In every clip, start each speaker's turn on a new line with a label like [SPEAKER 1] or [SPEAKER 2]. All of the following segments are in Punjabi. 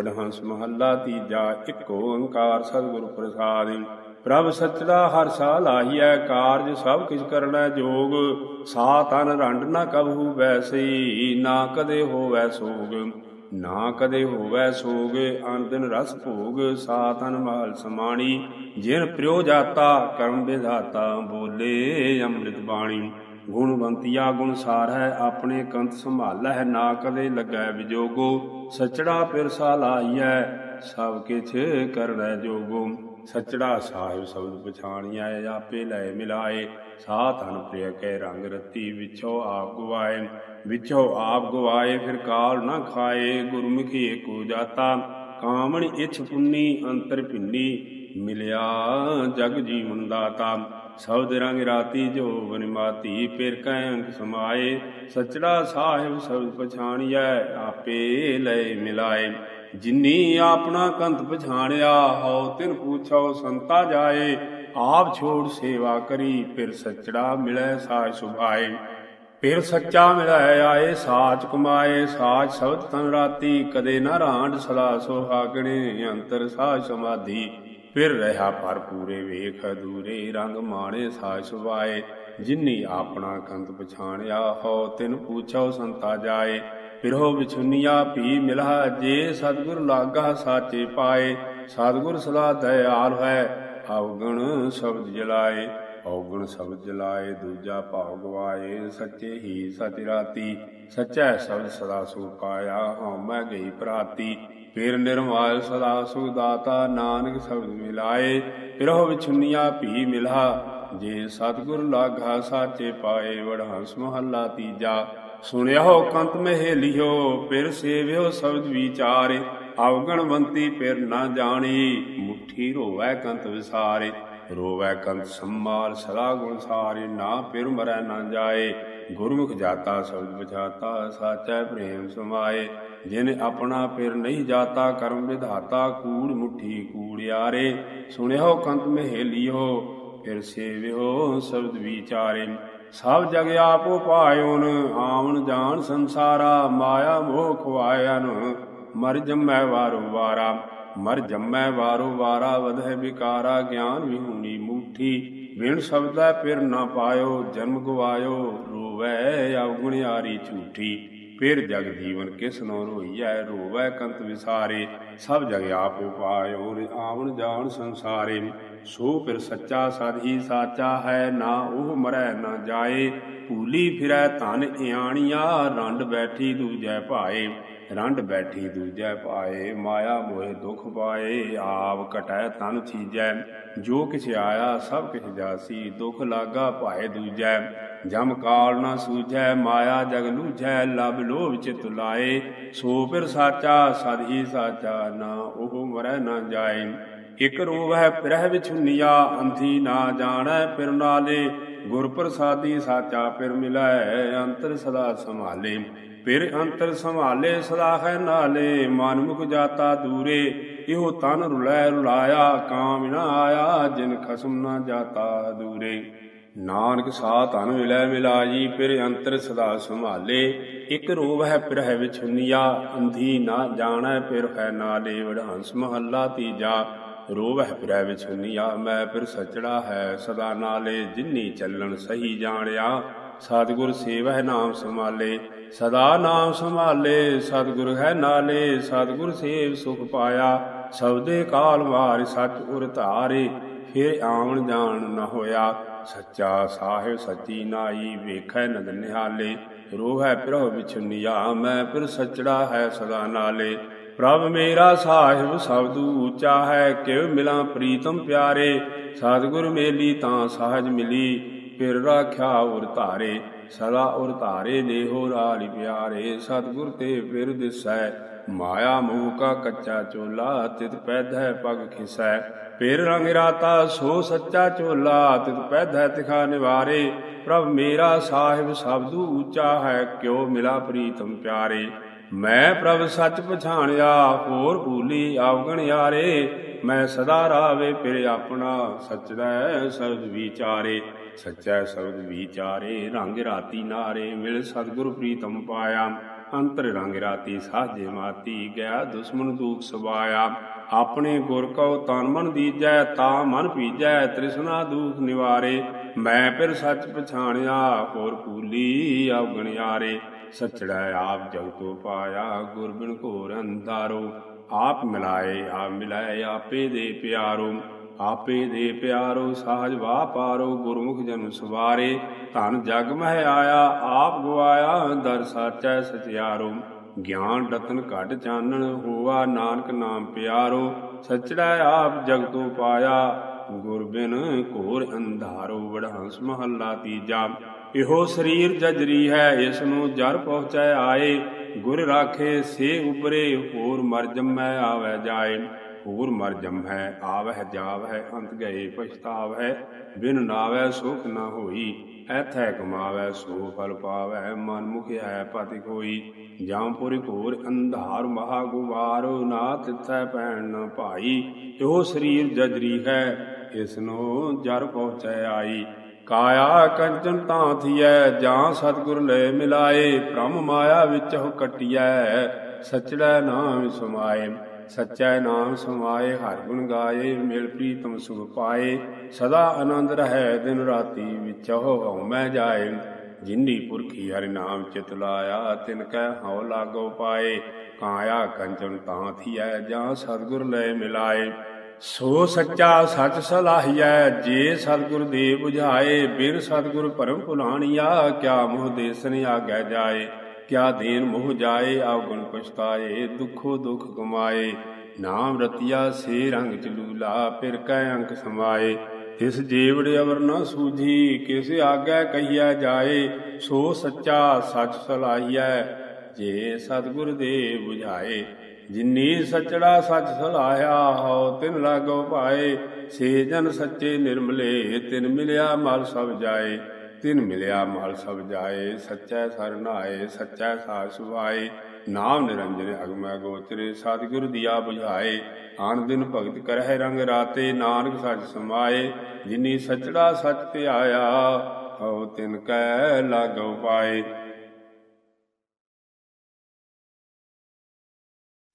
[SPEAKER 1] ਪੜਹੰਸ ਮਹੱਲਾ ਤੀਜਾ, ਇੱਕ ਓੰਕਾਰ ਸਤਿਗੁਰ ਪ੍ਰਸਾਦਿ ਪ੍ਰਭ ਸਚਦਾ ਹਰ ਸਾ ਲਾਹੀਐ, ਕਾਰਜ ਸਭ ਕਿਛ ਕਰਨਾ ਜੋਗ। ਸਾ ਤਨ ਰੰਡ ਨ ਕਬਹੂ ਵੈਸੀ, ਨਾ ਕਦੇ ਹੋਵੈ ਸੋਗ। ਨਾ ਕਦੇ ਹੋਵੈ ਸੋਗ, ਅਨ ਰਸ ਭੋਗ। ਸਾ ਤਨ ਮਹਲ ਸਮਾਣੀ, ਜਿਨ ਪ੍ਰਿਓ ਜਾਤਾ, ਕਰਮ ਵਿਧਾਤਾ ਬੋਲੇ ਅੰਮ੍ਰਿਤ ਬਾਣੀ। ਗੁਣਵੰਤੀਆ ਗੁਣ ਸਾਰ ਹੈ, ਆਪਣੇ ਕੰਤ ਸੰਭਾਲੈ, ਨਾ ਕਦੇ ਲੱਗੈ ਵਿਜੋਗੋ, ਸਚੜਾ ਫਿਰ ਲਾਈਐ, ਸਭ ਕਿਛ ਕਰਨੈ ਜੋਗੋ। ਸਚੜਾ ਸਾਹਿਬ ਸ਼ਬਦ ਪਛਾਣੀਐ, ਆਪੇ ਲੈ ਮਿਲਾਏ ਸਾ ਤਨ ਪ੍ਰਿਯ ਕੈ ਰੰਗ ਰਤੀ ਵਿਛੋ ਆਪ ਗਵਾਏ ਵਿਛੋ ਆਪ ਗਵਾਏ, ਫਿਰ ਕਾਲ ਨਾ ਖਾਏ, ਗੁਰਮੁਖੀ ਏਕੋ ਜਾਤਾ, ਕਾਮਣ ਇਛ ਪੁੰਨੀ, ਅੰਤਰ ਭਿੰਨੀ, ਮਿਲਿਆ ਜਗ ਜੀਵਨ ਦਾਤਾ। ਸਬਦ ਰੰਗ ਰਾਤੀ ਜੋ ਬਨਮਾਤੀ ਪਿਰ ਕੈ ਅੰਕ ਸਮਾਏ, ਸਚੜਾ ਸਾਹਿਬ ਸਬਦ ਪਛਾਣੀਐ, ਆਪੇ ਲੈ ਮਿਲਾਏ। ਜਿਨੀ ਆਪਣਾ ਕੰਤ ਪਛਾਣਿਆ, ਹਉ ਤਿਨ ਪੁੱਛੋ ਸੰਤਾ ਜਾਏ। ਆਪ ਛੋੜ ਸੇਵਾ ਕਰੀ, ਫਿਰ ਸਚੜਾ ਮਿਲੈ ਸਾਜ ਸੁਭਾਏ। ਫਿਰ ਸੱਚਾ ਮਿਲੈ ਆਏ, ਸਾਚ ਕਮਾਏ, ਸਾਚ ਸ਼ਬਦ ਤਨ ਰਾਤੀ, ਕਦੇ ਨਾ ਰਾਂਡ ਸਦਾ ਸੁਹਾਗਣੇ, ਅੰਤਰ ਸਾਜ ਸਮਾਧੀ। ਫਿਰ ਰਹਾ ਪਰ ਪੂਰੇ ਵੇਖ, ਅਧੂਰੇ ਰੰਗ ਮਾਣੇ ਸਾਜ ਸੁਭਾਏ। ਆਪਣਾ ਕੰਤ ਪਛਾਣਿਆ, ਹੋ ਤਿਨ ਪੁੱਛੋ ਸੰਤਾ ਜਾਏ। ਫਿਰੋ ਵਿਛੁਨੀਆ ਭੀ ਮਿਲਾ, ਜੇ ਸਤਿਗੁਰ ਲਾਗਾ ਸਾਚੇ ਪਾਏ। ਸਤਿਗੁਰ ਸਦਾ ਦਇਆਲ ਹੈ, ਅਵਗਣ ਸ਼ਬਦ ਜਲਾਏ। ਔਗਣ ਸ਼ਬਦ ਜਲਾਏ, ਦੂਜਾ ਭਾਵ ਗਵਾਏ। ਸੱਚੇ ਹੀ ਸਚ ਰਾਤੀ, ਸੱਚਾ ਸ਼ਬਦ ਸਦਾ ਸੁ ਪਾਇਆ, ਹਉ ਮੈਂ ਗਈ ਪ੍ਰਾਤੀ। ਫਿਰ ਨਿਰਮਾਲ ਸਦਾ ਸੁਦਾਤਾ ਨਾਨਕ ਸ਼ਬਦ ਮਿਲਾਏ, ਫਿਰੋ ਵਿਛੁਨੀਆ ਭੀ ਮਿਲਾ। ਜੇ ਸਤਿਗੁਰ ਲਾਗਾ ਸਾਚੇ ਪਾਏ ਵਡਹੰਸ ਮਹੱਲਾ ਤੀਜਾ। ਸੁਣਿਓ ਕੰਤ ਮਹਿ ਫਿਰ ਸੇਵਿਓ ਸ਼ਬਦ ਵਿਚਾਰੇ। ਅਵਗਣਵੰਤੀ ਫਿਰ ਨਾ ਜਾਣੀ, ਮੁਠੀ ਰੋਵੈ ਕੰਤ ਵਿਸਾਰੇ। ਰੋਵੈ ਕੰਤ ਸੰਮਾਲ ਸਦਾ ਗੁਣ ਸਾਰੇ, ਨਾ ਫਿਰ ਮਰੈ ਨਾ ਜਾਏ। ਗੁਰਮੁਖ ਜਾਤਾ ਸ਼ਬਦ ਵਿਚਾਤਾ ਸਾਚੈ ਪ੍ਰੇਮ ਸਮਾਏ। ਜਿਨ ਆਪਣਾ ਫਿਰ ਨਹੀਂ ਜਾਤਾ ਕਰਮ ਵਿਧਾਤਾ ਕੂੜ ਮੁਠੀ ਕੂੜਿਆਰੇ, ਸੁਣਿਓ ਕੰਤ ਮਹਿ ਫਿਰ ਸੇਵਿਓ ਸ਼ਬਦ ਵਿਚਾਰੇ। ਸਭ ਜਗ ਆਪੋ ਪਾਇਓਨ ਆਵਣ ਜਾਣ ਸੰਸਾਰਾ, ਮਾਇਆ ਮੋਹ ਖਵਾਇਨ ਮਰ ਜੰਮੈ ਵਾਰੋ ਵਾਰਾ, ਮਰ ਜੰਮੈ ਵਾਰੋ ਵਾਰਾ, ਵਧੈ ਵਿਕਾਰਾ ਗਿਆਨ ਵਿਹੂਣੀ ਮੂਠੀ। ਵਿਣ ਸਬਦਾ ਫਿਰ ਨਾ ਪਾਇਓ, ਜਨਮ ਗਵਾਇਓ, ਰੋਵੈ ਅਵਗੁਣਿਆਰੀ ਝੂਠੀ। ਫਿਰ ਜਗ ਜੀਵਨ ਕਿਸ ਨੋ ਰੋਈਐ? ਰੋਵੈ ਕੰਤ ਵਿਸਾਰੇ, ਸਭ ਜਗ ਆਪੋ ਪਾਇਓ। ਆਵਣ ਜਾਣ ਸੰਸਾਰੇ, ਸੋ ਫਿਰ ਸੱਚਾ ਸਦ ਹੀ ਸਾਚਾ ਹੈ, ਨਾ ਉਹ ਮਰੈ ਨਾ ਜਾਏ। ਭੂਲੀ ਫਿਰੈ ਧਨ ਇਆਣੀਆਂ, ਰੰਡ ਬੈਠੀ ਦੂਜੈ ਭਾਏ। ਰੰਡ ਬੈਠੀ ਦੂਜੈ ਪਾਏ ਮਾਇਆ ਮੋਹਿ ਦੁਖ ਪਾਏ। ਆਪ ਕਟੈ ਤਨ ਚੀਜੈ, ਜੋ ਕਿਛ ਆਇਆ ਸਭ ਕਿਛ ਜਾਸੀ। ਦੁਖ ਲਾਗਾ ਭਾਏ ਦੂਜੈ। ਜਮ ਕਾਲ ਨਾ ਸੂਝੈ, ਮਾਇਆ ਜਗ ਲੂਝੈ, ਲਬ ਲੋਭ ਚਿਤ ਲਾਏ। ਸੋ ਫਿਰ ਸਾਚਾ, ਸਦ ਹੀ ਸਾਚਾ ਨਾ ਉਹ ਮਰੈ ਨਾ ਜਾਏ। ਇਕ ਰੂਪ ਹੈ ਪ੍ਰਹਿ ਵਿਛੁਨੀਆ ਅੰਧੀ ਨਾ ਜਾਣੈ ਫਿਰ ਨਾਲੇ। ਗੁਰ ਪ੍ਰਸਾਦੀ ਸਾਚਾ ਫਿਰ ਮਿਲੈ, ਅੰਤਰ ਸਦਾ ਸੰਭਾਲੇ। ਫਿਰ ਅੰਤਰ ਸੰਭਾਲੇ, ਸਦਾ ਹੈ ਨਾਲੇ। ਮਨ ਮੁਖ ਜਾਤਾ ਦੂਰੇ, ਇਹੋ ਤਨ ਰੁਲੈ ਰੁਲਾਇਆ। ਕਾਮ ਨਾ ਆਇਆ, ਜਿਨ ਖਸਮ ਨਾ ਜਾਤਾ ਦੂਰੇ। ਨਾਨਕ ਸਾ ਤਨ ਮਿਲੈ ਮਿਲਾਜੀ ਫਿਰ ਅੰਤਰ ਸਦਾ ਸੰਭਾਲੇ। ਇਕ ਰੂਪ ਹੈ ਪ੍ਰਹਿ ਵਿਛੁਨੀਆ, ਅੰਧੀ ਨਾ ਜਾਣੈ ਫਿਰ ਹੈ ਨਾਲੇ ਵਡਹੰਸ ਮਹੱਲਾ ਤੀਜਾ। ਰੋਵ ਹੈ ਪ੍ਰੈ ਵਿਛੁਨੀਆ, ਮੈਂ ਫਿਰ ਸਚੜਾ ਹੈ, ਸਦਾ ਨਾਲੇ ਜਿਨੀ ਚੱਲਣ ਸਹੀ ਜਾਣਿਆ। ਸਤਿਗੁਰ ਸੇਵਹਿ ਨਾਮ ਸੰਭਾਲੇ, ਸਦਾ ਨਾਮ ਸੰਭਾਲੇ। ਸਤਿਗੁਰ ਹੈ ਨਾਲੇ, ਸਤਿਗੁਰ ਸੇਵ ਸੁਖ ਪਾਇਆ। ਸਬਦੇ ਕਾਲ ਵਾਰ ਸਚ ਉਰ ਧਾਰੇ, ਫਿਰ ਆਉਣ ਜਾਣ ਨ ਹੋਇਆ। ਸੱਚਾ ਸਾਹਿਬ ਸੱਚੀ ਨਾਈ ਵੇਖੈ ਨਦ ਨਿਹਾਲੇ, ਰੋਹੈ ਪ੍ਰਭ ਵਿਛੁਨੀਆ ਮੈਂ ਫਿਰ ਸਚੜਾ ਹੈ ਸਦਾ ਨਾਲੇ। ਪ੍ਰਭ ਮੇਰਾ ਸਾਹਿਬ ਸਬਦੂ ਉੱਚਾ ਹੈ ਕਿਵ ਮਿਲਾਂ ਪ੍ਰੀਤਮ ਪਿਆਰੇ। ਸਤਿਗੁਰ ਮੇਲੀ ਤਾਂ ਸਾਜ ਮਿਲੀ, ਫਿਰ ਰਾਖਿਆ ਉਰ ਧਾਰੇ। ਸਦਾ ਉਰ ਧਾਰੇ ਦੇਹੋ ਰਾਲੀ ਪਿਆਰੇ, ਸਤਿਗੁਰ ਤੇ ਫਿਰ ਦਿਸੈ। ਮਾਇਆ ਮੋਹ ਕਾ ਕੱਚਾ ਚੋਲਾ, ਤਿਤ ਪੈਧੈ ਪਗ ਖਿਸੈ। ਫਿਰ ਰੰਗ ਰਾਤਾ ਸੋ ਸੱਚਾ ਝੋਲਾ, ਤਿਤ ਪੈਧੈ ਤਿਖਾ ਨਿਵਾਰੇ, ਪ੍ਰਭ ਮੇਰਾ ਸਾਹਿਬ ਸਬਦੂ ਉੱਚਾ ਹੈ, ਕਿਉ ਮਿਲਾ ਪ੍ਰੀਤਮ ਪਿਆਰੇ। ਮੈਂ ਪ੍ਰਭ ਸੱਚ ਪਛਾਣਿਆ, ਹੋਰ ਭੂਲੀ ਆਵਗਣ ਯਾਰੇ। ਮੈਂ ਸਦਾ ਰਾਵੇ, ਫਿਰ ਆਪਣਾ ਸਚਦਾ ਸਬਦ ਵਿਚਾਰੇ। ਸੱਚਾ ਸ਼ਬਦ ਵਿਚਾਰੇ, ਰੰਗ ਰਾਤੀ ਨਾਰੇ, ਮਿਲ ਸਤਿਗੁਰ ਪ੍ਰੀਤਮ ਪਾਇਆ। ਅੰਤਰ ਰੰਗ ਰਾਤੀ ਸਾਜੇ ਮਾਤੀ, ਗਿਆ ਦੁਸ਼ਮਨ ਦੂਖ ਸਵਾਇਆ। ਆਪਣੇ ਗੁਰ ਕਉ ਤਨ ਮਨ ਦੀਜੈ, ਤਾ ਮਨ ਪੀਜੈ ਤ੍ਰਿਸ਼ਨਾ ਦੂਖ ਨਿਵਾਰੇ। ਮੈਂ ਫਿਰ ਸੱਚ ਪਛਾਣਿਆ, ਹੋਰ ਕੂਲੀ ਅਵਗਣਿਆਰੇ ਸਚੜਾ ਆਪ ਜਗਤੋ ਪਾਇਆ ਗੁਰ ਬਿਨ ਘੋਰ ਅੰਧਾਰੋ। ਆਪ ਮਿਲਾਏ ਆਪ ਮਿਲਾਏ, ਆਪੇ ਦੇ ਪਿਆਰੋ। ਆਪੇ ਦੇ ਪਿਆਰੋ, ਸਾਜ ਵਾ ਪਾਰੋ, ਗੁਰਮੁਖ ਜਨ ਸਵਾਰੇ। ਧਨ ਜਗ ਮਹਿ ਆਇਆ, ਆਪ ਗਵਾਇਆ, ਦਰ ਸਾਚੈ ਸਚਿਆਰੋ। ਗਿਆਨ ਰਤਨ ਘਟ ਚਾਨਣ ਹੋਵਾ ਨਾਨਕ ਨਾਮ ਪਿਆਰੋ, ਸਚੜਾ ਆਪ ਜਗਤੋ ਪਾਇਆ, ਗੁਰ ਬਿਨ ਘੋਰ ਅੰਧਾਰੋ, ਵਡਹੰਸ ਮਹੱਲਾ ਤੀਜਾ। ਇਹੋ ਸਰੀਰ ਜਜਰੀ ਹੈ ਇਸ ਨੂੰ ਜਰ ਪਹੁੰਚੈ ਆਏ, ਗੁਰ ਰਾਖੇ ਸੇ ਉਬਰੇ ਹੋਰ ਮਰ ਜੰਮੈ ਆਵੈ ਜਾਏ। ਹੋਰ ਮਰ ਹੈ ਆਵਹਿ ਜਾਵਹਿ ਅੰਤ ਗਏ ਪਛਤਾਵਹਿ ਬਿਨ ਨਾਵੈ ਸੁਖ ਨਾ ਹੋਈ। ਐਥੈ ਕਮਾਵੈ ਸੋ ਫਲ ਪਾਵੈ, ਮਨ ਮੁਖਿਆ ਪਤਿ ਕੋਈ। ਜਾਂਪੁਰ ਘੋਰ ਅੰਧਾਰ ਮਹਾ ਗੁਵਾਰ ਨਾ ਤਿਥੈ ਪੈਣ ਨ ਭਾਈ। ਇਹੋ ਸਰੀਰ ਜਜਰੀ ਹੈ ਇਸ ਨੂੰ ਜਰ ਪਹੁੰਚੈ ਆਈ। ਕਾਇਆ ਕੰਚਨ ਤਾਂ ਥੀਐ, ਜਾਂ ਸਤਿਗੁਰ ਲੈ ਮਿਲਾਏ। ਬ੍ਰਹਮ ਮਾਇਆ ਵਿੱਚ ਹੋ ਕਟਿਐ, ਸਚੜਾ ਨਾਮ ਸਮਾਏ ਸਚੈ ਨਾਮ ਸਮਾਏ, ਹਰਿ ਗੁਣ ਗਾਏ, ਮਿਲ ਪ੍ਰੀਤਮ ਸੁਖ ਪਾਏ। ਸਦਾ ਆਨੰਦ ਰਹੈ, ਦਿਨ ਰਾਤੀ ਵਿੱਚ ਹੋ ਮੈਂ ਜਾਏ। ਜਿਨੀ ਪੁਰਖੀ ਹਰਿ ਨਾਮ ਚਿਤ ਲਾਇਆ, ਤਿਨ ਕੈ ਹਉ ਲਾਗੋ ਪਾਏ। ਕਾਇਆ ਕੰਚਨ ਤਾਂ ਥੀਐ, ਜਾਂ ਸਤਿਗੁਰ ਲੈ ਮਿਲਾਏ। ਸੋ ਸੱਚਾ ਸੱਚ ਸਲਾਹੀਐ, ਜੇ ਸਤਿਗੁਰ ਦੇ 부ਝਾਏ ਬਿਨ ਸਤਿਗੁਰ ਭਰਮ ਭੁਲਾਣੀਆ, ਕਿਆ ਮੋਹ ਦੇਸਨ ਆਗੈ ਜਾਏ। ਕਿਆ ਦੇਨ ਮੋਹ ਜਾਏ ਆਵਗੁਣ ਪਛਤਾਏ, ਦੁਖੋ ਦੁਖ ਕਮਾਏ। ਨਾਮ ਰਤਿਆ ਸੇ ਰੰਗ ਚਲੂਲਾ ਫਿਰ ਕੈ ਅੰਕ ਸਮਾਏ। ਇਸ ਜੀਵੜ ਅਵਰ ਨਾ ਸੂਝੀ, ਕਿਸ ਆਗੈ ਕਹੀਆ ਜਾਏ। ਸੋ ਸੱਚਾ ਸੱਚ ਸਲਾਹੀਐ, ਜੇ ਸਤਿਗੁਰ ਦੇ 부ਝਾਏ ਜਿਨੀ ਸਚੜਾ ਸੱਚ ਸਲਾਹਿਆ, ਹਉ ਤਿਨ ਲਾਗੋ ਪਾਏ। ਸੇ ਜਨ ਸੱਚੇ ਨਿਰਮਲੇ, ਤਿਨ ਮਿਲਿਆ ਮਲ ਸਭ ਜਾਏ। ਤਿਨ ਮਿਲਿਆ ਮਲ ਸਭ ਜਾਏ, ਸੱਚੈ ਸਰਨਾਏ ਸੱਚੈ ਸਾਚ ਸੁਭਾਏ। ਨਾਮ ਨਿਰੰਜਨ ਅਗਮੈ ਗੋਚਰੇ ਸਤਿਗੁਰ ਦੀਆ ਬੁਝਾਏ। ਆਨ ਦਿਨ ਭਗਤ ਕਰਹਿ ਰੰਗ ਰਾਤੇ, ਨਾਨਕ ਸੱਚ ਸਮਾਏ। ਜਿਨੀ ਸਚੜਾ ਸੱਚ ਤੇ ਆਇਆ ਹਉ ਤਿਨ ਕੈ ਲਾਗੋ ਪਾਏ।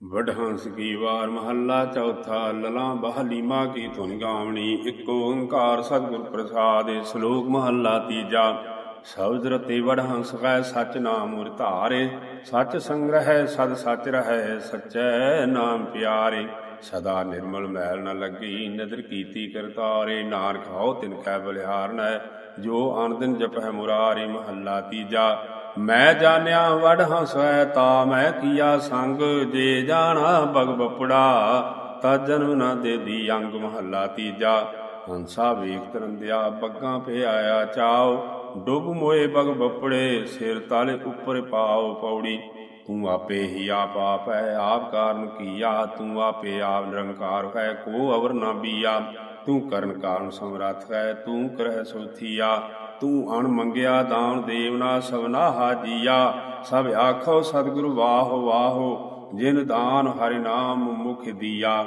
[SPEAKER 1] ਵਡਹੰਸ ਕੀ ਵਾਰ ਮਹੱਲਾ ਚੌਥਾ, ਲਲਾ ਬਹਲੀਮਾ ਕੀ ਧੁਨ ਗਾਵਣੀ, ਇੱਕ ਓੰਕਾਰ ਸਤਿਗੁਰ ਪ੍ਰਸਾਦਿ, ਸ਼ਲੋਕ ਮਹੱਲਾ ਤੀਜਾ। ਸ਼ਬਦ ਰਤੇ ਵਡਹੰਸ ਕੈ ਸਚ ਨਾਮ ਉਰ ਧਾਰੇ, ਸਚ ਸੰਗ੍ਰਹਿ ਸਦ ਸਚ ਰਹੈ, ਸਚੈ ਨਾਮ ਪਿਆਰੇ। ਸਦਾ ਨਿਰਮਲ ਮੈਲ ਨ ਲੱਗੀ, ਨਦਰ ਕੀਤੀ ਕਰਤਾਰੇ, ਨਾਨਕ ਹਉ ਤਿਨ ਕੈ ਬਲਿਹਾਰਨੈ, ਜੋ ਆਨੰਦਨ ਜਪੈ ਮੁਰਾਰੀ ਮਹੱਲਾ ਤੀਜਾ। ਮੈਂ ਜਾਣਿਆ ਵਡ ਹਸੈ ਤਾ, ਮੈਂ ਕੀਆ ਸੰਗ, ਜੇ ਜਾਣਾ ਬਗ ਬਪੜਾ, ਤਾ ਜਨਮ ਨਾ ਦੇ ਦੀ ਅੰਗ ਮਹੱਲਾ ਤੀਜਾ। ਹੰਸਾ ਵੇਖ ਤਰੰਦਿਆ, ਬੱਗਾ ਪੇ ਆਇਆ ਚਾਉ। ਡੁੱਬ ਮੋਏ ਬਗ ਬਪੜੇ, ਸਿਰ ਤਾਲੇ ਉੱਪਰ ਪਾਉ ਪੌੜੀ। ਤੂੰ ਆਪੇ ਹੀ ਆਪ ਆਪ ਹੈ, ਆਪ ਕਾਰਨ ਕੀਆ, ਤੂੰ ਆਪੇ ਆਪ ਨਿਰੰਕਾਰ ਹੈ, ਕੋ ਅਵਰ ਨਾ ਬੀਆ। ਤੂੰ ਕਰਨ ਕਾਰਨ ਸਮਰੱਥ ਹੈ, ਤੂੰ ਕਰਹਿ ਸੋਥੀਆ। ਤੂੰ ਅਣ ਮੰਗਿਆ ਦਾਨ ਦੇਵਨਾ ਸਭਨਾ ਹਾਜੀਆ, ਸਭ ਆਖੋ ਸਤਿਗੁਰ ਵਾਹ ਵਾਹੋ, ਜਿਨ ਦਾਨ ਹਰਿ ਨਾਮ ਮੁਖ ਦੀਆ।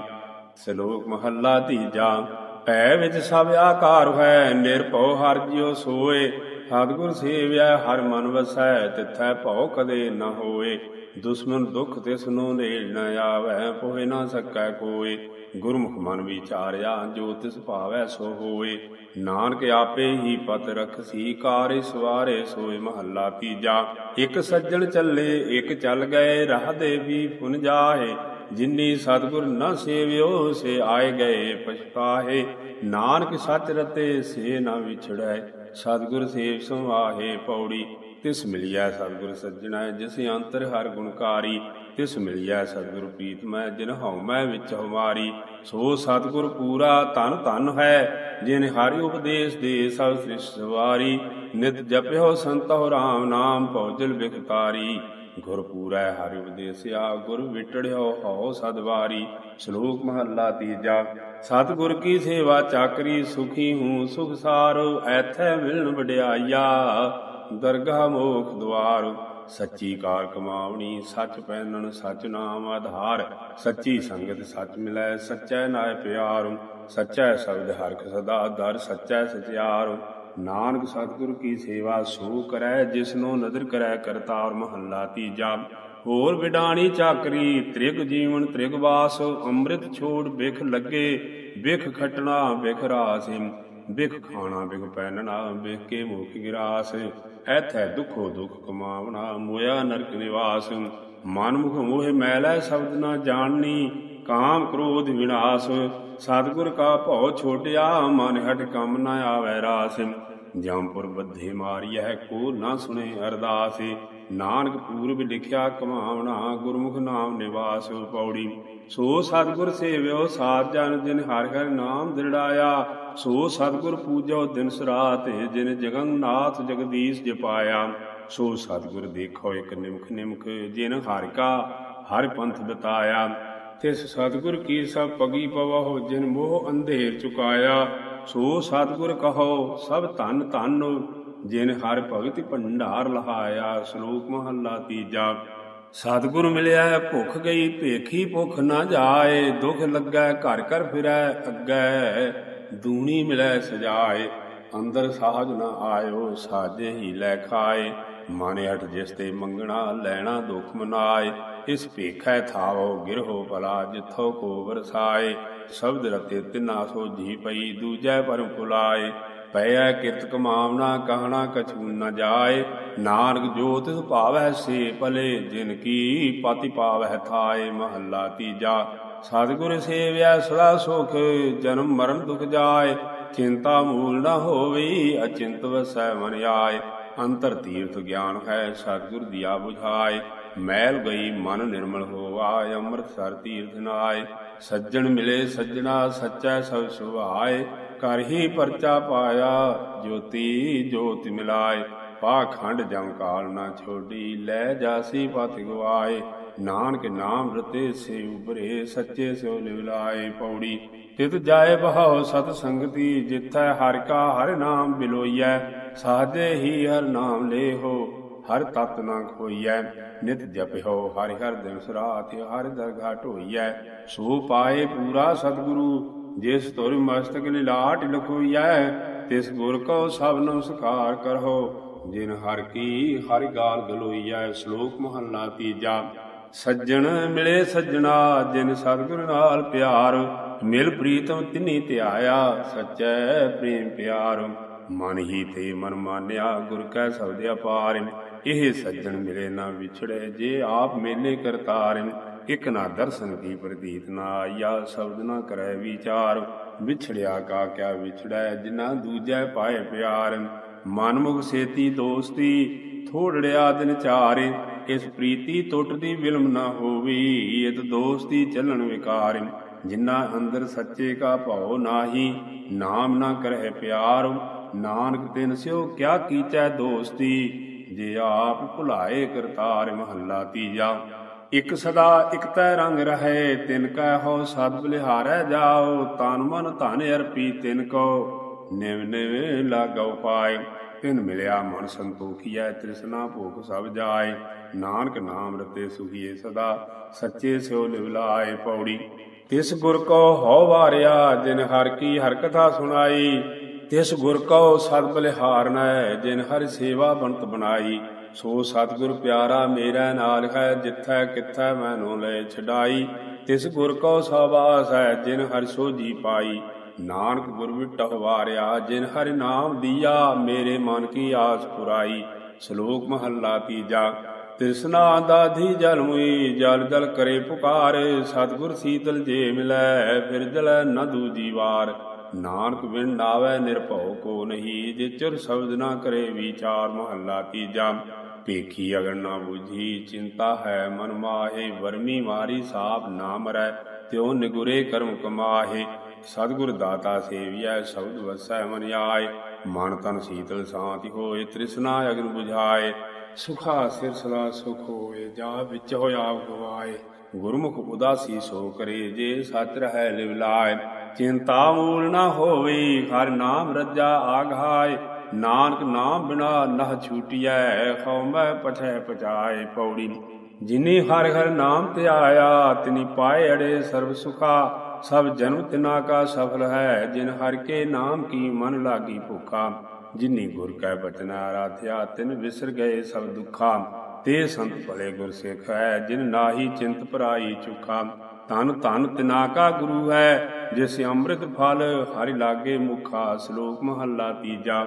[SPEAKER 1] ਸ਼ਲੋਕ ਮਹੱਲਾ ਤੀਜਾ, ਭੈ ਵਿੱਚ ਸਭ ਆਕਾਰ ਹੈ ਨਿਰਭਉ ਹਰਿ ਜਿਉ ਸੋਏ ਸਤਿਗੁਰ ਸੇਵਿਆ ਹਰ ਮਨ ਵਸੈ, ਤਿਥੈ ਭਉ ਕਦੇ ਨ ਹੋਏ। ਦੁਸ਼ਮਨ ਦੁਖ ਤਿਸ ਨੂੰ ਨੇੜ ਨ ਆਵੈ, ਪੋਹਿ ਨ ਸਕੈ ਕੋਏ। ਗੁਰਮੁਖ ਮਨ ਵਿਚਾਰਿਆ, ਜੋ ਤਿਸ ਭਾਵੈ ਸੋ ਹੋਏ। ਨਾਨਕ ਆਪੇ ਹੀ ਪਤ ਰਖਸੀ, ਕਾਰੇ ਸਵਾਰੇ ਸੋਏ ਮਹੱਲਾ ਤੀਜਾ। ਇੱਕ ਸੱਜਣ ਚੱਲੇ, ਇੱਕ ਚੱਲ ਗਏ, ਰਾਹ ਦੇ ਵੀ ਫੁਨ ਜਾਹੇ। ਜਿਨੀ ਸਤਿਗੁਰ ਨਾ ਸੇਵਿਓ, ਸੇ ਆਏ ਗਏ ਪਛਤਾਹੇ। ਨਾਨਕ ਸੱਚ ਰਤੇ, ਸੇ ਨਾ ਵਿਛੜੈ। ਸਤਿਗੁਰ ਸੇਵ ਸੰਵਾਹੇ ਪੌੜੀ, ਤਿਸ ਮਿਲਿਆ ਸਤਿਗੁਰ ਸੱਜਣਾ ਜਿਸ ਅੰਤਰ ਹਰ ਗੁਣਕਾਰੀ, ਤਿਸ ਮਿਲਿਆ ਸਤਿਗੁਰ ਪ੍ਰੀਤਮੈ ਜਿਨ ਹਉ ਮੈਂ ਵਿੱਚ ਹਮਾਰੀ। ਸੋ ਸਤਿਗੁਰ ਪੂਰਾ ਧਨ ਧਨ ਹੈ, ਜਿਨ ਹਰਿ ਉਪਦੇਸ਼ ਦੇ ਸਭ ਸ੍ਰਿਸ਼ਟ ਸਵਾਰੀ। ਨਿਤ ਜਪਿਓ ਸੰਤੋ ਰਾਮ ਨਾਮ ਭਉਜਲ ਵਿਖਤਾਰੀ ਗੁਰ ਪੂਰੈ ਹਰਿ ਉਪਦੇਸਿਆ, ਗੁਰ ਵਿਟੜਿਓ ਹਉ ਸਦਵਾਰੀ, ਸ਼ਲੋਕ ਮਹੱਲਾ ਤੀਜਾ, ਸਤਿਗੁਰ ਕੀ ਸੇਵਾ ਚਾਕਰੀ, ਸੁਖੀ ਹੂੰ ਸੁਖ ਸਾਰ, ਐਥੈ ਮਿਲਣ ਵਡਿਆਈਆ ਦਰਗਾਹ ਮੋਖ ਦੁਆਰ ਸੱਚੀ ਕਾਰ ਕਮਾਵਣੀ, ਸੱਚ ਪਹਿਨਣ, ਸੱਚ ਨਾਮ ਆਧਾਰ, ਸੱਚੀ ਸੰਗਤ ਸੱਚ ਮਿਲੈ, ਸੱਚੈ ਨਾਇ ਪਿਆਰ, ਸੱਚੈ ਸ਼ਬਦ ਹਰਖ ਸਦਾ ਦਰ, ਸੱਚੈ ਸਚਿਆਰ ਨਾਨਕ ਸਤਿਗੁਰ ਕੀ ਸੇਵਾ ਸੋ ਕਰੈ, ਜਿਸਨੋ ਨਦਰ ਕਰੈ ਕਰਤਾਰ ਮਹੱਲਾ ਤੀਜਾ। ਹੋਰ ਵਿਡਾਣੀ ਚਾਕਰੀ, ਤ੍ਰਿਗ ਜੀਵਨ ਤ੍ਰਿਗ ਵਾਸ, ਅੰਮ੍ਰਿਤ ਛੋੜ ਬਿਖ ਲੱਗੇ, ਬਿਖ ਖਟਣਾ ਬਿਖ ਰਾਸ, ਬਿਖ ਖਾਣਾ ਬਿਖ ਪਹਿਨਣਾ, ਬਿਖ ਕੇ ਮੁਖ ਗਿਰਾਸ। ਐਥੈ ਦੁਖੋ ਦੁਖ ਕਮਾਵਣਾ, ਮੋਇਆ ਨਰਕ ਨਿਵਾਸ। ਮਨ ਮੁਖ ਮੋਹਿ ਮੈਲੈ, ਸ਼ਬਦ ਨਾ ਜਾਣਨੀ ਕਾਮ ਕ੍ਰੋਧ ਵਿਨਾਸ਼, ਸਤਿਗੁਰ ਕਾ ਭਉ ਛੋਟਿਆ, ਮਨ ਹਟ ਕਮ ਨਾ ਆਵੈ ਰਾਸ। ਜੰਪੁਰ ਬੱਧੇ ਮਾਰੀਐ, ਕੋ ਨਾ ਸੁਣੇ ਅਰਦਾਸ। ਨਾਨਕ ਪੂਰਬ ਲਿਖਿਆ ਕਮਾਵਣਾ ਗੁਰਮੁਖ ਨਾਮ ਨਿਵਾਸ ਪੌੜੀ। ਸੋ ਸਤਿਗੁਰ ਸੇਵਿਓ, ਸਾਧ ਜਨ ਜਿਨ ਹਰਿ ਹਰਿ ਨਾਮ ਦਿੜਾਇਆ ਸੋ ਸਤਿਗੁਰ ਪੂਜੋ ਦਿਨ ਸਰਾਤ, ਜਿਨ ਜਗਨਨਾਥ ਜਗਦੀਸ਼ ਜਪਾਇਆ। ਸੋ ਸਤਿਗੁਰ ਦੇਖੋ ਇਕ ਨਿਮਖ ਨਿਮਖ, ਜਿਨ ਹਰ ਕਾ ਹਰ ਪੰਥ ਬਤਾਇਆ। ਤਿਸ ਸਤਿਗੁਰ ਕੀ ਸਭ ਪਗੀ ਪਵਹੁ ਜਿਨ ਮੋਹ ਅੰਧੇਰ ਚੁਕਾਇਆ, ਸੋ ਸਤਿਗੁਰ ਕਹੋ, ਸਭ ਧਨ ਧਨ, ਜਿਨ ਹਰ ਭਗਤ ਭੰਡਾਰ ਲਹਾਇਆ, ਸ਼ਲੋਕ ਮਹੱਲਾ ਤੀਜਾ। ਸਤਿਗੁਰ ਮਿਲਿਆ, ਭੁੱਖ ਗਈ, ਭੇਖੀ ਭੁੱਖ ਨਾ ਜਾਏ, ਦੁਖ ਲੱਗਾ, ਘਰ ਘਰ ਫਿਰੈ, ਅੱਗੇ ਦੂਣੀ ਮਿਲੈ ਸਜਾਏ, ਅੰਦਰ ਸਾਜ ਨਾ ਆਇਓ, ਸਾਜੇ ਹੀ ਲੈ ਖਾਏ, ਮਨ ਹਟ ਜਿਸ ਤੇ ਮੰਗਣਾ, ਲੈਣਾ ਦੁਖ ਮਨਾਏ। ਇਸ ਭੇਖੈ ਥਾਵੋ ਗਿਰਹੋ ਭਲਾ, ਜਿਥੋ ਕੋ ਵਰਸਾਏ, ਸ਼ਬਦ ਰਤੇ ਤਿਨਾ ਸੋ ਜੀ ਪਈ, ਦੂਜੈ ਪਰਮ ਫੁਲਾਏ ਪਇਐ ਕਿਰਤ ਕਮਾਵਨਾ ਕਹਣਾ ਕਛੂ ਨ ਜਾਏ। ਨਾਨਕ ਜੋ ਤਿਸ ਭਾਵੈ ਸੇ ਭਲੇ, ਜਿਨ ਕੀ ਪਤਿ ਪਾਵੈ ਥਾਏ, ਮਹੱਲਾ ਤੀਜਾ। ਸਤਿਗੁਰ ਸੇਵਿਆ ਸਦਾ ਸੁਖ, ਜਨਮ ਮਰਨ ਦੁਖ ਜਾਏ। ਚਿੰਤਾ ਮੂਲ ਨਾ ਹੋਵੇ, ਅਚਿੰਤ ਵਸੈ ਮਨ ਆਏ। ਅੰਤਰ ਤੀਰਥ ਗਿਆਨ ਹੈ, ਸਤਿਗੁਰ ਦੀਆ ਬੁਝਾਏ। ਮੈਲ ਗਈ, ਮਨ ਨਿਰਮਲ ਹੋਆ ਅੰਮ੍ਰਿਤ ਸਰ ਤੀਰਥ ਨਾਏ। ਸੱਜਣ ਮਿਲੇ, ਸੱਜਣਾ ਸੱਚਾ ਸਭ ਸੁਭਾਏ। ਕਰ ਹੀ ਪਰਚਾ ਪਾਇਆ, ਜੋਤੀ, ਜੋਤ ਮਿਲਾਏ। ਪਾਖੰਡ ਜਮ ਕਾਲ ਨਾ ਛੋਡੀ, ਲੈ ਜਾਸੀ ਪਤ ਗਵਾਏ। ਨਾਨਕ ਨਾਮ ਰਤੇ ਸੇ ਉਬਰੇ ਸੱਚੇ ਸੋ ਲਿਵਲਾਏ ਪੌੜੀ। ਤਿਤ ਜਾਏ ਬਹਾਉ ਸਤ ਸੰਗਤੀ, ਜਿਥੈ ਹਰਿ ਕਾ ਹਰਿ ਨਾਮ ਬਿਲੋਈਐ। ਸਾਜੇ ਹੀ ਹਰ ਨਾਮ ਲੇਹੋ ਹਰ ਤਤ ਨਾ ਖੋਈਐ ਨਿਤ ਜਪਿਓ, ਹਰਿ ਹਰ ਦਿਨ ਸਰਾਤ ਹਰ ਦਰਗਾਹ ਢੋਈਐ। ਸੋ ਪਾਏ ਪੂਰਾ ਸਤਿਗੁਰੂ, ਜਿਸ ਤੁਰ ਮਸਤਕ ਲਿਲਾਟ ਲਖੋਈਐ, ਤਿਸ ਗੁਰ ਕੋ ਸਭ ਨਮਸਕਾਰ ਕਰੋ। ਜਿਨ ਹਰ ਕੀ ਹਰਿ ਗਾਲ ਗਲੋਈਐ, ਸ਼ਲੋਕ ਮਹੱਲਾ ਤੀਜਾ। ਸੱਜਣ ਮਿਲੇ ਸੱਜਣਾ, ਜਿਨ ਸਤਿਗੁਰ ਨਾਲ ਪਿਆਰ, ਮਿਲ ਪ੍ਰੀਤਮ ਤਿਨੀ ਧਿਆਇਆ, ਸਚੈ ਪ੍ਰੇਮ ਪਿਆਰ। ਮਨ ਹੀ ਤੇ ਮਨ ਮਾਨਿਆ, ਗੁਰ ਕੈ ਸਬਦ ਅਪਾਰ। ਇਹ ਸੱਜਣ ਮਿਲੇ ਨਾ ਵਿਛੜੇ, ਜੇ ਆਪ ਮੇਲੇ ਕਰਤਾਰ ਇਕ ਨਾ ਦਰਸ਼ਨ ਕੀ ਪ੍ਰਤੀਤ ਨਾ ਆਇਆ ਸ਼ਬਦ ਨਾ ਕਰੈ ਵਿਚਾਰ, ਵਿਛੜਿਆ ਕਾ ਕਿਆ ਵਿਛੜੈ ਜਿਨਾ ਦੂਜੈ ਪਾਏ ਪਿਆਰ ਮਨਮੁਖ ਸੇਤੀ ਦੋਸਤੀ, ਥੋੜੜਿਆ ਦਿਨ ਚਾਰੇ ਇਸ ਪ੍ਰੀਤੀ ਟੁੱਟਦੀ ਵਿਲਮ ਨਾ ਹੋਵੀ ਇਤ ਦੋਸਤੀ ਚੱਲਣ ਵਿਕਾਰ ਜਿਨ੍ਹਾਂ ਅੰਦਰ ਸੱਚੇ ਕਾ ਭਾਉ ਨਾਹੀ, ਨਾਮ ਨਾ ਕਰਹਿ ਪਿਆਰ, ਨਾਨਕ ਤਿਨ ਸਿਓ ਕਿਆ ਕੀਚੈ ਦੋਸਤੀ। ਜੇ ਆਪ ਭੁਲਾਏ ਕਰਤਾਰ ਮਹੱਲਾ ਤੀਜਾ, ਇਕ ਸਦਾ ਇਕ ਤੈ ਰੰਗ ਰਹੇ, ਤਿਨ ਕੈ ਹੋ ਸਦ ਬਲਿਹਾਰੈ ਜਾਓ, ਤਨ ਮਨ ਧਨ ਅਰਪੀ ਤਿਨ ਕੋ, ਨਿਵ ਨਿਵ ਲਾਗਉ ਪਾਏ, ਤਿਨ ਮਿਲਿਆ ਮਨ ਸੰਤੋਖੀਐ, ਤ੍ਰਿਸ਼ਨਾ ਭੋਗ ਸਭ ਜਾਏ, ਨਾਨਕ ਨਾਮ ਰਤੇ ਸੁਖੀਏ ਸਦਾ, ਸੱਚੇ ਸਿਉ ਲਿਵਲਾਏ ਪੌੜੀ। ਤਿਸ ਗੁਰ ਕੋ ਹੋ ਵਾਰਿਆ, ਜਿਨ ਹਰ ਕੀ ਹਰ ਕਥਾ ਸੁਣਾਈ ਤਿਸ ਗੁਰ ਕੋ ਸਦ ਬਲਿਹਾਰਨੈ ਜਿਨ ਹਰ ਸੇਵਾ ਬੰਤ ਬਣਾਈ। ਸੋ ਸਤਿਗੁਰ ਪਿਆਰਾ ਮੇਰਾ ਨਾਲ ਹੈ, ਜਿੱਥੈ ਕਿਥੈ ਮੈਨੂੰ ਲੈ ਛਡਾਈ। ਤਿਸ ਗੁਰ ਕੋ ਸਵਾਸ ਹੈ, ਜਿਨ ਹਰਿ ਸੋਜੀ ਪਾਈ। ਨਾਨਕ ਗੁਰ ਵਿਟਹੁ ਵਾਰਿਆ, ਜਿਨ ਹਰਿ ਨਾਮ ਦੀਆ, ਮੇਰੇ ਮਨ ਕੀ ਆਸ ਪੁਰਾਈ। ਸ਼ਲੋਕ ਮਹੱਲਾ ਤੀਜਾ ਤ੍ਰਿਸ਼ਨਾ ਦਾਧੀ ਜਲ ਮੁਈ, ਜਲ ਜਲ ਕਰੇ ਪੁਕਾਰ। ਸਤਿਗੁਰ ਸੀਤਲ ਜੇ ਮਿਲੈ, ਫਿਰ ਜਲੈ ਨ ਦੂਜੀ ਵਾਰ। ਨਾਨਕ ਬਿਨ ਨਾਵੇ ਨਿਰਭਉ ਕੋ ਨਹੀਂ ਜੇ ਚੁਰ ਸ਼ਬਦ ਨਾ ਕਰੇ ਵਿਚਾਰ ਮਹੱਲਾ ਤੀਜਾ। ਭੇਖੀ ਅਗਰ ਨਾ ਬੁਝੀ, ਚਿੰਤਾ ਹੈ ਮਨ ਮਾਹੇ, ਵਰਮੀ ਮਾਰੀ ਸਾਪ ਨਾ ਮਰੈ ਤਿਉ ਨਿਗੁਰੇ ਕਰਮ ਕਮਾਹੇ। ਸਤਿਗੁਰ ਦਾਤਾ ਸੇਵੀਐ, ਸ਼ਬਦ ਵਸੈ ਮਨ ਆਏ। ਮਨ ਤਨ ਸੀਤਲ ਸ਼ਾਂਤੀ ਹੋਏ, ਤ੍ਰਿਸ਼ਨਾ ਅਗਨ 부ਝਾਏ ਸੁਖਾ ਸਿਰਸਲਾ ਸੁਖ ਹੋਏ, ਜਾ ਵਿੱਚ ਹੋਇਆ ਗਵਾਏ ਗੁਰਮੁਖ ਉਦਾਸੀ ਸੋ ਕਰੇ, ਜੇ ਸਚ ਰਹਿ ਲਿਵ ਲਾਇ ਚਿੰਤਾ ਮੂਲ ਨਾ ਹੋਵੇ, ਹਰ ਨਾਮ ਰੱਜਾ ਆਘਾਏ। ਨਾਨਕ ਨਾਮ ਬਿਨਾ ਨਹ ਛੂਟਿਐ ਖਉ ਮੈਂ ਪਛੈ ਪਚਾਏ ਪੌੜੀ। ਜਿਨੇ ਹਰ ਹਰ ਨਾਮ ਤੇ ਆਇਆ, ਤਿਨੀ ਪਾਏ ਅੜੇ ਸਰਬ ਸੁਖਾ। ਸਭ ਜਨਮ ਤਿਨਾ ਕਾ ਸਫਲ ਹੈ, ਜਿਨ ਹਰ ਕੇ ਨਾਮ ਕੀ ਮਨ ਲਾਗੀ ਭੁਖਾ। ਜਿਨੀ ਗੁਰ ਕੈ ਬਚਨ ਆਰਾਧਿਆ, ਤਿਨ ਵਿਸਰ ਗਏ ਸਭ ਦੁਖਾਂ। ਤੇ ਸੰਤ ਭਲੇ ਗੁਰ ਸਿੱਖ ਹੈ, ਜਿਨ ਨਾਹੀ ਚਿੰਤ ਪਰਾਈ ਚੁਖਾ। ਤਨ ਧਨ ਤਿਨਾਕਾ ਗੁਰੂ ਹੈ, ਜਿਸ ਅੰਮ੍ਰਿਤ ਫਲ ਹਰਿ ਲਾਗੇ ਮੁਖਾ ਸ਼ਲੋਕ ਮਹੱਲਾ ਤੀਜਾ।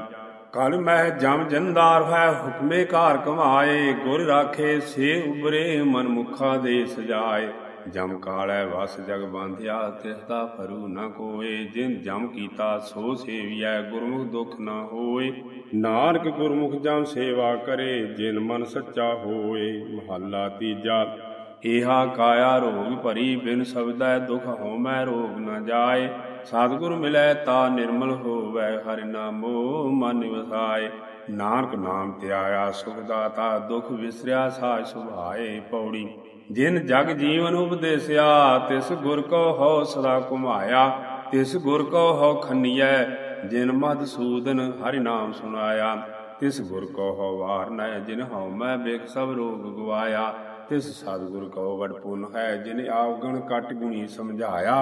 [SPEAKER 1] ਕਲ ਮਹਿ ਜਮ ਜੰਦਾਰ ਹੈ, ਹੁਕਮੇ ਘਾਰ ਕਮਾਏ, ਗੁਰ ਰਾਖੇ ਸੇ ਉਬਰੇ ਮਨ ਮੁਖਾ ਦੇ ਸਜਾਏ। ਜਮ ਕਾਲੈ ਵਸ ਜਗ ਬਾਂਧਿਆ ਤਿਸ ਫਰੂ ਨ ਕੋਏ। ਜਿਨ ਜਮ ਕੀਤਾ ਸੋ ਸੇਵੀਐ, ਗੁਰਮੁਖ ਦੁਖ ਨ ਹੋਏ। ਨਾਨਕ ਗੁਰਮੁਖ ਜਮ ਸੇਵਾ ਕਰੇ, ਜਿਨ ਮਨ ਸੱਚਾ ਹੋਏ। ਮਹੱਲਾ ਤੀਜਾ। ਏਹਾ ਕਾਇਆ ਰੋਗ ਭਰੀ ਬਿਨ ਸਬਦੈ ਦੁਖ ਹਉਮੈ ਰੋਗ ਨ ਜਾਏ। ਸਤਿਗੁਰ ਮਿਲੈ ਤਾ ਨਿਰਮਲ ਹੋਵੈ, ਹਰਿ ਨਾਮੋ ਮਨ ਵਸਾਏ ਨਾਨਕ ਨਾਮ ਧਿਆਇਆ ਸੁਖ ਦਾਤਾ, ਦੁਖ ਵਿਸਰਿਆ ਸਾਜ ਸੁਭਾਏ ਪੌੜੀ। ਜਿਨ ਜਗ ਜੀਵਨ ਉਪਦੇਸਿਆ, ਤਿਸ ਗੁਰ ਕੋ ਹੋ ਸਦਾ ਕੁਮਾਇਆ ਤਿਸ ਗੁਰ ਕੋ ਹੋ ਖੰਨੀਐ, ਜਿਨ ਮਧਸੂਦਨ ਹਰਿ ਨਾਮ ਸੁਨਾਇਆ ਤਿਸ ਗੁਰ ਕੋ ਹੋ ਵਾਰਨੈ ਜਿਨ ਹਉ ਮੈਂ ਬੇਖ ਸਭ ਰੋਗ ਗਵਾਇਆ। ਤਿਸ ਸਤਿਗੁਰ ਕੋ ਵਡ ਪੁੰਨ ਹੈ, ਜਿਨ ਆਵਗਣ ਕਟ ਗੁਣੀ ਸਮਝਾਇਆ,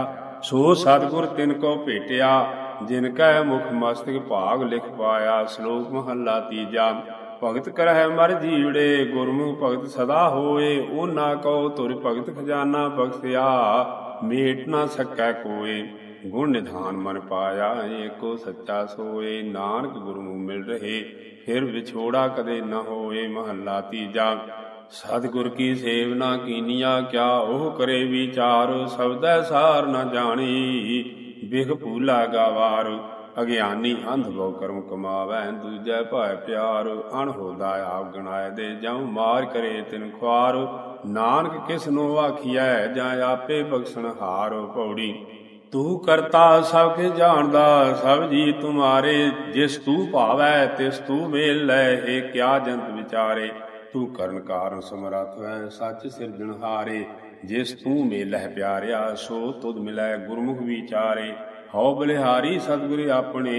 [SPEAKER 1] ਸੋ ਸਤਿਗੁਰ ਤਿਨ ਕੋ ਭੇਟਿਆ, ਜਿਨ ਕੈ ਮੁਖ ਮਸਤਕ ਭਾਗ ਲਿਖ ਪਾਇਆ, ਸ਼ਲੋਕ ਮਹੱਲਾ ਤੀਜਾ, ਭਗਤ ਕਰਹਿ ਮਰ ਜੀਵੜੇ, ਗੁਰਮੁਖ ਭਗਤ ਸਦਾ ਹੋਏ ਉਹਨਾਂ ਕਉ ਤੁਰ ਭਗਤ ਖਜ਼ਾਨਾ ਬਖਸ਼ਿਆ, ਮੇਟ ਨਾ ਸਕੈ ਕੋਏ, ਗੁਣ ਨਿਧਾਨ ਮਨ ਪਾਇਆ, ਏਕੋ ਸੱਚਾ ਸੋਏ, ਨਾਨਕ ਗੁਰਮੁਖ ਮਿਲ ਰਹੇ, ਫਿਰ ਵਿਛੋੜਾ ਕਦੇ ਨਾ ਹੋਏ, ਮਹੱਲਾ ਤੀਜਾ ਸਤਿਗੁਰ ਕੀ ਸੇਵਨਾ ਕੀਨੀਆ, ਕਿਆ ਉਹ ਕਰੇ ਵਿਚਾਰ ਸਬਦੈ ਸਾਰ ਨਾ ਜਾਣੀ। ਬਿਖ ਭੂਲਾ ਗਾਵਾਰ, ਅਗਿਆਨੀ ਅੰਧ ਬਹੁ ਕਰਮ ਕਮਾਵੈ, ਦੂਜੈ ਭਾਇ ਪਿਆਰ ਅਣਹੋਦਾ ਆਪ ਗਣਾਏ ਦੇ ਜਉ ਮਾਰ ਕਰੇ ਤਿਨ ਖੁਆਰ। ਨਾਨਕ ਕਿਸ ਨੂੰ ਆਖੀਐ, ਜਾਂ ਆਪੇ ਬਖਸ਼ਣ ਹਾਰ ਪੌੜੀ। ਤੂੰ ਕਰਤਾ ਸਭ ਕੇ ਜਾਣਦਾ, ਸਭ ਜੀ ਤੁਮਾਰੇ। ਜਿਸ ਤੂੰ ਭਾਵੈ, ਤਿਸ ਤੂੰ ਮੇਲ ਲੈ ਏ ਕਿਆ ਜੰਤ ਵਿਚਾਰੇ। ਤੂੰ ਕਰਨ ਕਾਰਨ ਸਮਰੱਥ ਹੈ, ਸੱਚ ਸਿਰਜਣਹਾਰੇ ਜਿਸ ਤੂੰ ਮੇਲਹਿ ਪਿਆਰਿਆ, ਸੋ ਤੁਧ ਮਿਲੈ ਗੁਰਮੁਖ ਵਿਚਾਰੇ। ਹਉ ਬਲਿਹਾਰੀ ਸਤਿਗੁਰ ਆਪਣੇ,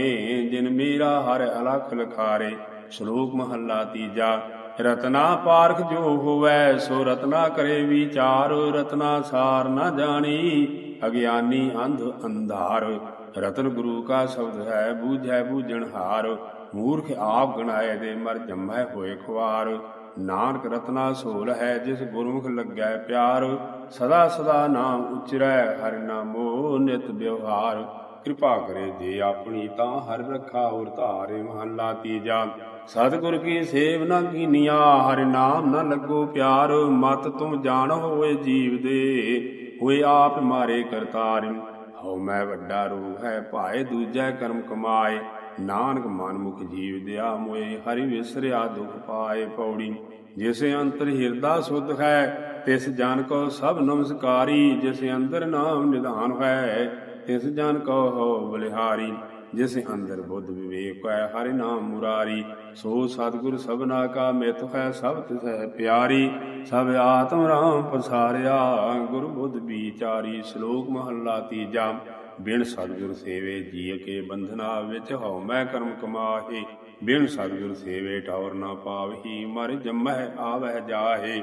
[SPEAKER 1] ਜਿਨ ਮੇਰਾ ਹਰ ਅਲਖ ਲਖਾਰੇ। ਸ਼ਲੋਕ ਮਹੱਲਾ ਤੀਜਾ, ਰਤਨਾ ਪਾਰਖ ਜੋ ਹੋਵੈ, ਸੋ ਰਤਨਾ ਕਰੇ ਵਿਚਾਰ, ਰਤਨਾ ਸਾਰ ਨਾ ਜਾਣੀ, ਅਗਿਆਨੀ ਅੰਧ ਅੰਧਾਰ। ਰਤਨ ਗੁਰੂ ਕਾ ਸ਼ਬਦ ਹੈ, ਬੂਝੈ ਬੂਝਣ ਹਾਰ ਮੂਰਖ ਆਪ ਗਣਾਏ ਦੇ ਮਰ ਜੰਮੈ ਹੋਏ ਖੁਆਰ। ਨਾਨਕ ਰਤਨਾ ਸੋਲ ਹੈ, ਜਿਸ ਗੁਰਮੁਖ ਲੱਗੈ ਪਿਆਰ, ਸਦਾ ਸਦਾ ਨਾਮ ਉਚਰੈ, ਹਰਿ ਨਾਮੋ ਨਿਤ ਵਿਵਹਾਰ। ਕਿਰਪਾ ਕਰੇ ਜੇ ਆਪਣੀ ਤਾਂ ਹਰ ਰੱਖਾ ਔਰ ਧਾਰੇ ਮਹੱਲਾ ਤੀਜਾ। ਸਤਿਗੁਰ ਕੀ ਸੇਵ ਨਾ ਕੀਨੀਆ, ਹਰਿ ਨਾਮ ਨਾ ਲੱਗੋ ਪਿਆਰ। ਮਤ ਤੁਮ ਜਾਣ ਹੋਏ ਜੀਵ ਦੇ, ਹੋਏ ਆਪ ਮਾਰੇ ਕਰਤਾਰ ਹਉ ਮੈਂ ਵੱਡਾ ਰੂਹ ਹੈ, ਭਾਏ ਦੂਜੈ ਕਰਮ ਕਮਾਏ। ਨਾਨਕ ਮਨ ਮੁਖ ਜੀਵ ਦਿਆ ਮੋਏ, ਹਰਿ ਵਿਸਰਿਆ ਦੁਖ ਪਾਏ ਪੌੜੀ। ਜਿਸ ਅੰਤਰ ਹਿਰਦਾ ਸੁਧ ਹੈ, ਤਿਸ ਜਨ ਕੋ ਸਭ ਨਮਸਕਾਰੀ। ਜਿਸ ਅੰਦਰ ਨਾਮ ਨਿਧਾਨ ਹੈ, ਤਿਸ ਜਨ ਕੋ ਹੋ ਬਲਿਹਾਰੀ। ਜਿਸ ਅੰਦਰ ਬੁੱਧ ਵਿਵੇਕ ਹੈ, ਹਰਿ ਨਾਮ ਮੁਰਾਰੀ। ਸੋ ਸਤਿਗੁਰ ਸਭਨਾ ਕਾ ਮਿਤ ਹੈ, ਸਭ ਤਿਸ ਹੈ ਪਿਆਰੀ। ਸਭ ਆਤਮ ਰਾਮ ਪਸਾਰਿਆ, ਗੁਰ ਬੁੱਧ ਵਿਚਾਰੀ ਸ਼ਲੋਕ ਮਹੱਲਾ ਤੀਜਾ। ਬਿਨ ਸਤਿਗੁਰ ਸੇਵੇ ਜੀ ਕੇ ਬੰਧਨਾ ਵਿੱਚ ਹਉ ਮੈਂ ਕਰਮ ਕਮਾਹੇ। ਬਿਨ ਸਤਿਗੁਰ ਸੇਵੇ ਟੌਰ ਨਾ ਪਾਵਹੀ, ਮਰ ਜੰਮਹਿ ਆਵਹਿ ਜਾਹੇ।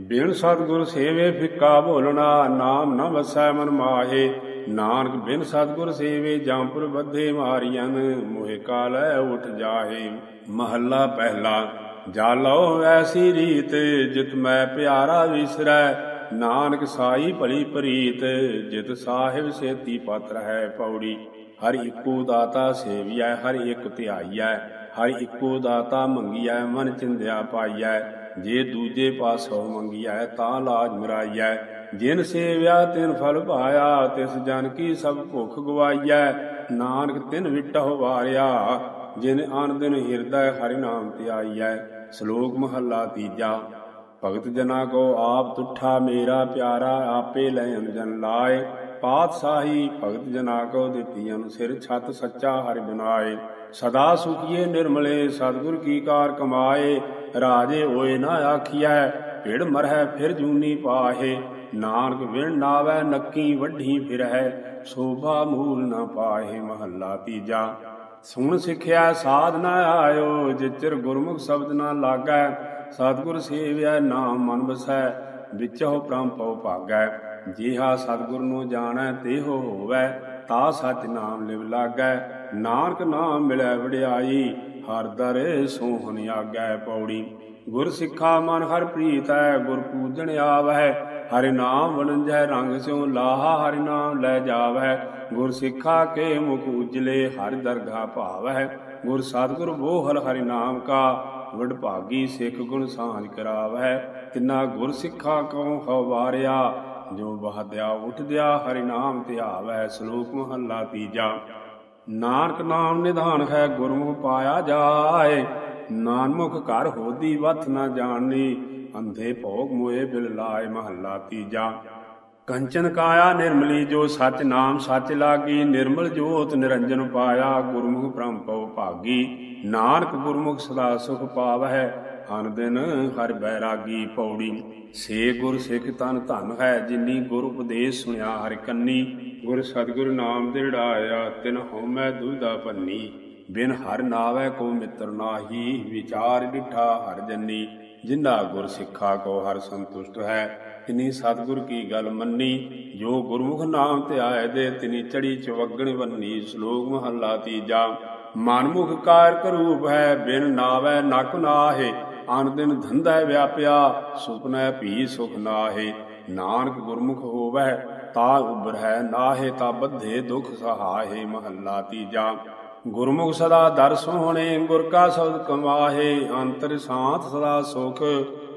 [SPEAKER 1] ਬਿਨ ਸਤਿਗੁਰ ਸੇਵੇ ਫਿੱਕਾ ਭੋਲਣਾ, ਨਾਮ ਨ ਵਸੈ ਮਨ ਮਾਹੇ। ਨਾਨਕ ਬਿਨ ਸਤਿਗੁਰ ਸੇਵੇ ਜੰਪੁਰ ਬੱਧੇ ਮਾਰੀਆਂ ਮੋਹਿ ਕਾਲੈ ਉਠ ਜਾਹੇ। ਮਹੱਲਾ ਪਹਿਲਾ, ਜਾ ਲਓ ਐਸੀ ਰੀਤ, ਜਿਤ ਮੈਂ ਪਿਆਰਾ ਵਿਸਰੈ। ਨਾਨਕ ਸਾਈ ਭਲੀ ਪ੍ਰੀਤ, ਜਿਤ ਸਾਹਿਬ ਸੇਤੀ ਪਾਤਰ ਹੈ ਪੌੜੀ। ਹਰ ਇੱਕੋ ਦਾਤਾ ਸੇਵੀਐ, ਹਰ ਇੱਕ ਧਿਆਈਐ, ਹਰ ਇੱਕੋ ਦਾਤਾ ਮੰਗੀਐ, ਮਨ ਚਿੰਦਿਆ ਪਾਈਐ। ਜੇ ਦੂਜੇ ਪਾਸੋਂ ਮੰਗੀਐ, ਤਾਂ ਲਾਜ ਮਰਾਈਐ। ਜਿਨ ਸੇਵਿਆ, ਤਿਨ ਫਲ ਪਾਇਆ, ਤਿਸ ਜਨ ਕੀ ਸਭ ਭੁਖ ਗਵਾਈਐ। ਨਾਨਕ ਤਿਨ ਵਿਟਹੁ ਵਾਰਿਆ, ਜਿਨ ਆਨ ਦਿਨ ਹਿਰਦੈ, ਹਰਿ ਨਾਮ ਧਿਆਈਐ। ਸ਼ਲੋਕ ਮਹੱਲਾ ਤੀਜਾ। ਭਗਤ ਜਨਾ ਕੋ ਆਪ ਤੁਠਾ ਮੇਰਾ ਪਿਆਰਾ, ਆਪੇ ਲੈ ਜਨ ਲਾਏ। ਪਾਤਸ਼ਾਹੀ ਭਗਤ ਜਨਾ ਕੋ ਦਿੱਤੀ ਅਨ ਸਿਰ ਛਤ ਸੱਚਾ ਹਰਿ ਬਨਾਏ। ਸਦਾ ਸੁਖੀਏ ਨਿਰਮਲੇ, ਸਤਿਗੁਰ ਕੀ ਕਾਰ ਕਮਾਏ। ਰਾਜੇ ਹੋਏ ਨਾ ਆਖੀਐ, ਭਿੜ ਮਰਹਿ ਫਿਰ ਜੂਨੀ ਪਾਹੇ। ਨਾਨਕ ਵਿਣ ਨਾਵੈ, ਨੱਕੀ ਵੱਢੀ ਫਿਰਹਿ। ਸੋਭਾ ਮੂਲ ਨਾ ਪਾਹੇ ਮਹੱਲਾ ਤੀਜਾ। ਸੁਣ ਸਿੱਖਿਆ ਸਾਧ ਨਾ ਆਇਓ, ਜਿਚਰ ਗੁਰਮੁਖ ਸ਼ਬਦ ਨਾ ਲਾਗੈ। ਸਤਿਗੁਰ ਸੇਵਿਆ ਨਾਮ ਮਨ ਵਸੈ ਵਿਚੋ ਪ੍ਰਮ ਪਉ ਭਾਗੈ। ਜੀਹਾ ਸਤਿਗੁਰ ਨੂੰ ਜਾਣੈ, ਤੇਹੋ ਹੋਵੈ, ਤਾ ਸਚ ਨਾਮ ਲਿਵ ਲਾਗੈ। ਨਾਨਕ ਨਾਮ ਮਿਲੈ ਵਡਿਆਈ, ਹਰ ਦਰ ਸੋਹਣ ਆਗੈ ਪੌੜੀ। ਗੁਰ ਸਿੱਖਾ ਮਨ ਹਰ ਪ੍ਰੀਤ ਹੈ ਗੁਰ ਪੂਜਣ ਆਵੈ ਹਰਿ ਨਾਮ ਵਣਜੈ ਰੰਗ ਸਿਉ ਲਾਹਾ, ਹਰਿ ਨਾਮ ਲੈ ਜਾਵੈ ਗੁਰ ਸਿੱਖਾ ਕੇ ਮੁਖ ਉਜਲੇ, ਹਰਿ ਦਰਗਾ ਭਾਵੈ ਗੁਰ ਸਤਿਗੁਰ ਬੋਹਲ ਹਰਿ ਨਾਮ ਕਾ ਵਡਭਾਗੀ ਸਿੱਖ ਗੁਣ ਸਾਂਝ ਕਰਾਵੈ ਤਿਨਾ ਗੁਰ ਸਿੱਖਾ ਕਉ ਹਵਾਰਿਆ ਜੋ ਬਹਦਿਆ ਉਠਦਿਆ ਹਰਿ ਨਾਮ ਧਿਆਵੈ ਸ਼ਲੋਕ ਮਹੱਲਾ ਤੀਜਾ। ਨਾਨਕ ਨਾਮ ਨਿਧਾਨ ਹੈ ਗੁਰਮੁਖ ਪਾਇਆ ਜਾਏ, ਨਾਨਮੁਖ ਘਰ ਹੋਦੀ ਵਥ ਨਾ ਜਾਣੀ, ਅੰਧੇ ਭੋਗ ਮੋਏ ਬਿਲ ਲਾਏ ਮਹੱਲਾ ਤੀਜਾ। ਕੰਚਨ ਕਾਇਆ ਨਿਰਮਲੀ ਜੋ ਸਚ ਨਾਮ ਸਚ ਲਾਗੀ, ਨਿਰਮਲ ਜੋਤ ਨਿਰੰਜਨ ਪਾਇਆ, ਗੁਰਮੁਖ ਬ੍ਰਹਮ ਪਉ ਭਾਗੀ। ਨਾਨਕ ਗੁਰਮੁਖ ਸਦਾ ਸੁਖ ਪਾਵਹਿ, ਅਨ ਦਿਨ ਹਰ ਬੈਰਾਗੀ ਪੌੜੀ। ਸੇ ਗੁਰ ਸਿੱਖ ਤਨ ਧਨ ਹੈ, ਜਿਨੀ ਗੁਰ ਉਪਦੇਸ਼ ਸੁਣਿਆ ਹਰ ਕੰਨੀ। ਗੁਰ ਸਤਿਗੁਰ ਨਾਮ ਦਿੜਾਇਆ ਤਿਨ ਹਉਮੈ ਦੁਲਦਾ ਪੰਨੀ ਬਿਨ ਹਰ ਨਾਵੈ ਕੋ ਮਿੱਤਰ ਨਾਹੀ, ਵਿਚਾਰ ਡਿਠਾ ਹਰ ਜੰਨੀ। ਜਿੰਨਾ ਗੁਰ ਸਿੱਖਾ ਕੋ ਹਰ ਸੰਤੁਸ਼ਟ ਹੈ ਤਿਨੀ ਸਤਿਗੁਰ ਕੀ ਗੱਲ ਮੰਨੀ? ਜੋ ਗੁਰਮੁਖ ਨਾਮ ਤੇ ਆਏ ਦੇ, ਤਿਨੀ ਚੜੀ ਚਵਗਣ ਵੰਨੀ ਸ਼ਲੋਕ ਮਹੱਲਾ ਤੀਜਾ ਮਨਮੁਖ ਕਾਰ ਕਰੂਪ ਹੈ, ਬਿਨ ਨਾਵੈ ਨਕ ਨਾਹੇ। ਆਨ ਦਿਨ ਧੰਦਾ ਵਿਆਪਿਆ ਸੁਪਨੈ ਭੀ ਸੁਖ ਨਾਹੇ। ਨਾਨਕ ਗੁਰਮੁਖ ਹੋਵੈ, ਤਾ ਉਬਰੈ ਨਾਹੇ, ਤਾ ਬੱਧੇ ਦੁਖ ਸਹਾਏ ਮਹੱਲਾ ਤੀਜਾ, ਗੁਰਮੁਖ ਸਦਾ ਦਰ ਸੋਹਣੇ, ਗੁਰ ਕਾ ਸ਼ਬਦ ਕਮਾਹੇ। ਅੰਤਰ ਸਾਥ ਸਦਾ ਸੁਖ,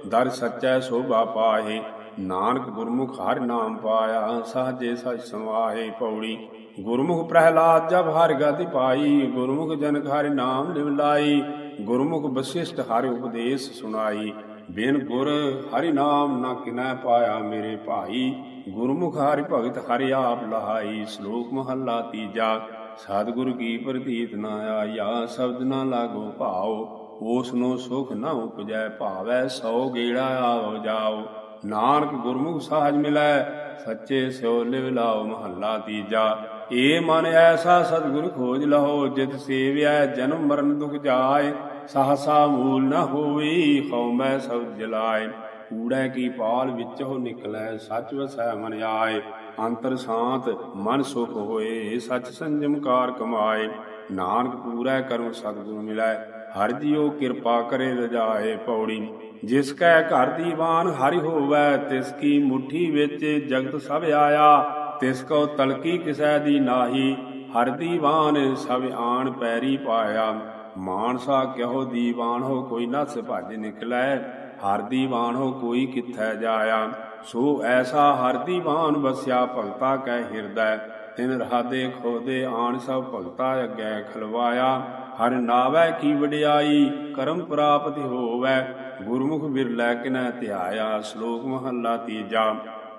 [SPEAKER 1] ਦਰ ਸੱਚੈ ਸੋਭਾ ਪਾਹੇ। ਨਾਨਕ ਗੁਰਮੁਖ ਹਰਿ ਨਾਮ ਪਾਇਆ ਸਾਜੇ ਸਚ ਸਮਾਹੇ ਪੌੜੀ। ਗੁਰਮੁਖ ਪ੍ਰਹਿਲਾਦ ਜਬ ਹਰਿ ਗਤਿ ਪਾਈ, ਗੁਰਮੁਖ ਜਨਕ ਹਰਿ ਨਾਮ ਲਿਵ ਲਾਈ ਗੁਰਮੁਖ ਵਸਿਸ਼ਟ ਹਰਿ ਉਪਦੇਸ਼ ਸੁਣਾਈ। ਬਿਨ ਗੁਰ ਹਰਿ ਨਾਮ ਨਾ ਕਿਨੈ ਪਾਇਆ ਮੇਰੇ ਭਾਈ, ਗੁਰਮੁਖ ਹਰਿ ਭਗਤ ਹਰਿ ਆਪ ਲਹਾਈ। ਸ਼ਲੋਕ ਮਹੱਲਾ ਤੀਜਾ, ਸਤਿਗੁਰ ਕੀ ਪ੍ਰਤੀਤ ਨਾ ਆਇਆ, ਸ਼ਬਦ ਨਾ ਲਾਗੋ ਭਾਉ ਉਸ ਨੂੰ ਸੁਖ ਨਾ ਉਪਜੈ ਭਾਵੈ, ਸੋ ਗੇੜਾ ਆਵ ਜਾਓ। ਨਾਨਕ ਗੁਰਮੁਖ ਸਾਜ ਮਿਲੈ, ਸੱਚੇ ਸਿਓ ਲਿਵ ਲਾਓ ਮਹੱਲਾ ਤੀਜਾ। ਏ ਮਨ ਐਸਾ ਸਤਿਗੁਰ ਖੋਜ ਲਹੋ, ਜਿਤ ਸੇਵਿਆ ਜਨਮ ਮਰਨ ਦੁਖ ਜਾਏ। ਸਹਸਾ ਮੂਲ ਨ ਹੋਈ ਹਉ ਸਭ ਜਲਾਏ। ਕੂੜੈ ਕੀ ਪਾਲ ਵਿੱਚੋ ਨਿਕਲੈ, ਸੱਚ ਵਸੈ ਮਨ ਆਏ। ਅੰਤਰ ਸ਼ਾਂਤ ਮਨ ਸੁਖ ਹੋਏ, ਸਚ ਸੰਜਮ ਕਾਰ ਕਮਾਏ। ਨਾਨਕ ਪੂਰੈ ਕਰਮ ਸਤਿਗੁਰ ਮਿਲੈ, ਹਰ ਜੀਉ ਕਿਰਪਾ ਕਰੇ ਰਜਾਏ ਪੌੜੀ। ਜਿਸ ਕੈ ਘਰ ਦੀਵਾਨ ਹਰਿ ਹੋਵੈ, ਤਿਸ ਕੀ ਮੁਠੀ ਵਿੱਚ ਜਗਤ ਸਭ ਆਇਆ, ਤਿਸ ਕੋ ਤਲਕੀ ਕਿਸੈ ਦੀ ਨਾਹੀ, ਹਰ ਦੀਵਾਨ ਸਭ ਆਣ ਪੈਰੀ ਪਾਇਆ। ਮਾਨਸਾ ਕਿਹੋ ਦੀਵਾਨ ਹੋ ਕੋਈ ਨਸ ਭਜ ਨਿਕਲੈ, ਹਰ ਦੀਵਾਨ ਹੋ ਕੋਈ ਕਿੱਥੈ ਜਾਇਆ। ਸੋ ਐਸਾ ਹਰ ਦੀਵਾਨ ਵਸਿਆ ਭਗਤਾ ਕੈ ਹਿਰਦੈ, ਤਿਨ ਰਹਾਦੇ ਖੋਦੇ ਆਣ ਸਭ ਭਗਤਾ ਅੱਗੇ ਖਲਵਾਇਆ। ਹਰ ਨਾਵੈ ਕੀ ਵਡਿਆਈ, ਕਰਮ ਪ੍ਰਾਪਤੀ ਹੋਵੈ, ਗੁਰਮੁਖ ਬਿਰਲੇ ਕਿਨੈ ਧਿਆਇਆ, ਸ਼ਲੋਕ ਮਹੱਲਾ ਤੀਜਾ।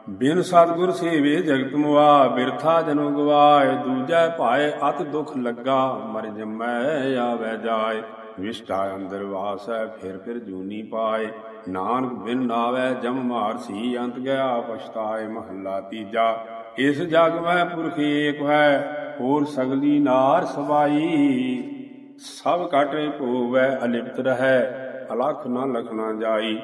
[SPEAKER 1] ਬਿਨ ਸਤਗੁਰ ਸੇਵੇ ਜਗਤ ਮੁਆ, ਬਿਰਥਾ ਜਨਮ ਗਵਾਏ, ਦੂਜੈ ਭਾਏ ਅਤ ਦੁਖ ਲੱਗਾ, ਮਰ ਜਮੈ ਆਵੈ ਜਾਏ। ਵਿਸ਼ਟਾ ਅੰਦਰ ਵਾਸੈ, ਫਿਰ ਫਿਰ ਜੂਨੀ ਪਾਏ। ਨਾਨਕ ਬਿਨ ਨਾਵੈ, ਜਮ ਮਾਰ ਸੀ, ਅੰਤ ਗਿਆ ਪਛਤਾਏ, ਮਹੱਲਾ ਤੀਜਾ। ਇਸ ਜਗ ਮੈਂ ਪੁਰਖ ਏਕ ਹੈ, ਹੋਰ ਸਗਲੀ ਨਾਰ ਸਬਾਈ ਸਭ ਘਟੇ ਭੋਵੈ ਅਲਿਪਤ ਰਹੈ, ਅਲਖ ਨਾ ਲਖਣਾ ਜਾਈ।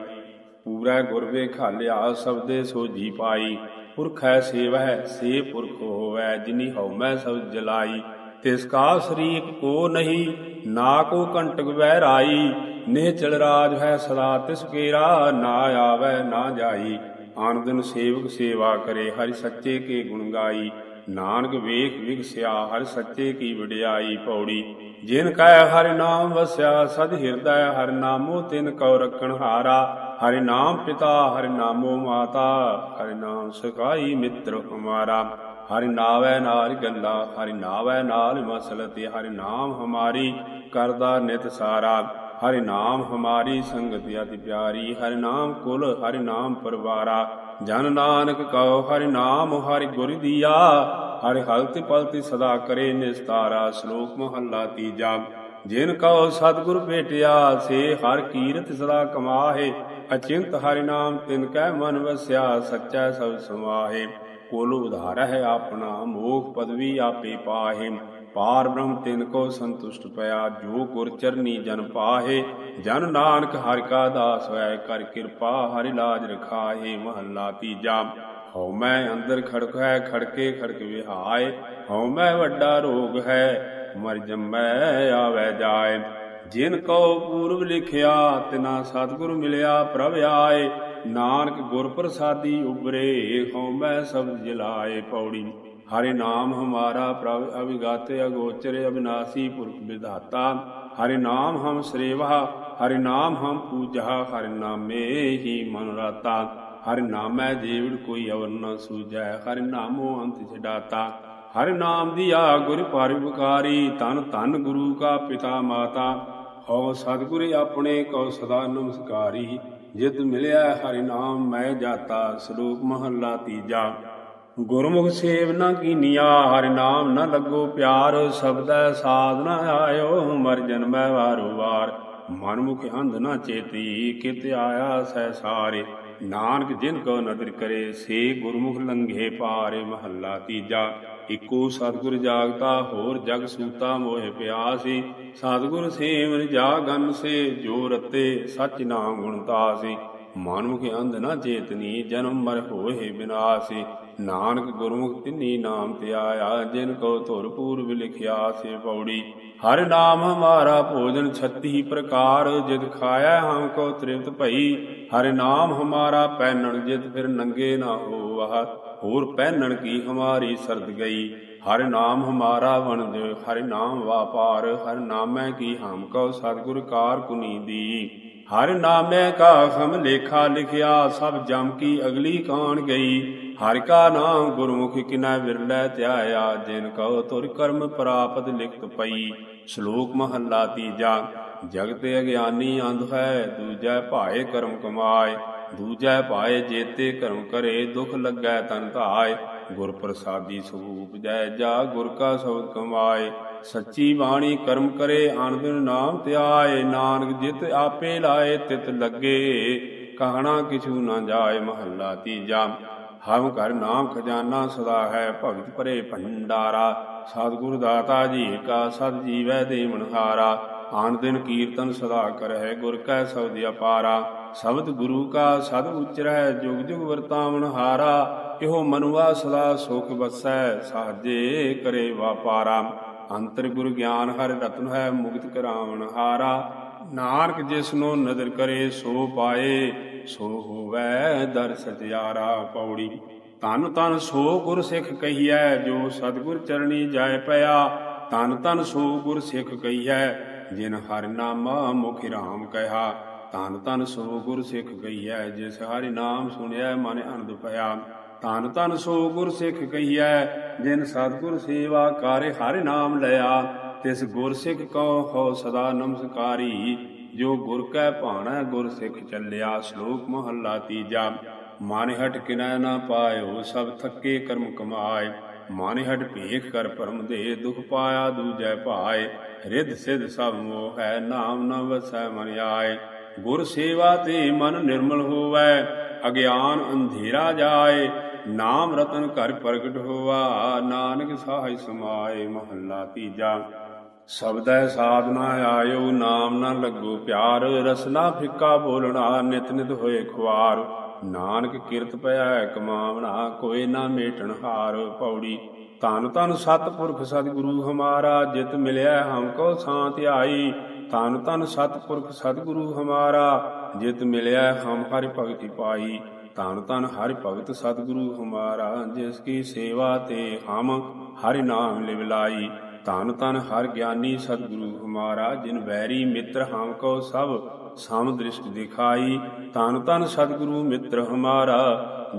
[SPEAKER 1] ਪੂਰਾ ਗੁਰ ਵੇਖਾਲਿਆ ਸਬਦੇ ਸੋਜੀ ਪਾਈ। ਪੁਰਖੈ ਸੇਵਹਿ, ਸੇ ਪੁਰਖ ਹੋਵੈ, ਜਿਨੀ ਹਉਮੈ ਸਭ ਜਲਾਈ। ਤਿਸ ਕਾ ਸ਼ਰੀਕ ਕੋ ਨਹੀਂ, ਨਾ ਕੋ ਕੰਟਕ ਵਹਿ ਰਾਈ ਨਿਹਚਲ ਰਾਜ ਹੈ ਸਦਾ, ਤਿਸ ਕੇਰਾ ਨਾ ਆਵੈ, ਨਾ ਜਾਈ। ਆਨ ਦਿਨ ਸੇਵਕ ਸੇਵਾ ਕਰੇ, ਹਰਿ ਸੱਚੇ ਕੇ ਗੁਣ ਗਾਈ। ਨਾਨਕ ਵੇਖ ਵਿਗਸਿਆ, ਹਰਿ ਸੱਚੇ ਕੀ ਵਡਿਆਈ। ਪੌੜੀ ਜਿਨ ਕੈ ਹਰਿ ਨਾਮ ਵਸਿਆ, ਸਦ ਹਿਰਦੈ ਹਰਿ ਨਾਮੋ, ਤਿਨ ਕਉ ਰਖਣ ਹਾਰਾ। ਹਰਿ ਨਾਮ ਪਿਤਾ, ਹਰਿ ਨਾਮੋ ਮਾਤਾ, ਹਰਿ ਨਾਮ ਸਖਾਈ ਮਿੱਤਰ ਹਮਾਰਾ। ਹਰਿ ਨਾਵੈ ਨਾਲ ਗੱਲਾ, ਹਰਿ ਨਾਵੈ ਨਾਲ ਮਸਲਤ, ਹਰਿ ਨਾਮ ਹਮਾਰੀ ਕਰਦਾ ਨਿਤ ਸਾਰਾ। ਹਰਿ ਨਾਮ ਹਮਾਰੀ ਸੰਗਤ ਅਤਿ ਪਿਆਰੀ, ਹਰਿ ਨਾਮ ਕੁਲ, ਹਰਿ ਨਾਮ ਪਰਵਾਰਾ। ਜਨ ਨਾਨਕ ਕਉ, ਹਰਿ ਨਾਮ ਹਰਿ ਗੁਰ ਦੀਆ। ਹਰਿ ਹਲਤਿ ਪਲਤਿ ਸਦਾ ਕਰੇ ਨਿਸਤਾਰਾ ਸ਼ਲੋਕ ਮਹੱਲਾ ਤੀਜਾ। ਜਿਨ ਕਉ ਸਤਿਗੁਰ ਭੇਟਿਆ, ਸੇ ਹਰ ਕੀਰਤ ਸਦਾ ਕਮਾਹੇ। ਅਚਿੰਤ ਹਰਿ ਨਾਮ, ਤਿਨ ਕੈ ਮਨ ਵਸਿਆ, ਸੱਚਾ ਸਭ ਸਮਾਹੇ। ਕੁਲ ਉਧਾਰ ਹੈ ਆਪਣਾ ਮੋਖ ਪਦਵੀ ਆਪੇ ਪਾਹੇ। ਪਾਰ ਬ੍ਰਹਮ ਤਿਨ ਕੋ ਸੰਤੁਸ਼ਟ ਪਿਆ, ਜੋ ਗੁਰ ਚਰਨੀ ਜਨ ਪਾਹੇ। ਜਨ ਨਾਨਕ ਹਰਿ ਕਾ ਦਾਸ ਹੋਇ, ਕਰ ਕਿਰਪਾ ਹਰਿ ਲਾਜ ਰਖਾਏ ਮਹੱਲਾ ਤੀਜਾ। ਹਉ ਮੈਂ ਅੰਦਰ ਖੜਕ ਹੈ, ਖੜਕੇ ਖੜਕ ਵਿਹਾਏ। ਹਉ ਮੈਂ ਵੱਡਾ ਰੋਗ ਹੈ, ਮਰ ਜੰਮੈ, ਆਵੈ ਜਾਏ। ਜਿਨ ਕੋ ਪੂਰਬ ਲਿਖਿਆ, ਤਿਨਾ ਸਤਿਗੁਰ ਮਿਲਿਆ ਪ੍ਰਭ ਆਏ। ਨਾਨਕ ਗੁਰ ਪ੍ਰਸਾਦੀ ਉਬਰੇ ਹਉਮੈ ਸਬਦ ਜਲਾਏ ਪੌੜੀ। ਹਰੇ ਨਾਮ ਹਮਾਰਾ ਪ੍ਰਭ ਅਵਿਗਤ ਅਗੋਚਰ ਅਬਿਨਾਸੀ ਪੁਰਖ ਵਿਧਾਤਾ। ਹਰੇ ਨਾਮ ਹਮ ਸ੍ਰੇਵਾ ਹਰੇ ਨਾਮ ਹਮ ਪੂਜਾ, ਹਰੇ ਨਾਮੇ ਹੀ ਮਨ ਰਾਤਾ। ਹਰਿ ਨਾਮੈ ਜੀਵੜ ਕੋਈ ਅਵਰ ਨਾ ਸੂਜੈ ਹਰਿ ਨਾਮੋ ਅੰਤ ਛਡਾਤਾ। ਹਰਿ ਨਾਮ ਦੀਆ ਗੁਰ ਪਰਉਪਕਾਰੀ ਤਨ ਧਨ ਗੁਰੂ ਕਾ ਪਿਤਾ ਮਾਤਾ। ਹਉ ਸਤਿਗੁਰ ਆਪਣੇ ਕਉ ਸਦਾ ਨਮਸਕਾਰੀ। ਜਿਤ ਮਿਲਿਆ ਹਰਿ ਨਾਮ ਮੈਂ ਜਾਤਾ, ਸ਼ਲੋਕ ਮਹੱਲਾ ਤੀਜਾ। ਗੁਰਮੁਖ ਸੇਵ ਨਾ ਕੀਨੀਆ, ਹਰਿ ਨਾਮ ਨਾ ਲੱਗੋ ਪਿਆਰ। ਸਬਦੈ ਸਾਧ ਨਾ ਆਇਓ, ਮਰ ਜਨਮੈ ਵਾਰੋ ਵਾਰ। ਮਨ ਮੁਖ ਅੰਧ ਨਾ ਚੇਤੀ, ਕਿਤ ਆਇਆ ਸਹਿ ਸਾਰੇ। ਨਾਨਕ ਜਿਨ ਕੋ ਨਦਰ ਕਰੇ, ਸੇ ਗੁਰਮੁਖ ਲੰਘੇ ਪਾਰੇ ਮਹੱਲਾ ਤੀਜਾ। ਇਕੋ ਸਤਿਗੁਰ ਜਾਗਤਾ, ਹੋਰ ਜਗ ਸੂਤਾ ਮੋਹਿ ਪਿਆਸੀ। ਸਤਿਗੁਰ ਸੇਵਨ ਜਾਗਨ ਸੇ, ਜੋ ਰਤੇ ਸਚ ਨਾਮ ਗੁਣ ਤਾਸੀ। ਮਾਨੁਖ ਅੰਧ ਨਾ ਚੇਤਨੀ, ਜਨਮ ਮਰ ਹੋਏ ਬਿਨਾਸੀ। ਨਾਨਕ ਗੁਰਮੁਖ ਤਿੰਨੀ ਨਾਮ ਤੇ ਆਇਆ, ਜਿਨ ਕੋ ਧੁਰ ਪੂਰਬ ਲਿਖਿਆ ਸੇ ਪੌੜੀ। ਹਰ ਨਾਮ ਹਮਾਰਾ ਭੋਜਨ ਛੱਤੀ ਪ੍ਰਕਾਰ, ਜਿਤ ਖਾਇਆ ਹਮ ਕੋ ਤ੍ਰਿਪਤ ਭਈ। ਹਰ ਨਾਮ ਹਮਾਰਾ ਪਹਿਨਣ ਜਿਤ ਫਿਰ ਨੰਗੇ ਨਾ ਹੋਵਹ। ਹੋਰ ਪਹਿਨਣ ਕੀ ਹਮਾਰੀ ਸਰਦ ਗਈ? ਹਰ ਨਾਮ ਹਮਾਰਾ ਵਣਜ, ਹਰ ਨਾਮ ਵਾਪਾਰ, ਹਰ ਨਾਮੈ ਕੀ ਹਮ ਕੋ ਸਤਿਗੁਰ ਕਾਰ ਕੁਨੀ ਦੀ। ਹਰ ਨਾਮੈ ਕਾ ਹਮ ਲੇਖਾ ਲਿਖਿਆ, ਸਭ ਜਮ ਕੀ ਅਗਲੀ ਕਾਣ ਗਈ। ਹਰਿ ਕਾ ਨਾਮ ਗੁਰਮੁਖ ਕਿਨੈ ਵਿਰਲੇ ਧਿਆਇਆ, ਜਿਨ ਕਉ ਤੁਰ ਕਰਮ ਪ੍ਰਾਪਤ ਲਿਖਤ ਪਈ। ਸ਼ਲੋਕ ਮਹੱਲਾ ਤੀਜਾ, ਜਗਤ ਅਗਿਆਨੀ ਅੰਧ ਹੈ, ਦੂਜੈ ਭਾਏ ਕਰਮ ਕਮਾਏ। ਦੂਜੈ ਭਾਏ ਜੇਤੇ ਕਰਮ ਕਰੇ, ਦੁਖ ਲੱਗੈ ਤਨ ਧਾਏ। ਗੁਰ ਪ੍ਰਸਾਦੀ ਸਰੂਪ ਜੈ ਜਾ, ਗੁਰ ਕਾ ਸਬਦ ਕਮਾਏ। ਸੱਚੀ ਬਾਣੀ ਕਰਮ ਕਰੇ ਆਨੰਦ ਨਾਮ ਧਿਆਏ, ਨਾਨਕ ਜਿਤ ਆਪੇ ਲਾਏ, ਤਿਤ ਲੱਗੇ। ਕਹਣਾ ਕਿਛੂ ਨਾ ਜਾਏ, ਮਹੱਲਾ ਤੀਜਾ। ਹਮ ਘਰ ਨਾਮ ਖਜ਼ਾਨਾ ਸਦਾ ਹੈ, ਭਗਤ ਭਰੇ ਭੰਡਾਰਾ। ਸਤਿਗੁਰ ਦਾਤਾ ਜੀ ਕਾ, ਸਤ ਜੀਵੈ ਦੇ ਮਨਹਾਰਾ। ਆਨ ਦਿਨ ਕੀਰਤਨ ਸਦਾ ਕਰਹਿ, ਗੁਰ ਕੈ ਸਬਦ ਅਪਾਰਾ। ਸ਼ਬਦ ਗੁਰੂ ਕਾ, ਸਦ ਉਚਰੈ ਜੁਗ ਜੁਗ ਵਰਤਾਵਨ ਹਾਰਾ। ਇਹੋ ਮਨੁਆ ਸਦਾ ਸੁਖ ਵਸੈ, ਸਾਜੇ ਕਰੇ ਵਾਪਾਰਾ। ਅੰਤਰ ਗੁਰ ਗਿਆਨ ਹਰ ਰਤਨ ਹੈ ਮੁਕਤ ਕਰਾਵਨ ਹਾਰਾ। ਨਾਨਕ ਜਿਸਨੋ ਨਦਰ ਕਰੇ ਸੋ ਪਾਏ, ਸੋ ਹੋਵੈ ਦਰ ਸਤਿਆਰਾ ਪੌੜੀ। ਤਨ ਤਨ ਸੋ ਗੁਰ ਸਿੱਖ ਕਹੀਐ, ਜੋ ਸਤਿਗੁਰ ਚਰਣੀ ਜਾਇ ਪਿਆ। ਤਨ ਤਨ ਸੋ ਗੁਰ ਸਿੱਖ ਕਹੀਐ, ਜਿਨ ਹਰਿ ਨਾਮਾ ਮੁਖ ਰਾਮ ਕਹਿਆ ਤਨ ਤਨ ਸੋ ਗੁਰ ਸਿੱਖ ਕਹੀਐ, ਜਿਸ ਹਰਿ ਨਾਮ ਸੁਣਿਆ ਮਨ ਅਨੰਦ ਪਿਆ ਧਨ ਧਨ ਸੋ ਗੁਰ ਸਿੱਖ ਕਹੀਐ, ਜਿਨ ਸਤਿਗੁਰ ਸੇਵਾ ਕਾਰੇ ਹਰਿ ਨਾਮ ਲਿਆ, ਤਿਸ ਗੁਰ ਸਿੱਖ ਕਉ ਹੋ ਸਦਾ ਨਮਸਕਾਰੀ, ਜੋ ਗੁਰ ਕੈ ਭਾਣਾ ਗੁਰ ਸਿੱਖ ਚੱਲਿਆ ਸ਼ਲੋਕ ਮਹੱਲਾ ਤੀਜਾ। ਮਨ ਹਟ ਕਿਨੈ ਨਾ ਪਾਇਓ ਸਭ ਥੱਕੇ ਕਰਮ ਕਮਾਏ, ਮਨ ਹਟ ਭੇਖ ਕਰ ਪਰਮ ਦੇ ਦੁਖ ਪਾਇਆ ਦੂਜੈ ਭਾਏ, ਰਿੱਧ ਸਿਧ ਸਭ ਮੋਹ ਹੈ ਨਾਮ ਨ ਵਸੈ ਮਨ ਆਏ। ਗੁਰ ਸੇਵਾ ਤੇ ਮਨ ਨਿਰਮਲ ਹੋਵੈ ਅਗਿਆਨ ਅੰਧੇਰਾ ਜਾਏ, ਨਾਮ ਰਤਨ ਘਰ ਪ੍ਰਗਟ ਹੋਵਾ ਨਾਨਕ ਸਾਹਿ ਸਮਾਏ ਮਹੱਲਾ ਤੀਜਾ। ਸਬਦੈ ਸਾਧਨਾ ਆਇਓ, ਨਾਮ ਨਾ ਲੱਗੋ ਪਿਆਰ, ਰਸਨਾ ਫਿੱਕਾ ਬੋਲਣਾ ਨਿਤ ਨਿਤ ਹੋਏ ਖੁਆਰ। ਨਾਨਕ ਕਿਰਤ ਪਿਆ ਕਮਾਵਣਾ, ਕੋਈ ਨਾ ਮੇਟਣ ਹਾਰ ਪੌੜੀ। ਤਨ ਤਨ ਸਤਪੁਰਖ ਸਤਿਗੁਰੂ ਹਮਾਰਾ, ਜਿਤ ਮਿਲਿਆ ਹਮ ਕੋ ਸਾਥ ਆਈ ਤਨ ਤਨ ਸਤਪੁਰਖ ਸਤਿਗੁਰੂ ਹਮਾਰਾ ਜਿਤ ਮਿਲਿਆ ਹਮ ਹਰਿ ਭਗਤੀ ਪਾਈ ਤਨ ਤਨ ਹਰਿ ਭਗਤ ਸਤਿਗੁਰੂ ਹਮਾਰਾ, ਜਿਸ ਕੀ ਸੇਵਾ ਤੇ ਹਮ ਹਰਿ ਨਾਮ ਲਿਵ ਲਾਈ। ਤਨ ਤਨ ਹਰ ਗਿਆਨੀ ਸਤਿਗੁਰੂ ਹਮਾਰਾ, ਜਿਨ ਵੈਰੀ ਮਿੱਤਰ ਹਮ ਕੋ ਸਭ ਸਮ ਦ੍ਰਿਸ਼ਟ ਦਿਖਾਈ। ਤਨ ਤਨ ਸਤਿਗੁਰੂ ਮਿੱਤਰ ਹਮਾਰਾ,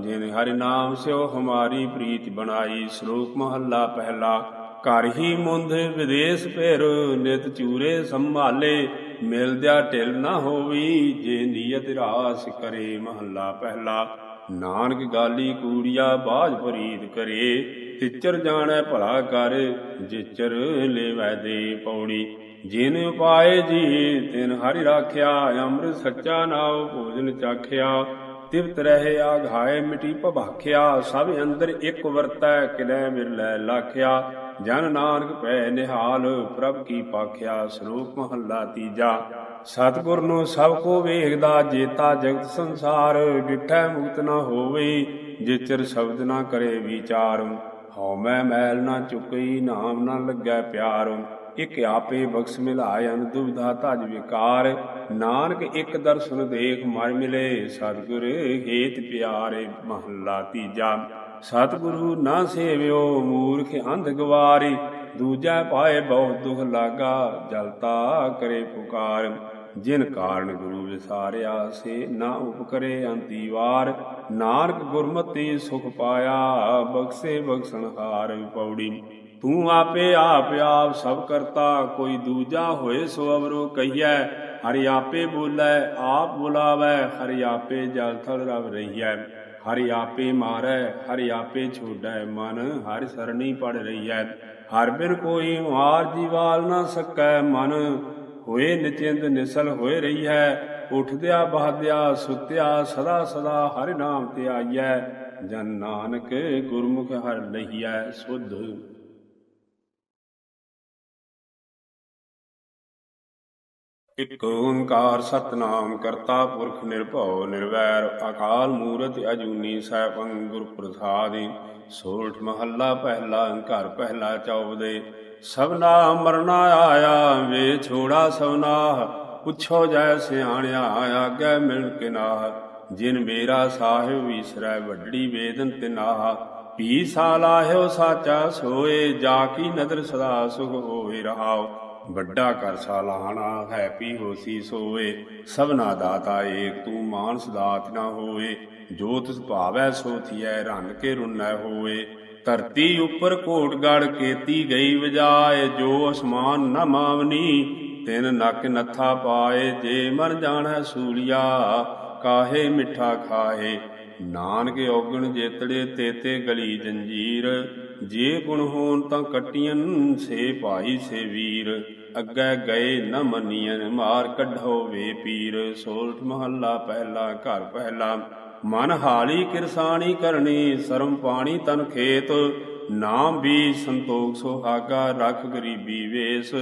[SPEAKER 1] ਜਿਨ ਹਰਿ ਨਾਮ ਸਿਓ ਹਮਾਰੀ ਪ੍ਰੀਤ ਬਣਾਈ। ਸ਼ਲੋਕ ਮਹੱਲਾ ਪਹਿਲਾ, ਘਰ ਹੀ ਮੁੰਦ ਵਿਦੇਸ਼ ਭੇਰ, ਨਿਤ ਚੂਰੇ ਸੰਭਾਲੇ। ਮਿਲਦਿਆ ਢਿਲ ਨਾ ਹੋਵੀ, ਜੇ ਨੀਅਤ ਰਾਸ ਕਰੇ ਮਹੱਲਾ ਪਹਿਲਾ। ਨਾਨਕ ਗਾਲੀ ਕੂੜੀਆ ਬਾਜ ਫਰੀਦ ਕਰੇ, ਤਿਚਰ ਜਾਣੈ ਭਲਾ ਕਰ, ਜਿਚਰ ਲੈਵੈ ਦੇ ਪੌੜੀ। ਜਿਨ ਉਪਾਏ ਜੀ, ਤਿਨ ਹਰਿ ਰਾਖਿਆ, ਅੰਮ੍ਰਿਤ ਸੱਚਾ ਨਾਉ ਭੋਜਨ ਚਾਖਿਆ। ਤਿਵਤ ਰਹੇ ਆਘਾਏ ਮਿਟੀ ਭਭਾਖਿਆ, ਸਭ ਅੰਦਰ ਇੱਕ ਵਰਤੈ, ਕਿਲੇ ਮਿਲੈ ਲਾਖਿਆ। ਜਨ ਨਾਨਕ ਪੈ ਨਿਹਾਲ, ਪ੍ਰਭ ਕੀ ਪਾਖਿਆ ਸ਼ਲੋਕ ਮਹੱਲਾ ਤੀਜਾ। ਸਤਿਗੁਰ ਨੂੰ ਸਭ ਕੋ ਵੇਖਦਾ, ਜੇਤਾ ਜਗਤ ਸੰਸਾਰ, ਡਿਠੈ ਮੁਕਤ ਨਾ ਹੋਵੇ, ਜਿਚਰ ਸ਼ਬਦ ਨਾ ਕਰੇ ਵਿਚਾਰ। ਹਉ ਮੈਂ ਮੈਲ ਨਾ ਚੁਕਈ, ਨਾਮ ਨਾ ਲੱਗੈ ਪਿਆਰ। ਇਕ ਆਪੇ ਬਖਸ਼ ਮਿਲਾਇ, ਅਨ ਦੁਬਿਧਾ ਤਜ ਵਿਕਾਰ। ਨਾਨਕ ਇੱਕ ਦਰਸ਼ਨ ਦੇਖ ਮਰ ਮਿਲੇ, ਸਤਿਗੁਰ ਹੇਤ ਪਿਆਰੇ ਮਹੱਲਾ ਤੀਜਾ। ਸਤਿਗੁਰੂ ਨਾ ਸੇਵਿਓ ਮੂਰਖ ਅੰਧ ਗਵਾਰੀ, ਦੂਜਾ ਪਾਏ ਬਹੁਤ ਦੁਖ ਲਾਗਾ, ਜਲਤਾ ਕਰੇ ਪੁਕਾਰ। ਜਿਨ ਕਾਰਨ ਗੁਰੂ ਵਿਸਾਰਿਆ, ਸੇ ਨਾ ਉਪਕਰੇ ਅੰਤੀਵਾਰ ਨਾਨਕ ਗੁਰਮਤਿ ਸੁਖ ਪਾਇਆ, ਬਖਸ਼ੇ ਬਖਸ਼ਣ ਪੌੜੀ। ਤੂੰ ਆਪੇ ਆਪ ਆਪ ਸਭ ਕਰਤਾ, ਕੋਈ ਦੂਜਾ ਹੋਏ ਸੋ ਅਵਰੋ ਕਹੀਐ। ਹਰਿ ਆਪੇ ਬੋਲੇ, ਆਪ ਬੁਲਾਵੇ, ਹਰਿ ਆਪੇ ਜਲ ਥਲ ਰਵ ਰਹੀਐ। ਹਰਿ ਆਪੇ ਮਾਰੈ, ਹਰਿ ਆਪੇ ਛੋੜੈ ਮਨ, ਹਰਿ ਸਰਣੀ ਪੜ ਰਹੀਐ। ਹਰ ਬਿਨ ਕੋਈ ਮਾਰ ਜੀਵਾਲ ਨਾ ਸਕੈ ਮਨ, ਹੋਏ ਨਿਚਿੰਦ ਨਿਸਲ ਹੋਏ ਰਹੀ ਹੈ ਉਠਦਿਆ ਬਹਦਿਆ ਸੁਤਿਆ ਸਦਾ ਸਦਾ ਹਰਿ ਨਾਮ ਤੇ ਆਈਐ। ਜਨ ਨਾਨਕ ਗੁਰਮੁਖ ਹਰ ਲਈਐ ਸੁਧ ਇਕ ਓੰਕਾਰ ਸਤਨਾਮ ਕਰਤਾ ਪੁਰਖ ਨਿਰਭਉ ਨਿਰਵੈਰ, ਅਕਾਲ ਮੂਰਤ ਅਜੂਨੀ ਸੈਭੰ ਗੁਰ ਪ੍ਰਸਾਦਿ ਸੋਠ ਮਹੱਲਾ ਪਹਿਲਾ ਘਰ ਪਹਿਲਾ ਚੌਬਦੇ। ਸਭਨਾ ਮਰਨਾ ਆਇਆ ਵੇ ਛੋੜਾ ਸਵਨਾ ਪੁੱਛੋ ਜੈ ਸਿਆਣਿਆ ਆਗੇ ਮਿਲ ਕੇ ਨਾਹ ਜਿਨ ਮੇਰਾ ਸਾਹਿਬ ਵਿਸਰੈ ਵੱਡੀ ਵੇਦਨ ਤਿਨਾਹ। ਪੀ ਸਾਲਾਹਿਓ ਸਾਚਾ ਸੋਏ, ਜਾ ਕੀ ਨਦਰ ਸਦਾ ਸੁਖ ਹੋਏ ਰਹਾਓ ਵੱਡਾ ਕਰ ਸਾਲਾਹਣਾ ਹੈ ਪੀ ਹੋਸੀ ਸੋਏ ਸਭਨਾ ਦਾਤਾ ਏਕ, ਤੂੰ ਮਾਨਸ ਦਾਤ ਨਾ ਹੋਏ ਜੋ ਤਿਸ ਭਾਵੈ, ਸੋ ਥੀਐ, ਰੰਨ ਕੇ ਰੁਨੈ ਹੋਏ ਧਰਤੀ ਉੱਪਰ ਕੋਟ ਗੜ ਕੀਤੀ ਗਈ ਵਜਾਏ, ਜੋ ਅਸਮਾਨ ਨਾ ਮਾਵਨੀ, ਤਿਨ ਨਕ ਨੱਥਾ ਪਾਏ, ਜੇ ਮਰ ਜਾਣੈ ਸੂਲੀਆ, ਕਾਹੇ ਮਿੱਠਾ ਖਾਏ। ਨਾਨਕ ਔਗਣ ਜੇਤੜੇ, ਤੇਤੇ ਗਲੀ ਜੰਜੀਰ। ਜੇ ਗੁਣ ਹੋਣ ਤਾਂ ਕਟੀਆਂ ਸੇ ਭਾਈ ਸੇ ਵੀਰ। ਅੱਗੇ ਗਏ ਨ ਮੰਨੀਆਂ ਮਾਰ ਕੱਢੋ ਵੇ ਪੀਰ। ਸੋਲਠ ਮਹੱਲਾ ਪਹਿਲਾ, ਘਰ ਪਹਿਲਾ। ਮਨ ਹਾਲੀ ਕਿਰਸਾਣੀ ਕਰਨੀ, ਸਰਮ ਪਾਣੀ ਤਨ ਖੇਤ। ਨਾਮ ਵੀ ਸੰਤੋਖ ਸੁਹਾਗਾ, ਰਖ ਗਰੀਬੀ ਵੇਸ।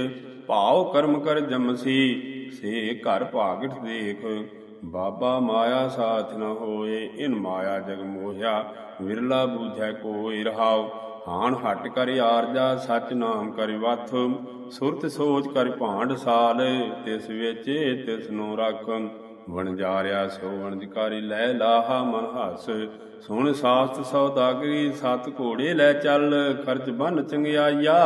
[SPEAKER 1] ਭਾਉ ਕਰਮ ਕਰ ਜਮਸੀ, ਸੇ ਘਰ ਭਾਗਟ ਦੇਖ। ਬਾਬਾ ਮਾਇਆ ਸਾਥ ਨ ਹੋਏ, ਇਨ ਮਾਇਆ ਜਗ ਮੋਹਿਆ। ਵਿਰਲਾ ਬੂਝੈ ਕੋਈ ਰਹਾਉ। ਹਾਨ ਹਟ ਕਰ ਆਰਜਾ ਸਚ ਨਾਮ ਕਰਿ ਵਥ, ਸੁਰਤ ਸੋਚ ਕਰ ਭਾਂਡ ਸਾਲ, ਤਿਸ ਵਿੱਚ ਤਿਸ ਨੂੰ ਰੱਖ। ਵਣਜਾਰਿਆ ਸੋ ਵਣਜਕਾਰੀ ਲੈ ਲਾਹਾ ਮਨ ਹੱਸ। ਸੁਣ ਸਾਸਤ ਸੌਦਾਗਰੀ ਸਤ ਘੋੜੇ ਲੈ ਚੱਲ। ਖਰਚ ਬੰਨ ਚੰਗਿਆਈਆ,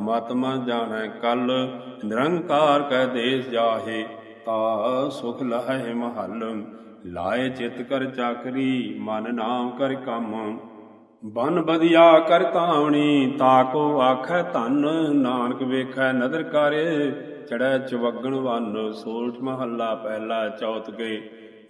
[SPEAKER 1] ਮਤ ਮਨ ਜਾਣੈ ਕੱਲ। ਨਿਰੰਕਾਰ ਕਹਿ ਦੇਸ ਜਾਹੇ, ਤਾ ਸੁਖ ਲਹੈ ਮਹਲ। ਲਾਏ ਚਿਤ ਕਰ ਚਾਕਰੀ, ਮਨ ਨਾਮ ਕਰ ਕੰਮ। ਬਨ ਬਦਿਆ ਕਰ ਤਾਵਣੀ ਤਾਕੋ ਆਖੈ ਧਨ, ਨਾਨਕ ਵੇਖੈ ਨਦਰ ਕਰੇ ਚੜੈ ਚਵਗਣ ਵਨ, ਸੋਲਠ ਮਹੱਲਾ ਪਹਿਲਾ ਚੌਥ ਗਏ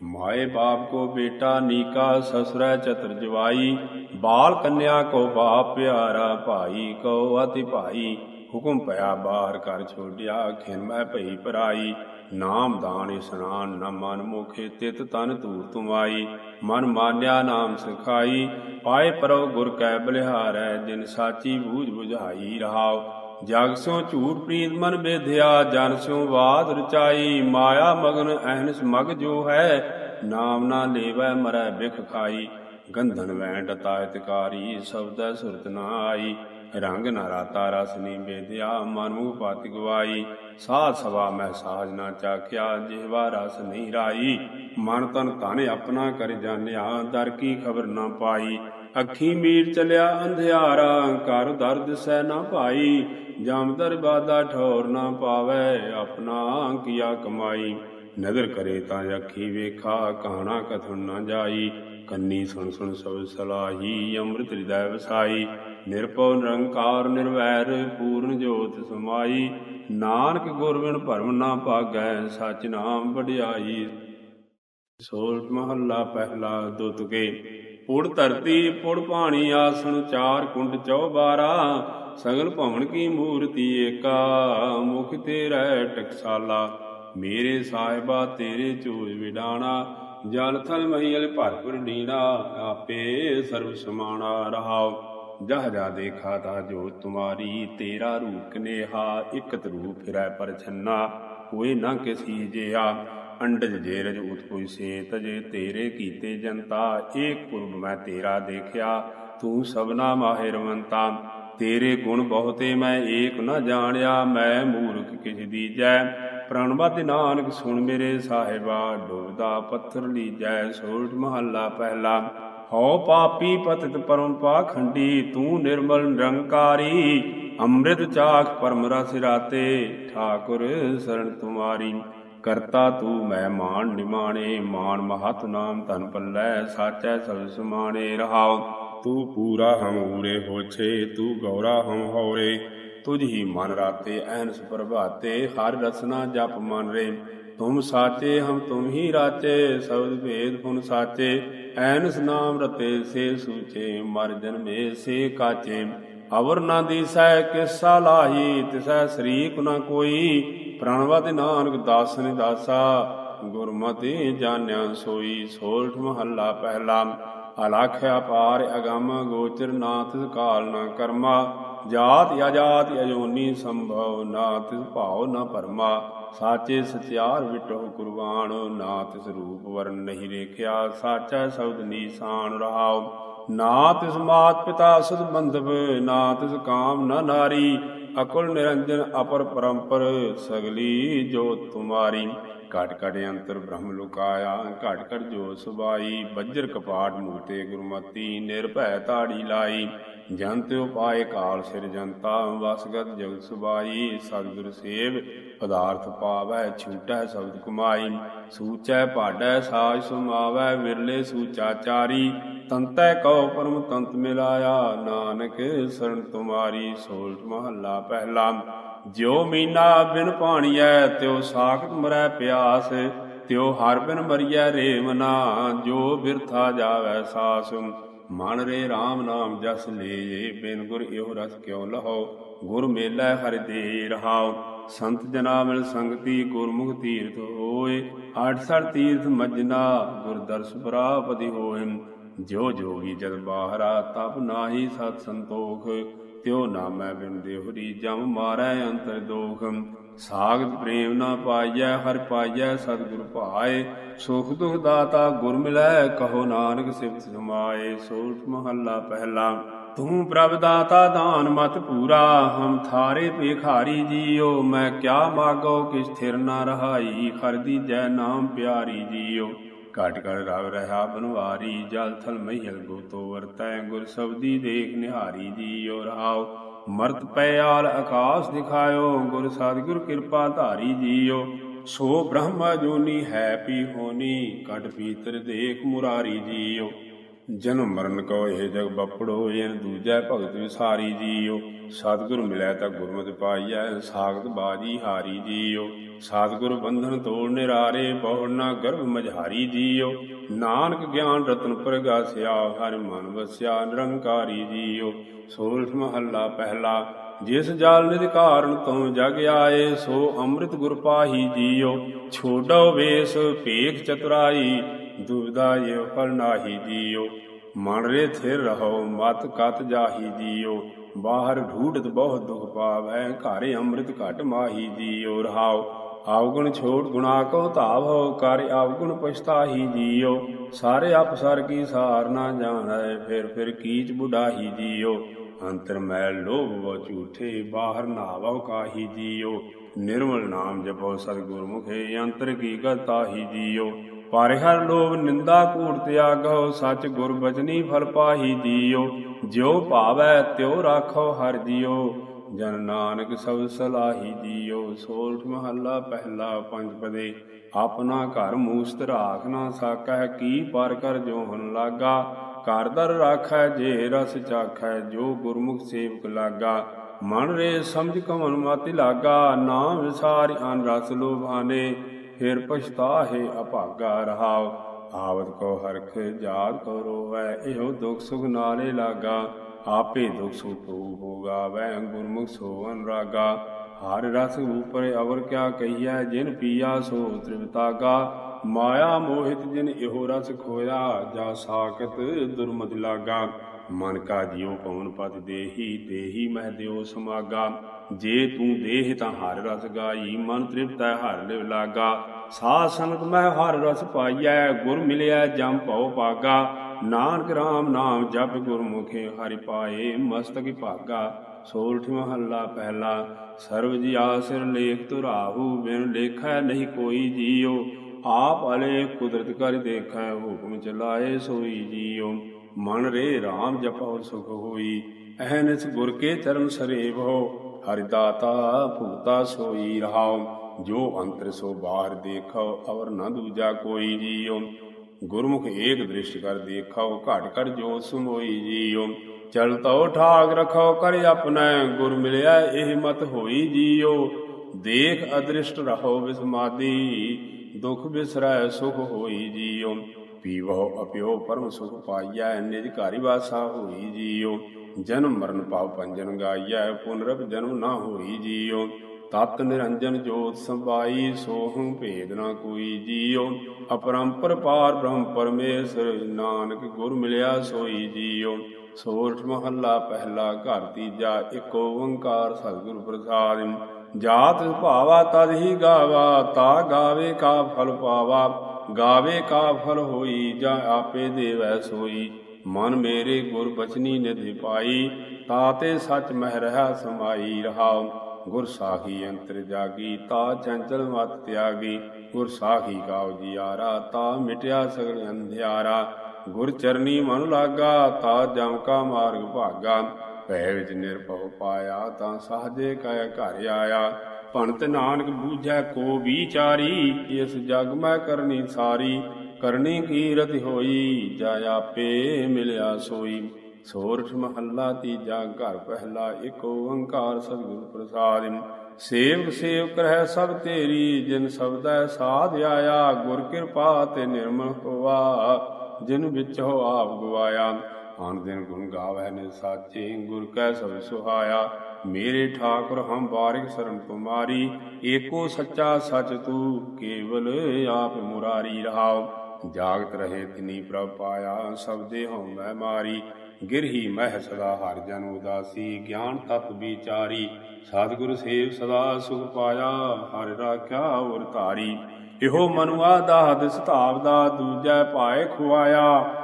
[SPEAKER 1] ਮਾਏ ਬਾਪ ਕੋ ਬੇਟਾ ਨੀਕਾ, ਸਸੁਰੈ ਚਤਰ ਜਵਾਈ, ਬਾਲ ਕੰਨਿਆ ਕੋ ਬਾਪ ਪਿਆਰਾ, ਭਾਈ ਕੋ ਅਤਿ ਭਾਈ। ਹੁਕਮ ਪਿਆ ਬਾਹਰ ਕਰ ਛੋੜਿਆ ਖਿਨ ਮੈਂ ਭਈ ਪਰਾਈ, ਨਾਮ ਦਾਨ ਇਸਨਾਨ ਨਾ ਮਨ ਮੁਖੇ ਤਿਤ ਤਨ ਤੂਰ ਤੁਮਾਈ ਮਨ ਮਾਨਿਆ ਨਾਮ ਸਿਖਾਈ, ਪਾਏ ਪਰੋ ਗੁਰ ਕੈ ਬਲਿਹਾਰੈ, ਜਿਨ ਸਾਚੀ ਬੂਝ 부ਝਾਈ ਰਹਾਓ ਜਗ ਸੋ ਝੂਠ ਪ੍ਰੀਤ ਮਨ ਬੇਧਿਆ, ਜਨ ਸੋ ਬਾਦ ਰਚਾਈ, ਮਾਇਆ ਮਗਨ ਅਹਨਸ ਮਗ ਜੋ ਹੈ, ਨਾਮ ਨਾ ਲੇਵੈ ਮਰੈ ਬਿਖ ਖਾਈ, ਗੰਧਨ ਵੈਂਟ ਤਾਇਤਕਾਰੀ ਸਬਦੈ ਸੁਰਤ ਨਾ ਆਈ ਰੰਗ ਨਾ ਰਾਤਾ ਰਸ ਨੀ ਬੇਦਿਆ ਮਨ ਮੂਹ ਪਤ ਗਵਾਈ। ਸਾਧ ਸਵਾ ਮਹਿ ਸਾਜ ਨਾ ਚਾਖਿਆ, ਜਿਹਵਾ ਰਸ ਨਹੀਂ ਰਾਈ। ਮਨ ਤਨ ਧਨ ਆਪਣਾ ਕਰ ਜਾਣਿਆ, ਦਰ ਕੀ ਖਬਰ ਨਾ ਪਾਈ। ਅੱਖੀ ਮੀਰ ਚਲਿਆ ਅੰਧਿਆਰਾ, ਘਰ ਦਰਦ ਸਹਿ ਨਾ ਪਾਈ ਜਮ ਦਰਬਾਦਾ ਠੌਰ ਨਾ ਪਾਵੇ, ਆਪਣਾ ਕੀਆ ਕਮਾਈ। ਨਦਰ ਕਰੇ ਤਾਂ ਅੱਖੀ ਵੇਖਾ, ਕਹਾਣਾ ਕਥਨ ਨਾ ਜਾਈ। ਕੰਨੀ ਸੁਣ ਸੁਣ ਸਭ ਸਲਾਹੀ, ਅੰਮ੍ਰਿਤ ਹਿਰਦੈ ਵਸਾਈ। ਨਿਰਭਉ ਨਿਰੰਕਾਰ ਨਿਰਵੈਰ ਪੂਰਨ ਜੋਤ ਸਮਾਈ। ਨਾਨਕ ਗੁਰ ਬਿਨ ਭਰਮ ਨਾ ਭਾਗੈ, ਸਚ ਨਾਮ ਵਡਿਆਈ। ਸੋਲਟ ਮਹੱਲਾ ਪਹਿਲਾ ਦੁਤਕੇ ਪੁੜ ਧਰਤੀ, ਪੁੜ ਪਾਣੀ ਆਸਣ ਚਾਰ ਕੁੰਡ ਚੌਬਾਰਾ। ਸਗਲ ਭਵਨ ਕੀ ਮੂਰਤੀ ਏਕਾ, ਮੁਖ ਤੇਰਾ ਟਕਸਾਲਾ। ਮੇਰੇ ਸਾਹਿਬਾ ਤੇਰੇ ਚੋਜ ਵਿਡਾਣਾ। ਜਲ ਥਲ ਮਹੀਲ ਭਰਪੁਰ ਡੀਣਾ, ਆਪੇ ਸਰਬ ਸਮਾਣਾ ਰਹਾਉ। ਜਹ ਜਾ ਦੇਖਾ ਤਾ ਜੋ ਤੁਮਾਰੀ, ਤੇਰਾ ਰੂਪ ਕਨੇਹਾ ਇਕਤ ਰੂਪ ਫਿਰੈ ਪਰਛੰਨਾ ਕੋਈ ਨਾ ਕਿਸੀ ਜਿਆ ਅੰਡਜ ਜੇਰਜ ਉਤ ਕੋਈ ਸੇ ਤਜੇ ਤੇਰੇ ਕੀਤੇ ਜਨਤਾ, ਏਕ ਪੁਰਬ ਮੈਂ ਤੇਰਾ ਦੇਖਿਆ, ਤੂੰ ਸਭਨਾ ਮਾਹਿਰਵੰਤਾ ਤੇਰੇ ਗੁਣ ਬਹੁਤੇ ਮੈਂ ਏਕ ਨਾ ਜਾਣਿਆ, ਮੈਂ ਮੂਰਖ ਕਿਛ ਦੀਜੈ। ਪ੍ਰਣਵਦ ਨਾਨਕ ਸੁਣ ਮੇਰੇ ਸਾਹਿਬਾ, ਡੁੱਬਦਾ ਪੱਥਰ ਲੀਜੈ, ਸੋਲਟ ਮਹੱਲਾ ਪਹਿਲਾ। ਹਉ ਪਾਪੀ ਪਤਿਤ ਪਰਮ ਪਾਖੰਡੀ ਤੂੰ ਨਿਰਮਲ ਨਿਰੰਕਾਰੀ, ਅੰਮ੍ਰਿਤ ਚਾਖ ਪਰਮ ਰਸ ਰਾਤੇ, ਠਾਕੁਰ ਸਰਣ ਤੁਮਾਰੀ, ਕਰਤਾ ਤੂੰ ਮੈਂ ਮਾਨ ਨਿਮਾਣੇ ਮਾਨ ਮਹਤ ਨਾਮ ਧਨ ਪੱਲੇ ਸਾਚੈ ਸਭ ਸਮਾਣੇ, ਰਹਾਉ, ਤੂੰ ਪੂਰਾ ਹਮ ਊਰੇ ਹੋਛੇ, ਤੂੰ ਗੌਰਾ ਹਮ ਹੌਰੇ, ਤੁਝ ਹੀ ਮਨ ਰਾਤੇ ਐਨਸ ਪ੍ਰਭਾਤੇ ਹਰ ਰਸਨਾ ਜਪ ਮਨ ਰੇ, ਤੁਮ ਸਾਚੇ, ਹਮ ਤੁਮ ਹੀ ਰਾਚੇ, ਸਬਦ ਭੇਦ ਪੁਨ ਸਾਚੇ ਐਨਸ ਨਾਮ ਰਤੇ ਸੇ ਸੂਚੇ, ਮਰ ਜਨਮੇ ਸੇ ਕਾਚੇ। ਅਵਰ ਨਾ ਦੀਸੈ ਕਿਸਾ ਲਾਹੀ, ਤਿਸੈ ਸਰੀਕ ਨ ਕੋਈ। ਪ੍ਰਣਵਤ ਨਾਨਕ ਦਾਸ ਨੇ ਦਾਸਾ ਗੁਰਮਤਿ ਜਾਣਿਆ ਸੋਈ। ਸੋਲਠ ਮਹੱਲਾ ਪਹਿਲਾ, ਅਲਖ ਅਪਾਰ ਅਗੰਮ, ਗੋਚਰ ਨਾਥ ਕਾਲ ਨਾ ਕਰਮਾ। ਜਾਤ ਅਜਾਤ ਅਜੋਨੀ ਸੰਭਵ, ਨਾ ਤਿਸ ਭਾਉ ਨ ਪਰਮਾ। ਸਾਚੇ ਸਤਿਆਰ ਵਿਟੋ ਕੁਰਬਾਨ ਨਾ ਤਿਸ ਰੂਪ ਵਰਨ ਨਹੀਂ ਰੇਖਿਆ। ਸਾਚਾ ਸ਼ਬਦ ਨੀਸਾਨ ਰਹਾਉ। ਨਾ ਤਿਸ ਮਾਤ ਪਿਤਾ ਸੁਧ ਬੰਧਵ ਨਾ ਤਿਸ ਕਾਮ ਨ ਨਾਰੀ। ਅਕੁਲ ਨਿਰੰਜਨ ਅਪਰ ਪਰੰਪਰ, ਸਗਲੀ ਜੋ ਤੁਮਾਰੀ। ਘਟ ਘਟ ਅੰਤਰ ਬ੍ਰਹਮ ਲੁਕਾਇਆ, ਘਟ ਘਟ ਜੋ ਸੁਬਾਈ ਬੱਜਰ ਕਪਾਟ ਮੂਤੇ ਗੁਰਮਤੀ, ਨਿਰਭੈ ਤਾੜੀ ਲਾਈ। ਜੰਤ ਉਪਾਏ ਕਾਲ ਸਿਰ ਜੰਤਾ ਵਸਗਤ ਜਗ ਸੁਬਾਈ ਸਤਿਗੁਰ ਸੇਵ ਪਦਾਰਥ ਪਾਵੈ, ਛੂਟੈ ਸ਼ਬਦ ਕੁਮਾਈ। ਸੂਚੈ ਭਾਡੈ, ਸਾਜ ਸੁਮਾਵੈ, ਵਿਰਲੇ ਸੂਚਾਚਾਰੀ। ਤੰਤੈ ਕਉ ਪਰਮ ਤੰਤ ਮਿਲਾਇਆ, ਨਾਨਕ ਸਰਣ ਤੁਮਾਰੀ, ਸੋਲਟ ਮਹੱਲਾ ਪਹਿਲਾ। ਜਿਉ ਮੀਨਾ ਬਿਨ ਪਾਣੀਐ ਤਿਉ ਸਾਖਤ ਮਰੈ ਪਿਆਸ। ਤਿਉ ਹਰ ਬਿਨ ਮਰੀਐ ਰੇ ਮਨਾ ਜੋ ਬਿਰਥਾ ਜਾਵੈ ਸਾਸ। ਮਨ ਰੇ RAM ਨਾਮ ਜਸ ਲੇ, ਬਿਨ ਗੁਰ ਇਹੋ ਰਸ ਕਿਉ ਲਹੋ। ਗੁਰ ਮੇਲਾ ਹਰਿ ਦੇ ਰਹਾਉ। ਸੰਤ ਜਨਾ ਮਿਲ ਸੰਗਤੀ ਗੁਰਮੁਖ ਤੀਰਥ ਹੋਏ। ਆਠ ਸੜ ਤੀਰਥ ਮਜਨਾ ਗੁਰ ਦਰਸ ਪ੍ਰਾਪਤੀ ਹੋਏ ਜੋ ਜੋਗੀ ਜਦ ਬਾਹਰਾ ਤਪ ਨਾਹੀ ਸਤ ਸੰਤੋਖ। ਤਿਉ ਨਾਮੈ ਬਿਨ ਦੇਹੁਰੀ ਜਮ ਮਾਰੈ ਅੰਤਰ ਦੋਖ। ਸਾਗਤ ਪ੍ਰੇਮ ਨਾ ਪਾਈਐ, ਹਰ ਪਾਈਐ, ਸਤਿਗੁਰ ਭਾਏ। ਸੁਖ ਦੁਖ ਦਾਤਾ ਗੁਰ ਮਿਲੈ, ਕਹੋ ਨਾਨਕ ਸਿਫਤ ਸਮਾਏ। ਸੋਠ ਮਹੱਲਾ ਪਹਿਲਾ। ਤੂੰ ਪ੍ਰਭ ਦਾਤਾ ਦਾਨ ਮਤ ਪੂਰਾ, ਹਮ ਥਾਰੇ ਭਿਖਾਰੀ ਜੀਓ, ਮੈਂ ਕਿਆ ਮਾਗੋ ਕਿਸ ਥਿਰ ਨਾ ਰਹਾਈ, ਖਰਦੀ ਜੈ ਨਾਮ ਪਿਆਰੀ ਜੀਓ। ਘਟ ਘਟ ਰਵ ਰਹਾ ਬਨਵਾਰੀ, ਜਲ ਥਲ ਮਹੀਲ ਗੋਤੋ ਵਰਤੈ, ਗੁਰ ਸਬਦੀ ਦੇਖ ਨਿਹਾਰੀ ਜੀਓ ਰਹਾਉ ਮਰਤ ਪਿਆਲ ਆਕਾਸ਼ ਦਿਖਾਇਓ, ਗੁਰ ਸਤਿਗੁਰ ਕਿਰਪਾ ਧਾਰੀ ਜੀਓ। ਸੋ ਬ੍ਰਹਮਾ ਜੋਨੀ ਹੈ ਪੀ ਹੋਨੀ ਕਟ ਪੀਤਰ ਦੇਖ ਮੁਰਾਰੀ ਜੀਓ। ਜਨਮ ਮਰਨ ਕੋ ਇਹ ਜਗ ਬਪੜੋ ਇਹਨ ਦੂਜੈ ਭਗਤ ਵਿਸਾਰੀ ਜੀਓ ਸਤਿਗੁਰ ਮਿਲੈ ਤਾਂ ਗੁਰਮਤਿ ਪਾਈਐ, ਸਾਖਤ ਬਾਜੀ ਹਾਰੀ ਜੀਓ ਸਤਿਗੁਰ ਬੰਧਨ ਤੋੜ ਨਿਰਾਰੇ ਬਹੁੜ ਨਾ ਗਰਭ ਮਝਾਰੀ ਜੀਓ ਨਾਨਕ ਗਿਆਨ ਰਤਨ ਪ੍ਰਗਾਸਿਆ, ਹਰਿ ਮਨ ਵਸਿਆ, ਨਿਰੰਕਾਰੀ ਜੀਓ ਸੋਲਠ ਮਹੱਲਾ ਪਹਿਲਾ, ਜਿਸ ਜਲ ਨਿਧ ਕਾਰਨ ਤੁਮ ਜਗ ਆਏ, ਸੋ ਅੰਮ੍ਰਿਤ ਗੁਰ ਪਾਹੀ ਜੀਓ ਛੋਡੋ ਵੇਸ, ਭੇਖ ਚਤੁਰਾਈ ਦੁਬਿਧਾ ਇਹ ਫਲ ਨਾਹੀ ਜੀਓ ਮਨ ਰੇ ਥਿਰ ਰਹੋ, ਮਤ ਕਤ ਜਾਹੀ ਜੀਓ ਬਾਹਰ ਢੂਡਤ ਬਹੁਤ ਦੁਖ ਪਾਵੈ, ਘਰ ਅੰਮ੍ਰਿਤ ਘਟ ਮਾਹੀ ਜੀਓ ਰਹਾਓ ਆਵਗੁਣ ਛੋੜ ਗੁਣਾ ਕੋ ਧਾਵ, ਕਰ ਆਵਗੁਣ ਪਛਤਾਹੀ ਜੀਓ ਸਾਰੇ ਅਪਸਰ ਕੀ ਸਾਰ ਨਾ ਜਾਣੈ, ਫਿਰ ਫਿਰ ਕੀਚ ਬੁਢਾਹੀ ਜੀਓ ਅੰਤਰ ਮੈਲ ਲੋਭ ਵ ਝੂਠੇ ਬਾਹਰ ਨਾਵ ਕਾਹੀ ਜੀਓ ਨਿਰਮਲ ਨਾਮ ਜਪੋ ਸਤਿਗੁਰ ਮੁਖੇ ਅੰਤਰ ਕੀ ਗਤਾਹੀ ਜੀਓ ਪਰ ਹਰ ਲੋਭ ਨਿੰਦਾ ਕੂੜ ਤਿਆਗੋ ਸੱਚ ਗੁਰ ਬਚਨੀ ਫਲ ਪਾਹੀ ਜੀਓ ਜਿਉ ਭਾਵੈ ਤਿਉ ਰਾਖੋ ਹਰ ਜੀਓ ਜਨ ਨਾਨਕ ਸਭ ਸਲਾਹੀ ਜੀਓ ਸੋਲਠ ਮਹੱਲਾ ਪਹਿਲਾ ਪੰਜ ਪਦੇ। ਆਪਣਾ ਘਰ ਮੂਸਤ ਰਾਖ ਨਾ ਸਾਕੈ ਕੀ ਪਰ ਕਰ ਜੋ ਹਨ ਲਾਗਾ। ਘਰ ਦਰ ਰਾਖੈ ਜੇ ਰਸ ਚਾਖੈ ਜੋ ਗੁਰਮੁਖ ਸੇਵਕ ਲਾਗਾ। ਮਨ ਰੇ ਸਮਝ ਕਮਨ ਮਤਿ ਲਾਗਾ। ਨਾਮ ਵਿਸਾਰਿ ਅਨ ਰਸ ਲੋਭਾਨੇ ਫਿਰ ਪਛਤਾਹੇ ਅਭਾਗਾ ਰਹਾਉ। ਆਵਤ ਕੋ ਹਰਖ ਜਾਤ ਕੋ ਰੋਵੈ, ਇਹੋ ਦੁਖ ਸੁਖ ਨਾਲੇ ਲਾਗਾ। ਆਪੇ ਦੁਖ ਸੁਖ ਪ੍ਰਭੂ ਹੋਗਾ ਵੈ ਗੁਰਮੁਖ ਸੋ ਅਨਰਾਗਾ। ਹਰ ਰਸ ਉਪਰ ਅਵਰ ਕਿਆ ਕਹੀਐ, ਜਿਨ ਪੀਆ ਸੋ ਤ੍ਰਿਵਤਾਗਾ ਮਾਇਆ ਮੋਹਿਤ ਜਿਨ ਇਹੋ ਰਸ ਖੋਇਆ, ਜਾ ਸਾਖਤ ਦੁਰਮਤ ਲਾਗਾ। ਮਨ ਕਾ ਜਿਉ ਪਵਨ ਪਤ ਦੇਹੀ ਦੇਹੀ ਮਹਿ ਦਿਓ ਸਮਾਗਾ। ਜੇ ਤੂੰ ਦੇਹ ਤਾਂ ਹਰ ਰਸ ਗਾਈ, ਮਨ ਤ੍ਰਿਪਤੈ ਹਰ ਲਿਵ ਲਾਗਾ। ਸਾਧ ਸੰਗਤ ਮੈਂ ਹਰ ਰਸ ਪਾਈਐ, ਗੁਰ ਮਿਲਿਆ ਜਮ ਭਉ ਪਾਗਾ ਨਾਨਕ RAM ਨਾਮ ਜਪ ਗੁਰਮੁਖੇ, ਹਰਿ ਪਾਏ ਮਸਤਕ ਭਾਗਾ। ਸੋਰਠ ਮਹੱਲਾ ਪਹਿਲਾ, ਸਰਬ ਜੀ ਆਸਿਰ ਲੇਖ ਤੁਰਾਹੂ ਬਿਨ ਲੇਖੈ ਨਹੀਂ ਕੋਈ ਜੀਓ ਆਪ ਅਲੇ ਕੁਦਰਤ ਕਰ ਦੇਖੈ, ਹੁਕਮ ਚਲਾਏ ਸੋਈ ਜੀਓ ਮਨ ਰੇ RAM ਜਪਉ ਸੁਖ ਹੋਈ ਅਹਨਿਸ ਗੁਰ ਕੇ ਚਰਨ ਸਰੇਵ। ਹੋ ਹਰਿਦਾਤਾ ਭੂਤਾ ਸੋਈ ਰਹਾਉ, ਜੋ ਅੰਤਰ ਸੋ ਬਾਹਰ ਦੇਖੋ ਅਵਰ ਨ ਦੂਜਾ ਕੋਈ ਜੀਉ। ਗੁਰਮੁਖ ਏਕ ਦ੍ਰਿਸ਼ ਕਰ ਦੇਖੋ, ਘਟ ਘਟ ਜੋ ਸਮੋਈ ਜੀਉ। ਚਲ ਤਉ ਠਾਕ ਰਖੋ, ਕਰ ਆਪਣਾ ਗੁਰ ਮਿਲਿਆ, ਇਹ ਮਤ ਹੋਈ ਜੀਉ। ਦੇਖ ਅਦ੍ਰਿਸ਼ਟ ਰਹੋ ਵਿਸਮਾਦੀ, ਦੁਖ ਬਿਸਰੈ ਸੁਖ ਹੋਈ ਜੀਉ। ਪੀਵੋ ਅਪਿਓ ਪਰਮ ਸੁਖ ਪਾਈਐ, ਨਿਜ ਘਾਰੀ ਵਾਸਾ ਹੋਈ ਜੀਉ। ਜਨਮ ਮਰਨ ਪਾਉ ਪੰਜਨ ਗਾਈਐ ਪੁਨਰਪ ਜਨਮ ਨਾ ਹੋਈ ਜੀਉ। ਤਤ ਨਿਰੰਜਨ ਜੋਤ ਸੰਭਾਈ, ਸੋਹੰ ਭੇਦ ਨਾ ਕੋਈ ਜੀਉ। ਅਪਰੰਪਰ ਪਾਰ ਬ੍ਰਹਮ ਪਰਮੇਸ਼ਰ, ਨਾਨਕ ਗੁਰ ਮਿਲਿਆ ਸੋਈ ਜੀਉ। ਸੋਰਠ ਮਹੱਲਾ ਪਹਿਲਾ ਘਰ ਤੀਜਾ ਏਕ ਓੰਕਾਰ ਸਤਿਗੁਰ ਪ੍ਰਸਾਦਿ। ਜਾਤ ਭਾਵਾ ਤਦ ਹੀ ਗਾਵਾ, ਤਾ ਗਾਵੇ ਕਾ ਫਲ ਪਾਵਾ। ਗਾਵੇ ਕਾ ਫਲ ਹੋਈ ਜਾਂ ਆਪੇ ਦੇਵੈ ਸੋਈ। ਮਨ ਮੇਰੇ ਗੁਰ ਬਚਨੀ ਨਿਧਿ ਪਾਈ ਤਾਤੇ ਸੱਚ ਮਹਿ ਰਹਾ ਸਮਾਈ ਰਹਾਉ ਗੁਰ ਸਾਖੀ ਅੰਤਰ ਜਾਗੀ, ਤਾ ਚੰਚਲ ਮਤ ਤਿਆਗੀ। ਗੁਰ ਸਾਖੀ ਗਾਉ ਜੀਆਰਾ, ਤਾ ਮਿਟਿਆ ਸਗਲ ਅੰਧਿਆਰਾ। ਗੁਰ ਚਰਨੀ ਮਨ ਲਾਗਾ, ਤਾ ਜਮ ਕਾ ਮਾਰਗ ਭਾਗਾ। ਭੈ ਵਿੱਚ ਨਿਰਭਉ ਪਾਇਆ, ਤਾਂ ਸਹਜੇ ਕੈ ਘਰ ਆਇਆ। ਭਣਤ ਨਾਨਕ ਬੂਝੈ ਕੋ ਵਿਚਾਰੀ, ਇਸ ਜਗ ਮੈਂ ਕਰਨੀ ਸਾਰੀ। ਕਰਨੀ ਕੀ ਰਤਿ ਹੋਈ, ਜਾ ਆਪੇ ਮਿਲਿਆ ਸੋਈ। ਸੋਰਠ ਮਹੱਲਾ ਤੀਜਾ ਘਰ ਪਹਿਲਾ, ਇੱਕ ਓੰਕਾਰ ਸਤਿਗੁਰ ਪ੍ਰਸਾਦਿ। ਸੇਵਕ ਸੇਵ ਰਹਿ ਸਭ ਤੇਰੀ, ਜਿਨ ਸਬਦੈ ਸਾਧ ਆਇਆ, ਗੁਰ ਕਿਰਪਾ ਤੇ ਨਿਰਮਲ ਹੋਆ, ਜਿਨ ਵਿੱਚ ਹੋ ਆਪ ਗਵਾਇਆ। ਆਨ ਦਿਨ ਗੁਣ ਗਾਵੈ ਨੇ ਸਾਚੇ, ਗੁਰ ਕੈ ਸਭ ਸੁਹਾਇਆ। ਮੇਰੇ ਠਾਕੁਰ ਹਮ ਬਾਰਿਕ ਸਰਨ ਕੁਮਾਰੀ, ਏਕੋ ਸੱਚਾ ਸਚ ਤੂ ਕੇਵਲ ਆਪ ਮੁਰਾਰੀ ਰਹਾਉ ਜਾਗਤ ਰਹੇ ਤਿਨੀ ਪ੍ਰਭ ਪਾਇਆ ਸਬਦੇ ਹਉ ਮੈਂ ਮਾਰੀ। ਗਿਰਹੀ ਮਹਿ ਸਦਾ ਹਰ ਜਨ ਉਦਾਸੀ, ਗਿਆਨ ਤਤ ਵਿਚਾਰੀ। ਸਤਿਗੁਰ ਸੇਵ ਸਦਾ ਸੁਖ ਪਾਇਆ, ਹਰਿ ਰਾਖਿਆ ਉਰ ਧਾਰੀ। ਇਹੋ ਮਨੁਆ ਦਾਦ ਸਤਾਵ ਦਾ ਦੂਜੈ ਪਾਏ ਖੁਆਇਆ।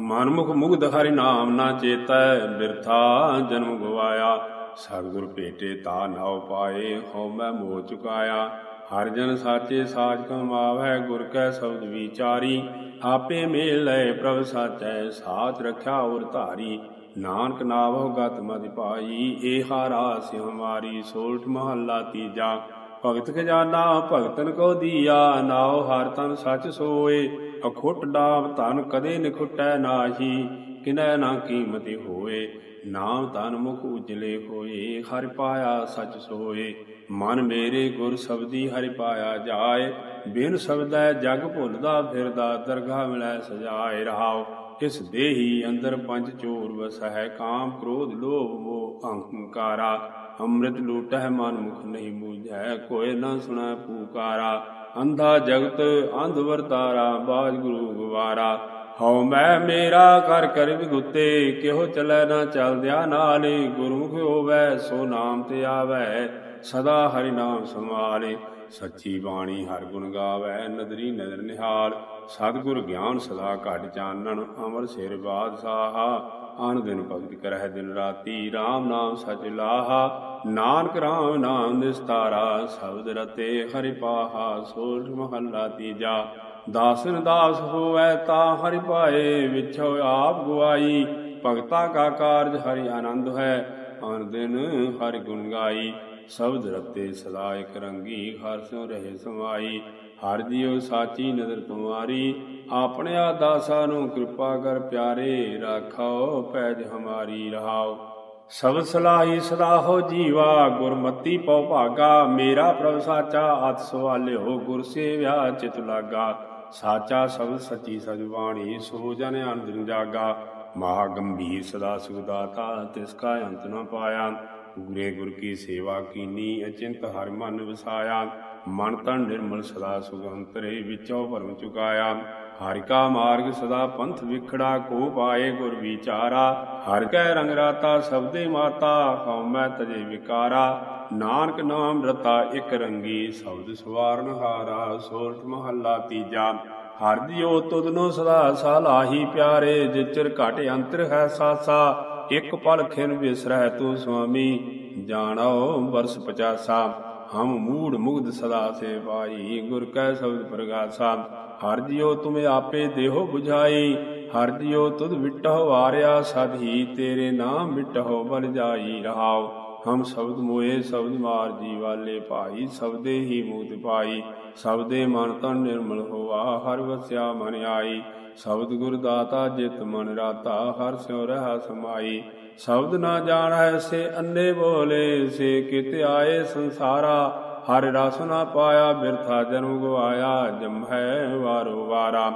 [SPEAKER 1] ਮਨਮੁਖ ਮੁਗਧ ਹਰਿ ਨਾਮ ਨਾ ਚੇਤੈ, ਬਿਰਥਾ ਜਨਮ ਗਵਾਇਆ। ਸਤਿਗੁਰ ਭੇਟੇ ਤਾ ਨਾਉ ਪਾਏ, ਹਉ ਮੈਂ ਮੋਹ ਚੁਕਾਇਆ। ਹਰ ਜਨ ਸਾਚੇ ਸਾਜ ਕਮਾਵੈ ਗੁਰ ਕੈ ਸ਼ਬਦ ਵਿਚਾਰੀ, ਆਪੇ ਮੇਲ ਲੈ ਪ੍ਰਭ ਸਾਚੈ, ਸਾਚ ਰਖਿਆ ਉਰ ਧਾਰੀ। ਨਾਨਕ ਨਾਵਹੁ ਗਤ ਮਤਿ ਪਾਈ, ਏਹਾ ਰਾਸ ਹਮਾਰੀ ਸੋਲਠ ਮਹੱਲਾ ਤੀਜਾ। ਭਗਤ ਖਜ਼ਾਨਾ, ਭਗਤਨ ਕੋ ਦੀਆ, ਨਾਉ ਹਰ ਤਨ ਸਚ ਸੋਏ। ਅਖੁੱਟ ਡਾਮ ਧਨ ਕਦੇ ਨਿਖੁੱਟੈ ਨਾਹੀ, ਕਿਨੈ ਨਾ ਕੀਮਤੀ ਹੋਏ। ਨਾਮ ਤਨ ਮੁਖ ਉਜਲੇ ਹੋਏ, ਹਰਿ ਪਾਇਆ ਸਚ ਸੋਏ। ਮਨ ਮੇਰੇ ਗੁਰ ਸਬਦੀ ਹਰਿ ਪਾਇਆ ਜਾਏ, ਬਿਨ ਸਬਦੈ ਜਗ ਭੁੱਲਦਾ ਫਿਰਦਾ, ਦਰਗਾਹ ਮਿਲੈ ਸਜਾਏ ਰਹਾਉ। ਇਸ ਦੇਹੀ ਅੰਦਰ ਪੰਜ ਚੋਰ ਵਸਹਿ, ਕਾਮ ਕ੍ਰੋਧ ਲੋਭ ਮੋਹ ਅਹੰਕਾਰਾ। ਅੰਮ੍ਰਿਤ ਲੂਟਹਿ ਮਨ ਮੁਖ ਨਹੀਂ ਮੂਝੈ ਕੋਇ ਨਾ ਸੁਣੈ ਪੂਕਾਰਾ। ਅੰਧਾ ਜਗਤ ਅੰਧ ਵਰਤਾਰਾ ਬਾਜ ਗੁਰੂ ਗਵਾਰਾ। ਹਉ ਮੈਂ ਮੇਰਾ ਕਰ ਕਰ ਵਿਗੁੱਤੇ ਕਿਹੋ ਚਲੈ ਨਾ ਚਲਦਿਆ ਨਾਲੇ, ਗੁਰਮੁਖ ਹੋਵੈ ਸੋ ਨਾਮ ਤੇ ਆਵੈ। ਸਦਾ ਹਰਿ ਨਾਮ ਸਮਾਲੇ ਸੱਚੀ ਬਾਣੀ ਹਰ ਗੁਣ ਗਾਵੈ, ਨਦਰੀ ਨਦਰ ਨਿਹਾਲ, ਸਤਿਗੁਰ ਗਿਆਨ ਸਦਾ ਘਟ ਚਾਨਣ, ਅਮਰ ਸਿਰ ਬਾਦਸ਼ਾਹਾ, ਆਨ ਦਿਨ ਭਗਤ ਕਰਹਿ ਦਿਨ ਰਾਤੀ RAM ਨਾਮ ਸਚ ਲਾਹਾ, ਨਾਨਕ RAM ਨਾਮ ਨਿਸਤਾਰਾ, ਸ਼ਬਦ ਰਤੇ ਹਰਿ ਪਾਹਾ ਸੋਰਠ ਮਹੱਲਾ ਤੀਜਾ, ਦਾਸਨ ਦਾਸ ਹੋਵੈ ਤਾਂ ਹਰਿ ਪਾਏ ਵਿਛੋ ਆਪ ਗੁਆਈ, ਭਗਤਾ ਕਾ ਕਾਰਜ ਹਰਿ ਆਨੰਦ ਹੈ, ਆਨ ਦਿਨ ਹਰਿ ਗੁਣ ਗਾਈ। ਸ਼ਬਦ ਰਤੇ ਸਦਾ ਇਕ ਰੰਗੀ ਹਰ ਸਿਉ ਰਹੇ ਸਮਾਈ। ਹਰ ਜੀਉ ਸਾਚੀ ਨਦਰ ਤੁਮਾਰੀ, ਆਪਣੇ ਆ ਨੂੰ ਕਿਰਪਾ ਕਰ ਪਿਆਰੇ ਰਾਖਾਓ ਪੈਜ ਹਮਾਰੀ ਰਹਾਓ। ਸਭ ਸਲਾਹੀ ਸਦਾ ਹੋ ਜੀਵਾ, ਗੁਰਮਤੀ ਪਉ ਭਾਗਾ। ਮੇਰਾ ਪ੍ਰਭ ਸਾਚਾ, ਅਤ ਸਵਾਲਿਓ ਗੁਰ ਸੇਵਿਆ, ਚਿਤ ਲਾਗਾ। ਸਾਚਾ ਸਬਦ ਸੱਚੀ ਸਜਵਾਣੀ ਸੋ ਜਨ ਅੰਦਨ ਜਾਗਾ। ਮਹਾ ਗੰਭੀਰ ਸਦਾ ਸੁਦਾਤਾ ਤਿਸ ਕਾ ਅੰਤ ਨਾ ਪਾਇਆ। ਪੂਰੇ ਗੁਰ ਕੀ ਸੇਵਾ ਕੀਨੀ, ਅਚਿੰਤ ਹਰ ਮਨ ਵਸਾਇਆ। ਮਨ ਤਨ ਨਿਰਮਲ ਸਦਾ ਸੁਗੰਤਰੇ ਵਿਚੋ ਭਰਮ ਚੁਕਾਇਆ। ਹਰਿ ਕਾ ਮਾਰਗ ਸਦਾ ਪੰਥ ਵਿਖੜਾ, ਕੋ ਪਾਏ ਗੁਰ ਵਿਚਾਰਾ। ਹਰ ਕੈ ਰੰਗ ਰਾਤਾ ਸਬਦੇ ਮਾਤਾ, ਹਉ ਮੈਂ ਤਜੇ ਵਿਕਾਰਾ। ਨਾਨਕ ਨਾਮ ਰਤਾ ਇਕ ਰੰਗੀ, ਸ਼ਬਦ ਸਵਾਰਨ ਹਾਰਾ ਸੋਰਠ ਮਹੱਲਾ ਤੀਜਾ। ਹਰ ਦਿਓ ਤੁਧਨੋ ਸਦਾ ਸਾਲਾਹੀ ਪਿਆਰੇ, ਜਿਚਰ ਘਟ ਅੰਤਰ ਹੈ ਸਾਸਾ। ਇਕ ਪਲ ਖਿਨ ਵਿਸਰੈ ਤੂੰ ਸੁਆਮੀ ਜਾਣੋ ਬਰਸ ਪਚਾਸਾ। ਹਮ ਮੂੜ ਮੁਗਧ ਸਦਾ ਸੇ ਪਾਈ ਗੁਰ ਕੈ ਸ਼ਬਦ ਪ੍ਰਗਾਸਾ। ਹਰ ਜਿਉ ਤੁਮੇ ਆਪੇ ਦੇਹੋ 부ਝਾਈ ਹਰ ਜਿਉ ਤੁਧ ਵਿਟਹੁ ਵਾਰਿਆ ਸਧੀ, ਤੇਰੇ ਨਾਮ ਵਿਟਹੁ ਬਲ ਜਾਈ ਰਹਾਓ ਹਮ ਸ਼ਬਦ ਮੋਏ, ਸ਼ਬਦ ਮਾਰ ਜੀ ਵਾਲੇ ਭਾਈ ਸ਼ਬਦੇ ਹੀ ਮੂਤ ਪਾਈ, ਸ਼ਬਦੇ ਮਨ ਤਨ ਨਿਰਮਲ ਹੋਆ, ਹਰ ਵਸਿਆ ਮਨ ਆਈ। ਸ਼ਬਦ ਗੁਰ ਦਾਤਾ ਜਿਤ ਮਨ ਰਾਤਾ, ਹਰ ਸਿਉ ਰਹਾ ਸਮਾਈ। ਸ਼ਬਦ ਨਾ ਜਾਣੈ ਸੇ ਅੰਨੇ ਬੋਲੇ, ਸੇ ਕਿਤ ਆਏ ਸੰਸਾਰਾ, ਹਰ ਰਸ ਨਾ ਪਾਇਆ, ਬਿਰਥਾ ਜਨਮ ਗਵਾਇਆ ਹੈ ਵਾਰੋ ਵਾਰਾ।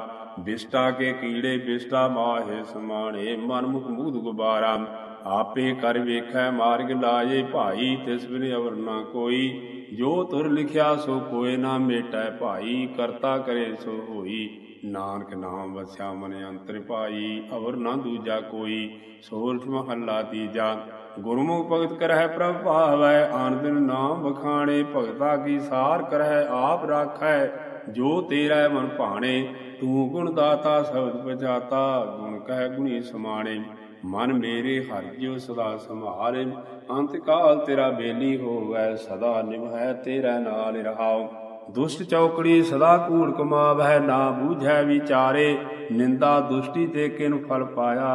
[SPEAKER 1] ਬਿਸਟਾ ਕੇ ਕੀੜੇ ਬਿਸਟਾ ਮਾਹੇ ਸਮਾਣੇ, ਮਨ ਮੁਖ ਗੁਬਾਰਾ। ਆਪੇ ਕਰ ਵੇਖੈ ਮਾਰਗ ਲਾਏ ਭਾਈ, ਤਿਸ ਬਿਨ ਅਵਰ ਨਾ ਕੋਈ। ਜੋ ਤੁਰ ਲਿਖਿਆ ਸੋ ਕੋਏ ਨਾ ਮੇਟੈ ਭਾਈ, ਕਰਤਾ ਕਰੇ ਸੋ ਹੋਈ। ਨਾਨਕ ਨਾਮ ਵਸਿਆ ਮਨ ਅੰਤਰ ਪਾਈ, ਅਵਰ ਨਾ ਦੂਜਾ ਕੋਈ, ਸੋਰਠ ਮਹੱਲਾ ਤੀਜਾ, ਗੁਰਮੁਖ ਭਗਤ ਕਰਹਿ ਪ੍ਰਭ ਭਾਵੈ ਆਨ ਦਿਨ ਨਾਮ ਵਖਾਣੇ, ਭਗਤਾ ਕੀ ਸਾਰ ਕਰਹਿ ਆਪ ਰਾਖੈ, ਜੋ ਤੇਰਾ ਮਨ ਭਾਣੇ, ਤੂੰ ਗੁਣ ਦਾਤਾ ਸ਼ਬਦ ਪਜਾਤਾ, ਗੁਣ ਕਹਿ ਗੁਣੀ ਸਮਾਣੇ, ਮਨ ਮੇਰੇ ਹਰਿ ਜਿਉ ਸਦਾ ਸੰਭਾਲੇ, ਅੰਤ ਕਾਲ ਤੇਰਾ ਬੇਲੀ ਹੋਵੈ, ਸਦਾ ਨਿਭੈ ਤੇਰਾ ਨਾਲ ਰਹਾਉ। ਦੁਸ਼ਟ ਚੌਕੜੀ ਸਦਾ ਕੂੜ ਕਮਾਵੈ ਨਾ ਬੂਝੈ ਵਿਚਾਰੇ। ਨਿੰਦਾ ਦੁਸ਼ਟੀ ਤੇ ਕਿਨ ਫਲ ਪਾਇਆ?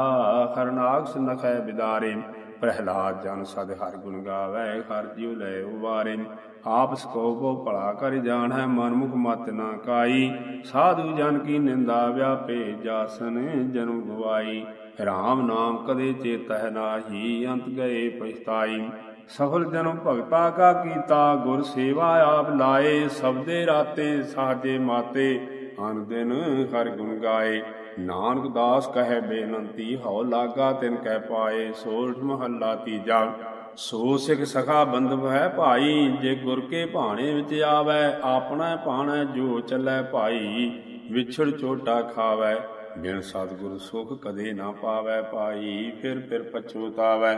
[SPEAKER 1] ਹਰਨਾਕਸ ਨਖੈ ਬਿਦਾਰੇ। ਪ੍ਰਹਿਲਾਦ ਜਨ ਸਦ ਹਰ ਗੁਣ ਗਾਵੈ ਹਰ ਜਿਉ ਲੈ ਉਵਾਰੇ। ਆਪ ਸਕੋਪੋ ਭਲਾ ਕਰ ਜਾਣੈ ਮਨਮੁਖ ਮਤ ਨਾ ਕਾਈ। ਸਾਧੂ ਜਨ ਕੀ ਨਿੰਦਾ ਵਿਆਪੇ ਜਾਸਨ, ਜਨਮ ਗਵਾਈ। ਰਾਮ ਨਾਮ ਕਦੇ ਚੇਤਹਿ ਨਾਹੀ, ਅੰਤ ਗਏ ਪਛਤਾਈ। ਸਫਲ ਜਨਮ ਭਗਤਾ ਕਾ ਕੀਤਾ, ਗੁਰ ਸੇਵਾ ਆਪ ਲਾਏ ਸਬਦੇ ਰਾਤੇ ਸਾਜੇ ਮਾਤੇ, ਅਨ ਦਿਨ ਹਰ ਗੁਣ ਗਾਏ। ਨਾਨਕ ਦਾਸ ਕਹੈ ਬੇਨੰਤੀ, ਹਉ ਲਾਗਾ ਤਿਨ ਕਹਿ ਪਾਏ ਸੋਰਠ ਮਹੱਲਾ ਤੀਜਾ। ਸੋ ਸਿਖ ਸਖਾ ਬੰਧਵ ਹੈ ਭਾਈ, ਜੇ ਗੁਰ ਕੇ ਭਾਣੇ ਵਿੱਚ ਆਵੈ, ਆਪਣਾ ਭਾਣਾ ਜੋ ਚੱਲੈ ਭਾਈ, ਵਿਛੜ ਛੋਟਾ ਖਾਵੈ। ਬਿਨ ਸਤਿਗੁਰ ਸੁਖ ਕਦੇ ਨਾ ਪਾਵੈ ਪਾਈ ਫਿਰ ਫਿਰ ਪਛੋਤਾਵੈ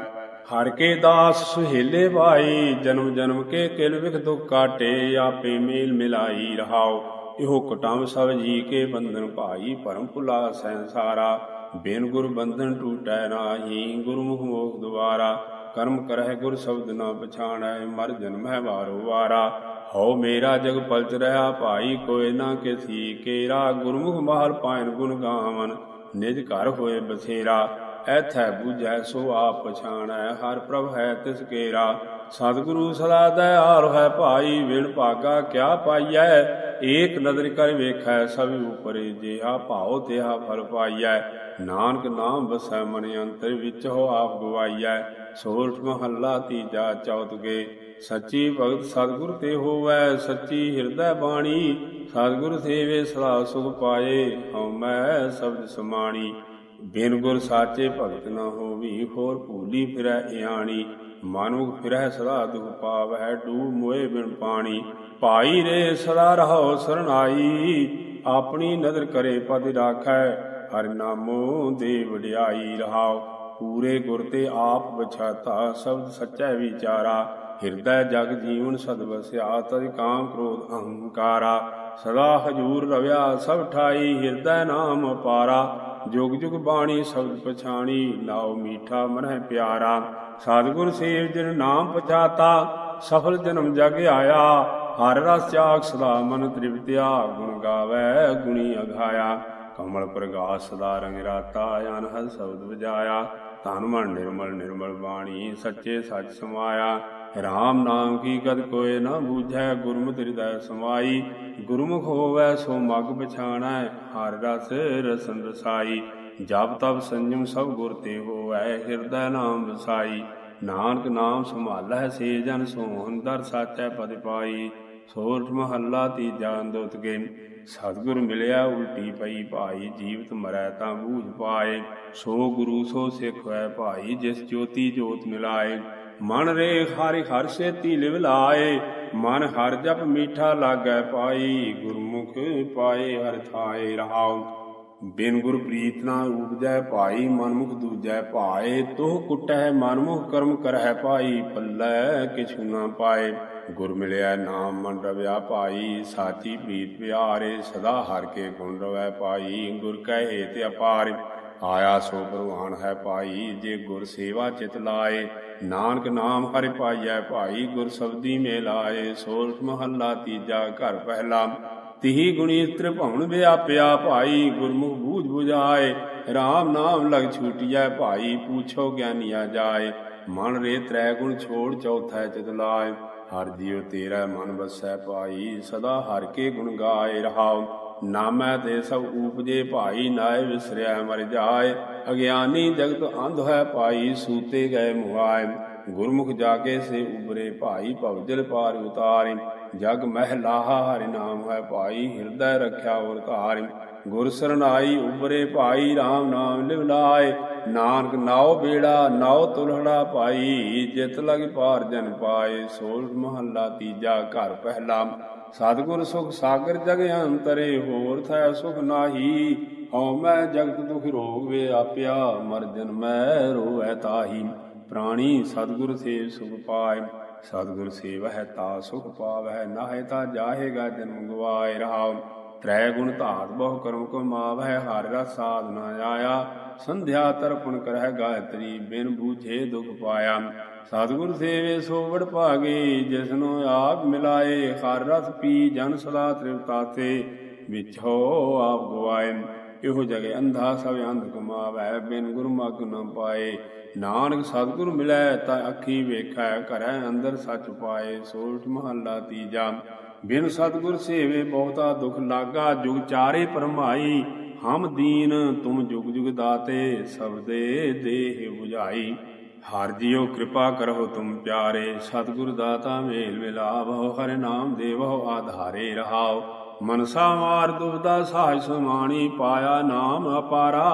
[SPEAKER 1] ਹਰ ਕੇ ਦਾਸ ਸੁਹੇਲੇ ਭਾਈ, ਜਨਮ ਜਨਮ ਕੇ ਕਿਲ ਵਿਖ ਦੁਖ ਕਾਟੇ, ਆਪੇ ਮੇਲ ਮਿਲਾਈ ਰਹਾਓ। ਇਹੋ ਕਟਾਮ ਸਭ ਜੀ ਕੇ ਬੰਧਨ ਭਾਈ ਪਰਮ ਭੁਲਾ ਸੰਸਾਰਾ। ਬਿਨ ਗੁਰ ਬੰਧਨ ਟੂਟੈ ਨਾਹੀ, ਗੁਰਮੁਖ ਮੋਖ ਦੁਆਰਾ। ਕਰਮ ਕਰਹਿ ਗੁਰ ਸ਼ਬਦ ਨਾ ਪਛਾਣੈ, ਮਰ ਜਨਮ ਹੈ ਵਾਰੋ ਵਾਰਾ। ਹਉ ਮੇਰਾ ਜਗ ਪਲਚ ਰਹਾ ਭਾਈ ਕੋਇ ਨਾ ਕਿਸੀ ਕੇਰਾ। ਗੁਰਮੁਖ ਮਹਲ ਪਾਇਨ ਗੁਣ ਗਾਵਨ, ਨਿਜ ਘਰ ਹੋਏ ਬਸੇਰਾ ਐਥੈ ਬੂਝੈ ਸੋ ਆਪ ਪਛਾਣੈ, ਹਰ ਪ੍ਰਭ ਹੈ ਤਿਸ ਕੇਰਾ। ਸਤਿਗੁਰੂ ਸਦਾ ਦਇਆਲ ਹੈ ਭਾਈ, ਵਿਣ ਭਾਗਾ ਕਿਆ ਪਾਈਐ? ਏਕ ਨਦਰ ਕਰ ਵੇਖੈ, ਸਭ ਉਪਰੇ ਜਿਹਾ ਭਾਉ ਤਿਹਾ ਫਲ ਪਾਈਐ। ਨਾਨਕ ਨਾਮ ਵਸੈ ਮਨ ਅੰਤਰ ਵਿੱਚ ਹੋ ਆਪ ਗਵਾਈਐ। ਸੋਰਠ ਮਹੱਲਾ ਤੀਜਾ ਚੌਥਗੇ ਸੱਚੀ ਭਗਤ ਸਤਿਗੁਰ ਤੇ ਹੋਵੈ, ਸੱਚੀ ਹਿਰਦੈ ਬਾਣੀ। ਸਤਿਗੁਰ ਸੇਵੇ ਸਦਾ ਸੁਖ ਪਾਏ ਹਉ ਮੈਂ ਸ਼ਬਦ ਸਮਾਣੀ। ਬਿਨ ਗੁਰ ਸਾਚੇ ਭਗਤ ਨਾ ਹੋਵੀ, ਹੋਰ ਭੂਲੀ ਫਿਰੈ ਇਆਣੀ, ਮਨੁਖ ਫਿਰੈ ਸਦਾ ਦੁਖ ਪਾਵੈ, ਡੂਬ ਮੋਏ ਬਿਨ ਪਾਣੀ। ਭਾਈ ਰੇ ਸਦਾ ਰਹੋ ਸਰਣਾਈ, ਆਪਣੀ ਨਦਰ ਕਰੇ ਪਦ ਰਾਖੈ, ਹਰਿ ਨਾਮੋ ਦੇ ਵਡਿਆਈ ਰਹਾਓ ਪੂਰੇ ਗੁਰ ਤੇ ਆਪ ਬਛਾਤਾ ਸ਼ਬਦ ਸੱਚਾ ਵਿਚਾਰਾ। ਹਿਰਦੈ ਜਗ ਜੀਵਨ ਸਦ ਵਸਿਆ, ਤਦ ਕਾਮ ਕ੍ਰੋਧ ਅਹੰਕਾਰਾ। ਸਦਾ ਹਜੂਰ ਰਵਿਆ, ਸਭ ਠਾਈ, ਹਿਰਦੈ ਨਾਮ ਅਪਾਰਾ। ਜੁਗ ਜੁਗ ਬਾਣੀ ਸ਼ਬਦ ਪਛਾਣੀ ਨਾਉ ਮੀਠਾ ਮਨਹਿ ਪਿਆਰਾ। ਸਤਿਗੁਰ ਸੇਵ ਜਿਨ ਨਾਮ ਪਛਾਤਾ, ਸਫਲ ਜਨਮ ਜਗ ਆਇਆ। ਹਰ ਰਸ ਚਾਖ ਸਦਾ ਮਨ ਤ੍ਰਿਪਤਿਆ, ਗੁਣ ਗਾਵੇ, ਗੁਣੀ ਅਘਾਇਆ ਕਮਲ ਪ੍ਰਗਾਸ ਸਦਾ ਰੰਗ ਰਾਤਾ, ਅਨਹਦ ਸ਼ਬਦ ਵਜਾਇਆ। ਤਨ ਮਨ ਨਿਰਮਲ ਨਿਰਮਲ ਬਾਣੀ, ਸੱਚੇ ਸੱਚ ਸਮਾਇਆ। ਰਾਮ ਨਾਮ ਕੀ ਕਦ ਕੋਏ ਨਾ ਬੂਝੈ ਗੁਰਮਤਿ ਹਿਰਦੈ ਸਮਾਈ। ਗੁਰਮੁਖ ਹੋਵੈ ਸੋ ਮਗ ਪਛਾਣੈ, ਹਰ ਰਸ ਰਸਨ ਰਸਾਈ। ਜਪ ਤਪ ਸੰਜਮ ਸਭ ਗੁਰ ਤੇ ਹੋਵੈ, ਹਿਰਦੈ ਨਾਮ ਵਸਾਈ। ਨਾਨਕ ਨਾਮ ਸੰਭਾਲੈ, ਸੇ ਜਨ ਸੋਹਨ ਦਰ ਸਾਚੈ ਪਦ ਪਾਈ। ਸੋਰਠ ਮਹੱਲਾ ਤੀਜਾ ਅੰਦੋਤ ਗੇ ਸਤਿਗੁਰ ਮਿਲਿਆ ਉਲਟੀ ਪਈ ਭਾਈ, ਜੀਵਤ ਮਰੈ ਤਾਂ ਬੂਝ ਪਾਏ। ਸੋ ਗੁਰੂ ਸੋ ਸਿੱਖ ਹੈ ਭਾਈ, ਜਿਸ ਜੋਤੀ ਜੋਤ ਮਿਲਾਏ। ਮਨ ਰੇ ਹਰਿ ਹਰ ਸੇਤੀ ਲਿਵ ਲਾਏ, ਮਨ ਹਰ ਜਪ ਮੀਠਾ ਲਾਗੈ ਪਾਈ, ਗੁਰਮੁਖ ਪਾਏ ਹਰ ਥਾਏ ਰਹਾਉ। ਬਿਨ ਗੁਰ ਪ੍ਰੀਤ ਨਾ ਉਪਜੈ ਭਾਈ, ਮਨਮੁਖ ਦੂਜੈ ਭਾਏ, ਤੋਹ ਕੁਟੈ ਮਨਮੁਖ ਕਰਮ ਕਰਹਿ ਭਾਈ ਪੱਲੇ ਕਿਛੁ ਨਾ ਪਾਏ। ਗੁਰ ਮਿਲਿਆ ਨਾਮ ਮਨ ਰਵਿਆ ਭਾਈ ਸਾਚੀ ਪ੍ਰੀਤ ਪਿਆਰੇ, ਸਦਾ ਹਰ ਕੇ ਗੁਣ ਰਵੈ ਪਾਈ, ਗੁਰ ਕਹੇ ਤੇ ਅਪਾਰ। ਆਇਆ ਸੋ ਪ੍ਰਵਾਨ ਹੈ ਭਾਈ ਜੇ ਗੁਰ ਸੇਵਾ ਚਿਤ ਲਾਏ ਨਾਨਕ ਨਾਮ ਹਰਿ ਪਾਈਐ, ਭਾਈ ਗੁਰ ਸਬਦੀ ਮੇਲਾਏ ਸੋਰਠ ਮਹੱਲਾ ਤੀਜਾ ਘਰ ਪਹਿਲਾ। ਤਿਹੀ ਗੁਣੀ ਤ੍ਰਿਭਵਨ ਵਿਆਪਿਆ, ਭਾਈ ਗੁਰਮੁਖ ਬੂਝ 부ਝਾਏ RAM ਨਾਮ ਲਗ ਛੂਟਿਐ, ਭਾਈ ਪੂਛੋ ਗਿਆਨੀਆ ਜਾਏ। ਮਨ ਰੇ ਤ੍ਰੈ ਗੁਣ ਛੋੜ ਚੌਥਾ ਚਿਤ ਲਾਏ। ਹਰ ਜੀਉ ਤੇਰਾ ਮਨ ਵਸੈ ਭਾਈ ਸਦਾ ਹਰ ਕੇ ਗੁਣ ਗਾਏ ਰਹਾਓ ਨਾਮੈ ਤੇ ਸਭ ਉਪਜੇ ਭਾਈ ਨਾਏ ਵਿਸਰਿਆ ਮਰ ਜਾਏ, ਅਗਿਆਨੀ ਜਗਤ ਅੰਧ ਹੈ ਭਾਈ, ਸੂਤੇ ਗਏ ਮੁਹਾਇ ਗੁਰਮੁਖ ਜਾਗੇ ਸੇ ਉਬਰੇ ਭਾਈ ਭਵਜਲ ਪਾਰ ਉਤਾਰੇ। ਜਗ ਮਹਿਲਾ ਹਰਿ ਨਾਮ ਹੈ ਭਾਈ, ਹਿਰਦੈ ਰੱਖਿਆ ਔਰ ਧਾਰਿ। ਗੁਰ ਸਰਨਾਈ ਉਬਰੇ ਭਾਈ RAM ਨਾਮ ਲਿਵ ਲਾਏ। ਨਾਨਕ ਨਾਉ ਬੇੜਾ, ਨਾਉ ਤੁਲਹੜਾ ਪਾਈ। ਜਿਤ ਲਗ ਪਾਰ ਜਨ ਪਾਏ ਸੋਲ ਮਹੱਲਾ ਤੀਜਾ ਘਰ ਪਹਿਲਾ। ਸਤਿਗੁਰ ਸੁਖ ਸਾਗਰ ਜਗ ਅੰਤਰੇ ਹੋਰ ਥੈ ਸੁਖ ਨਾਹੀ। ਹਉ ਮੈਂ ਜਗਤ ਦੁਖ ਰੋਗ ਵੇ ਆਪਿਆ, ਮਰ ਜਨ ਮੈਂ ਰੋਵੈ ਤਾਹੀ। ਪ੍ਰਾਣੀ ਸਤਿਗੁਰ ਸੇਵ ਸੁਖ ਪਾਏ, ਸਤਿਗੁਰ ਸੇਵਹਿ ਤਾ ਸੁਖ ਪਾਵਹਿ, ਨਾਹਿ ਤਾ ਜਾਹੇਗਾ ਜਨਮ ਗਵਾਏ ਰਹਾਉ। ਤ੍ਰੈ ਗੁਣ ਧਾਤ ਬਹੁ ਕਰਮ ਕੋ ਮਾਵਹਿ, ਹਰਿ ਰਸ ਸਾਧਨਾ ਆਇਆ। ਸੰਧਿਆ ਤਰਪਣ ਕਰਹਿ ਗਾਇਤਰੀ, ਬਿਨ ਬੂਝੇ ਦੁਖ ਪਾਇਆ। ਸਤਿਗੁਰ ਸੇਵੇ ਸੋ ਭਾਗੇ, ਜਿਸਨੋ ਆਪ ਮਿਲਾਏ, ਹਰ ਰਸ ਪੀ ਜਨ ਸਦਾ ਤ੍ਰਿਪਤਾਤੇ ਵਿਚੋ ਆਪ ਗਵਾਏ। ਇਹੋ ਜਗੇ ਅੰਧਾ ਸਭ ਅੰਧ ਕਮਾਵੈ ਬਿਨ ਗੁਰ ਨ ਪਾਏ। ਨਾਨਕ ਸਤਿਗੁਰ ਮਿਲੈ, ਤਾਂ ਅੱਖੀ ਵੇਖੈ, ਘਰੈ ਅੰਦਰ ਸੱਚ ਪਾਏ ਸੋਠ ਮਹੱਲਾ ਤੀਜਾ। ਬਿਨ ਸਤਿਗੁਰ ਸੇਵੇ ਬਹੁਤਾ ਦੁਖ ਲਾਗਾ, ਜੁਗ ਚਾਰੇ ਪਰਮਾਈ ਹਮ ਦੀਨ ਤੁਮ ਜੁਗ ਜੁਗ ਦਾਤੇ ਸਬਦੇ ਦੇਹ 부ਝਾਈ ਹਰ ਜੀਓ ਕਿਰਪਾ ਕਰੋ ਤੁਮ ਪਿਆਰੇ, ਸਤਿਗੁਰ ਦਾਤਾ ਮੇਲ ਮਿਲਾਵੋ ਹਰਿ ਨਾਮ ਦੇਵੋ ਆਧਾਰੇ ਰਹਾਓ ਮਨਸਾ ਮਾਰ ਦੁਬਦਾ ਸਾਜ ਸਮਾਣੀ, ਪਾਇਆ ਨਾਮ ਅਪਾਰਾ।